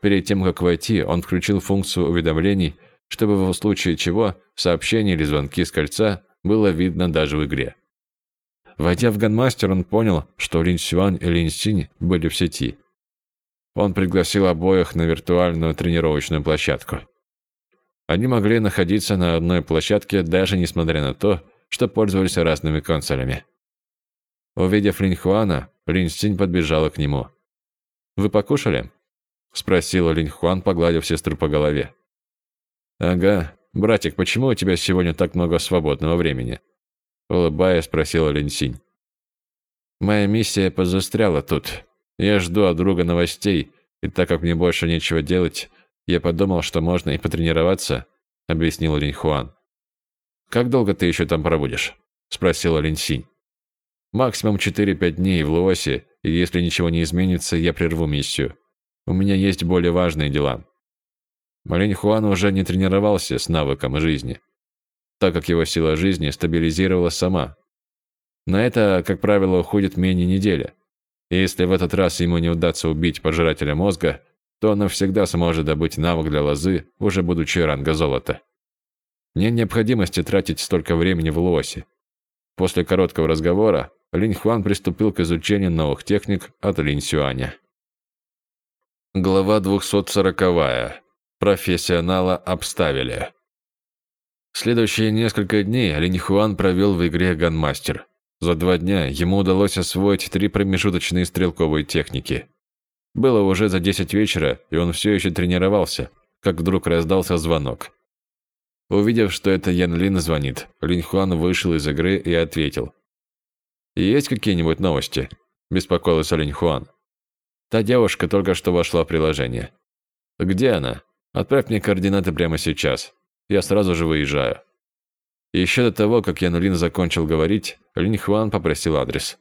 Перед тем, как войти, он включил функцию уведомлений, чтобы в случае чего сообщения или звонки с кольца было видно даже в игре. Войдя в Ганмастер, он понял, что Лин Сюань и Лин Синь были в сети. Он пригласил обоих на виртуальную тренировочную площадку. Они могли находиться на одной площадке, даже несмотря на то, что пользовались разными консолями. Увидев Линь Хуана, Линь Синь подбежала к нему. «Вы покушали?» – спросила Линь Хуан, погладив сестру по голове. «Ага. Братик, почему у тебя сегодня так много свободного времени?» Улыбаясь, спросила Линсинь. «Моя миссия позастряла тут. Я жду от друга новостей, и так как мне больше нечего делать, я подумал, что можно и потренироваться», — объяснил Линхуан. «Как долго ты еще там пробудешь?» — спросила Линсинь. «Максимум 4-5 дней в Луосе, и если ничего не изменится, я прерву миссию. У меня есть более важные дела». Линь Хуан уже не тренировался с навыком жизни так как его сила жизни стабилизировалась сама. На это, как правило, уходит менее недели. И если в этот раз ему не удастся убить пожирателя мозга, то он навсегда сможет добыть навык для лозы, уже будучи ранга золота. Нет необходимости тратить столько времени в лосе. После короткого разговора Линь Хуан приступил к изучению новых техник от Линь Сюаня. Глава 240. Профессионала обставили. Следующие несколько дней Линь Хуан провел в игре Ганмастер. За два дня ему удалось освоить три промежуточные стрелковые техники. Было уже за 10 вечера, и он все еще тренировался, как вдруг раздался звонок. Увидев, что это Ян Лин звонит, Линь Хуан вышел из игры и ответил. «Есть какие-нибудь новости?» – беспокоился Линь Хуан. «Та девушка только что вошла в приложение». «Где она? Отправь мне координаты прямо сейчас я сразу же выезжаю. Еще до того, как Ян Лин закончил говорить, Линь Хуан попросил адрес.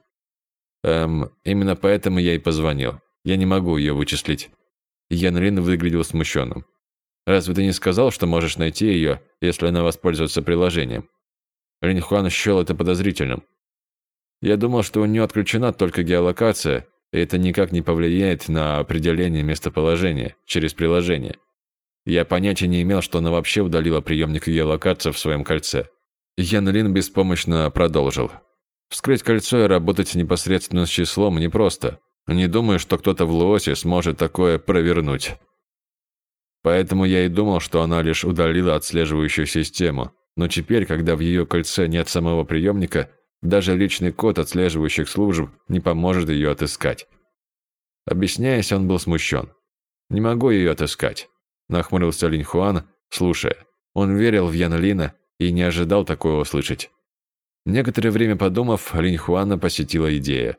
Эм, именно поэтому я и позвонил. Я не могу ее вычислить. Ян Лин выглядел смущенным. Разве ты не сказал, что можешь найти ее, если она воспользуется приложением? Линь Хуан счел это подозрительным. Я думал, что у нее отключена только геолокация, это никак не повлияет на определение местоположения через приложение. Я понятия не имел, что она вообще удалила приемник ее локации в своем кольце. Ян Лин беспомощно продолжил. Вскрыть кольцо и работать непосредственно с числом непросто. Не думаю, что кто-то в Луосе сможет такое провернуть. Поэтому я и думал, что она лишь удалила отслеживающую систему. Но теперь, когда в ее кольце нет самого приемника, даже личный код отслеживающих служб не поможет ее отыскать. Объясняясь, он был смущен. Не могу ее отыскать нахмурился Линь Хуан, слушая. Он верил в Ян Лина и не ожидал такого услышать. Некоторое время подумав, Линь Хуана посетила идея.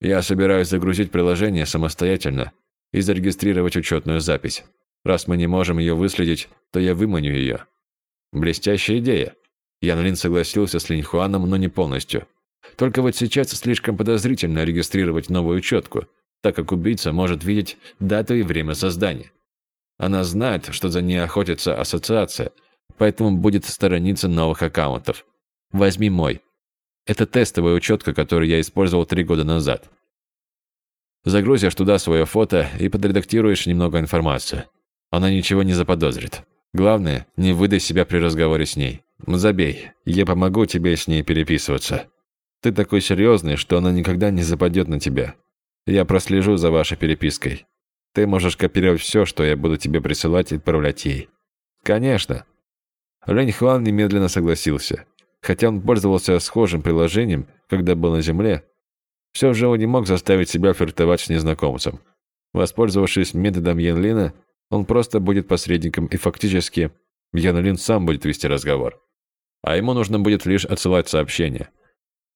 «Я собираюсь загрузить приложение самостоятельно и зарегистрировать учетную запись. Раз мы не можем ее выследить, то я выманю ее». «Блестящая идея». Ян Лин согласился с Линь Хуаном, но не полностью. Только вот сейчас слишком подозрительно регистрировать новую учетку, так как убийца может видеть дату и время создания. Она знает, что за ней охотится ассоциация, поэтому будет сторониться новых аккаунтов. Возьми мой. Это тестовая учетка, которую я использовал три года назад. Загрузишь туда свое фото и подредактируешь немного информации. Она ничего не заподозрит. Главное, не выдай себя при разговоре с ней. Забей, я помогу тебе с ней переписываться. Ты такой серьезный, что она никогда не западет на тебя. Я прослежу за вашей перепиской. Ты можешь копировать все, что я буду тебе присылать и отправлять ей. Конечно. Лень Хуан немедленно согласился. Хотя он пользовался схожим приложением, когда был на земле, все же он не мог заставить себя флиртовать с незнакомцем. Воспользовавшись методом Янлина, он просто будет посредником и фактически Янлин сам будет вести разговор. А ему нужно будет лишь отсылать сообщения.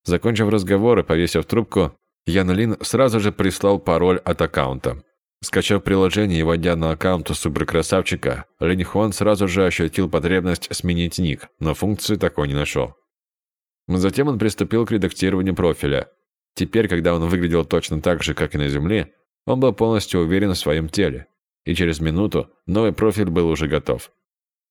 Закончив разговор и повесив трубку, Ян Лин сразу же прислал пароль от аккаунта. Скачав приложение и войдя на аккаунт суперкрасавчика, Линь Хуан сразу же ощутил потребность сменить ник, но функции такой не нашел. Затем он приступил к редактированию профиля. Теперь, когда он выглядел точно так же, как и на Земле, он был полностью уверен в своем теле. И через минуту новый профиль был уже готов.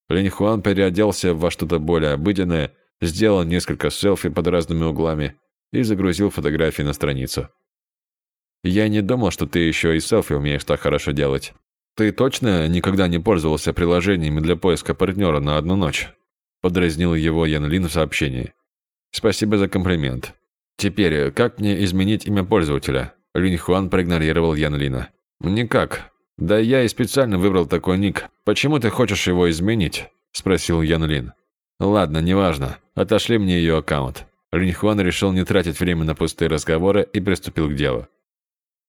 Линь Хуан переоделся во что-то более обыденное сделал несколько селфи под разными углами и загрузил фотографии на страницу. «Я не думал, что ты еще и селфи умеешь так хорошо делать. Ты точно никогда не пользовался приложениями для поиска партнера на одну ночь?» Подразнил его Ян Лин в сообщении. «Спасибо за комплимент. Теперь, как мне изменить имя пользователя?» Линь Хуан проигнорировал Ян Лина. «Никак. Да я и специально выбрал такой ник. Почему ты хочешь его изменить?» Спросил Ян Лин. Ладно, неважно. Отошли мне ее аккаунт. Линьхуан решил не тратить время на пустые разговоры и приступил к делу.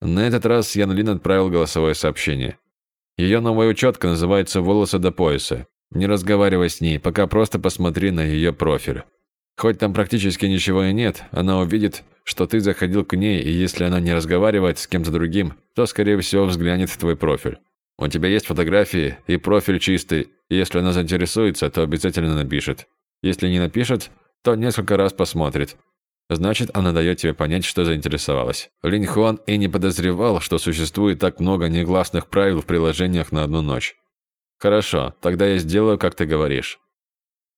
На этот раз Ян Лин отправил голосовое сообщение. Ее новая учетка называется «Волосы до пояса». Не разговаривай с ней, пока просто посмотри на ее профиль. Хоть там практически ничего и нет, она увидит, что ты заходил к ней, и если она не разговаривает с кем-то другим, то, скорее всего, взглянет в твой профиль. У тебя есть фотографии, и профиль чистый. Если она заинтересуется, то обязательно напишет. Если не напишет, то несколько раз посмотрит. Значит, она дает тебе понять, что заинтересовалась. Линь Хуан и не подозревал, что существует так много негласных правил в приложениях на одну ночь. Хорошо, тогда я сделаю, как ты говоришь.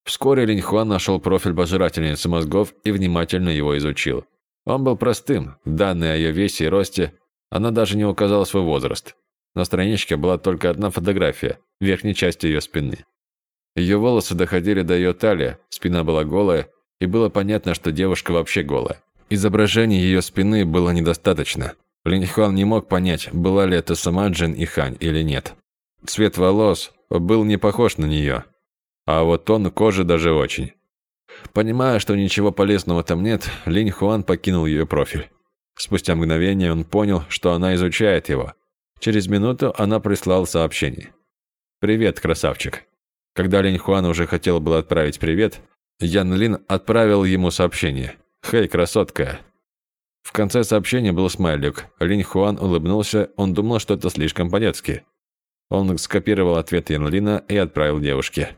Вскоре Линь Хуан нашел профиль пожирательницы мозгов и внимательно его изучил. Он был простым, данные о ее весе и росте, она даже не указала свой возраст. На страничке была только одна фотография, верхней части ее спины. Ее волосы доходили до ее талии, спина была голая, и было понятно, что девушка вообще голая. Изображение ее спины было недостаточно. Линьхуан не мог понять, была ли это сама Джин Ихань или нет. Цвет волос был не похож на нее, а вот тон кожи даже очень. Понимая, что ничего полезного там нет, Линь Хуан покинул ее профиль. Спустя мгновение он понял, что она изучает его, Через минуту она прислала сообщение. «Привет, красавчик». Когда Линь Хуан уже хотел было отправить привет, Ян Лин отправил ему сообщение. «Хей, красотка». В конце сообщения был смайлик. Линь Хуан улыбнулся, он думал, что это слишком по-детски. Он скопировал ответ Ян Лина и отправил девушке.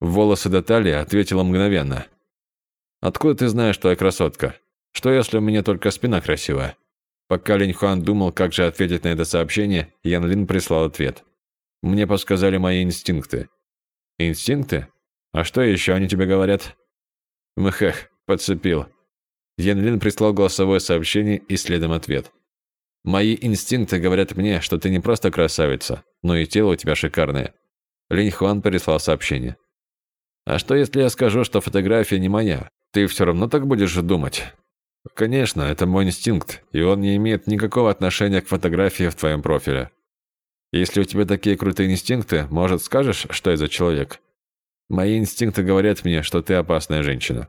«Волосы до талии», ответила мгновенно. «Откуда ты знаешь, что я красотка? Что если у меня только спина красивая?» Пока Линь Хуан думал, как же ответить на это сообщение, Ян Лин прислал ответ. «Мне подсказали мои инстинкты». «Инстинкты? А что еще они тебе говорят?» «Мхэх, подцепил». Ян Лин прислал голосовое сообщение и следом ответ. «Мои инстинкты говорят мне, что ты не просто красавица, но и тело у тебя шикарное». Линь Хуан прислал сообщение. «А что, если я скажу, что фотография не моя? Ты все равно так будешь думать?» Конечно, это мой инстинкт, и он не имеет никакого отношения к фотографии в твоем профиле. Если у тебя такие крутые инстинкты, может, скажешь, что я за человек? Мои инстинкты говорят мне, что ты опасная женщина.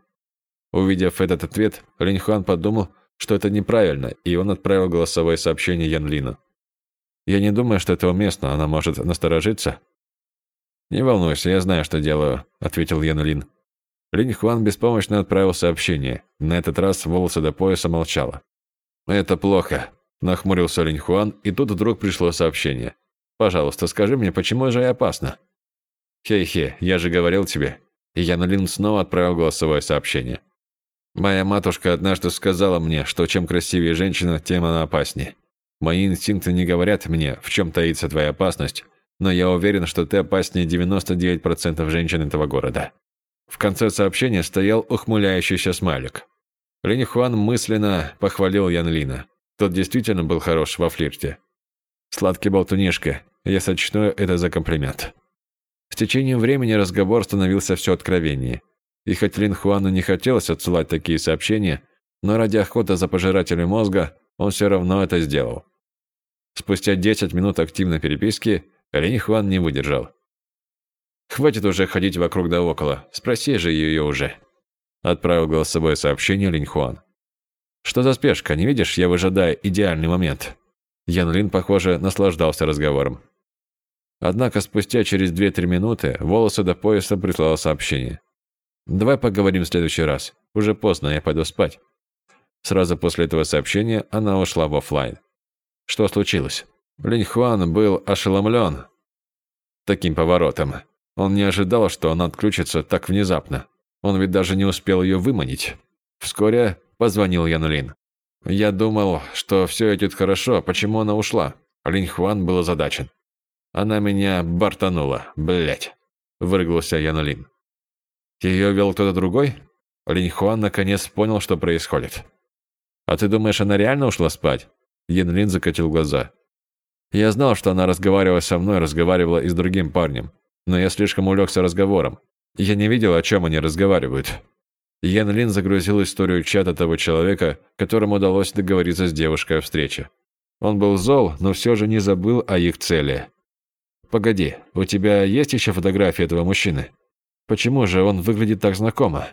Увидев этот ответ, Линь Хуан подумал, что это неправильно, и он отправил голосовое сообщение Ян Лину. Я не думаю, что это уместно, она может насторожиться. Не волнуйся, я знаю, что делаю, ответил Ян Лин. Линь Хуан беспомощно отправил сообщение. На этот раз волосы до пояса молчала. «Это плохо», – нахмурился Линь Хуан, и тут вдруг пришло сообщение. «Пожалуйста, скажи мне, почему же я опасна?» «Хей-хе, я же говорил тебе». И Ян Лин снова отправил голосовое сообщение. «Моя матушка однажды сказала мне, что чем красивее женщина, тем она опаснее. Мои инстинкты не говорят мне, в чем таится твоя опасность, но я уверен, что ты опаснее 99% женщин этого города». В конце сообщения стоял ухмыляющийся смайлик. Линь Хуан мысленно похвалил Ян Лина. Тот действительно был хорош во флирте. Сладкий болтунишка, я сочту это за комплимент. С течением времени разговор становился все откровеннее. И хоть Лин Хуану не хотелось отсылать такие сообщения, но ради охоты за пожирателем мозга он все равно это сделал. Спустя 10 минут активной переписки Линь Хуан не выдержал. «Хватит уже ходить вокруг да около, спроси же ее уже», отправил голосовое сообщение Линь Хуан. «Что за спешка, не видишь, я выжидаю идеальный момент». Ян Лин, похоже, наслаждался разговором. Однако спустя через 2-3 минуты волосы до пояса прислала сообщение. «Давай поговорим в следующий раз. Уже поздно, я пойду спать». Сразу после этого сообщения она ушла в офлайн. Что случилось? Линь Хуан был ошеломлен таким поворотом. Он не ожидал, что она отключится так внезапно. Он ведь даже не успел ее выманить. Вскоре позвонил Ян Лин. «Я думал, что все идет хорошо. Почему она ушла?» Линь Хуан был озадачен. Она меня бортанула, блять. Выргался Ян Лин. Ее вел кто-то другой? Линь Хуан наконец понял, что происходит. А ты думаешь, она реально ушла спать? Ян Лин закатил глаза. Я знал, что она разговаривала со мной, разговаривала и с другим парнем. Но я слишком увлекся разговором. Я не видел, о чем они разговаривают. Ян Лин загрузил историю чата того человека, которому удалось договориться с девушкой о встрече. Он был зол, но все же не забыл о их цели. «Погоди, у тебя есть еще фотографии этого мужчины? Почему же он выглядит так знакомо?»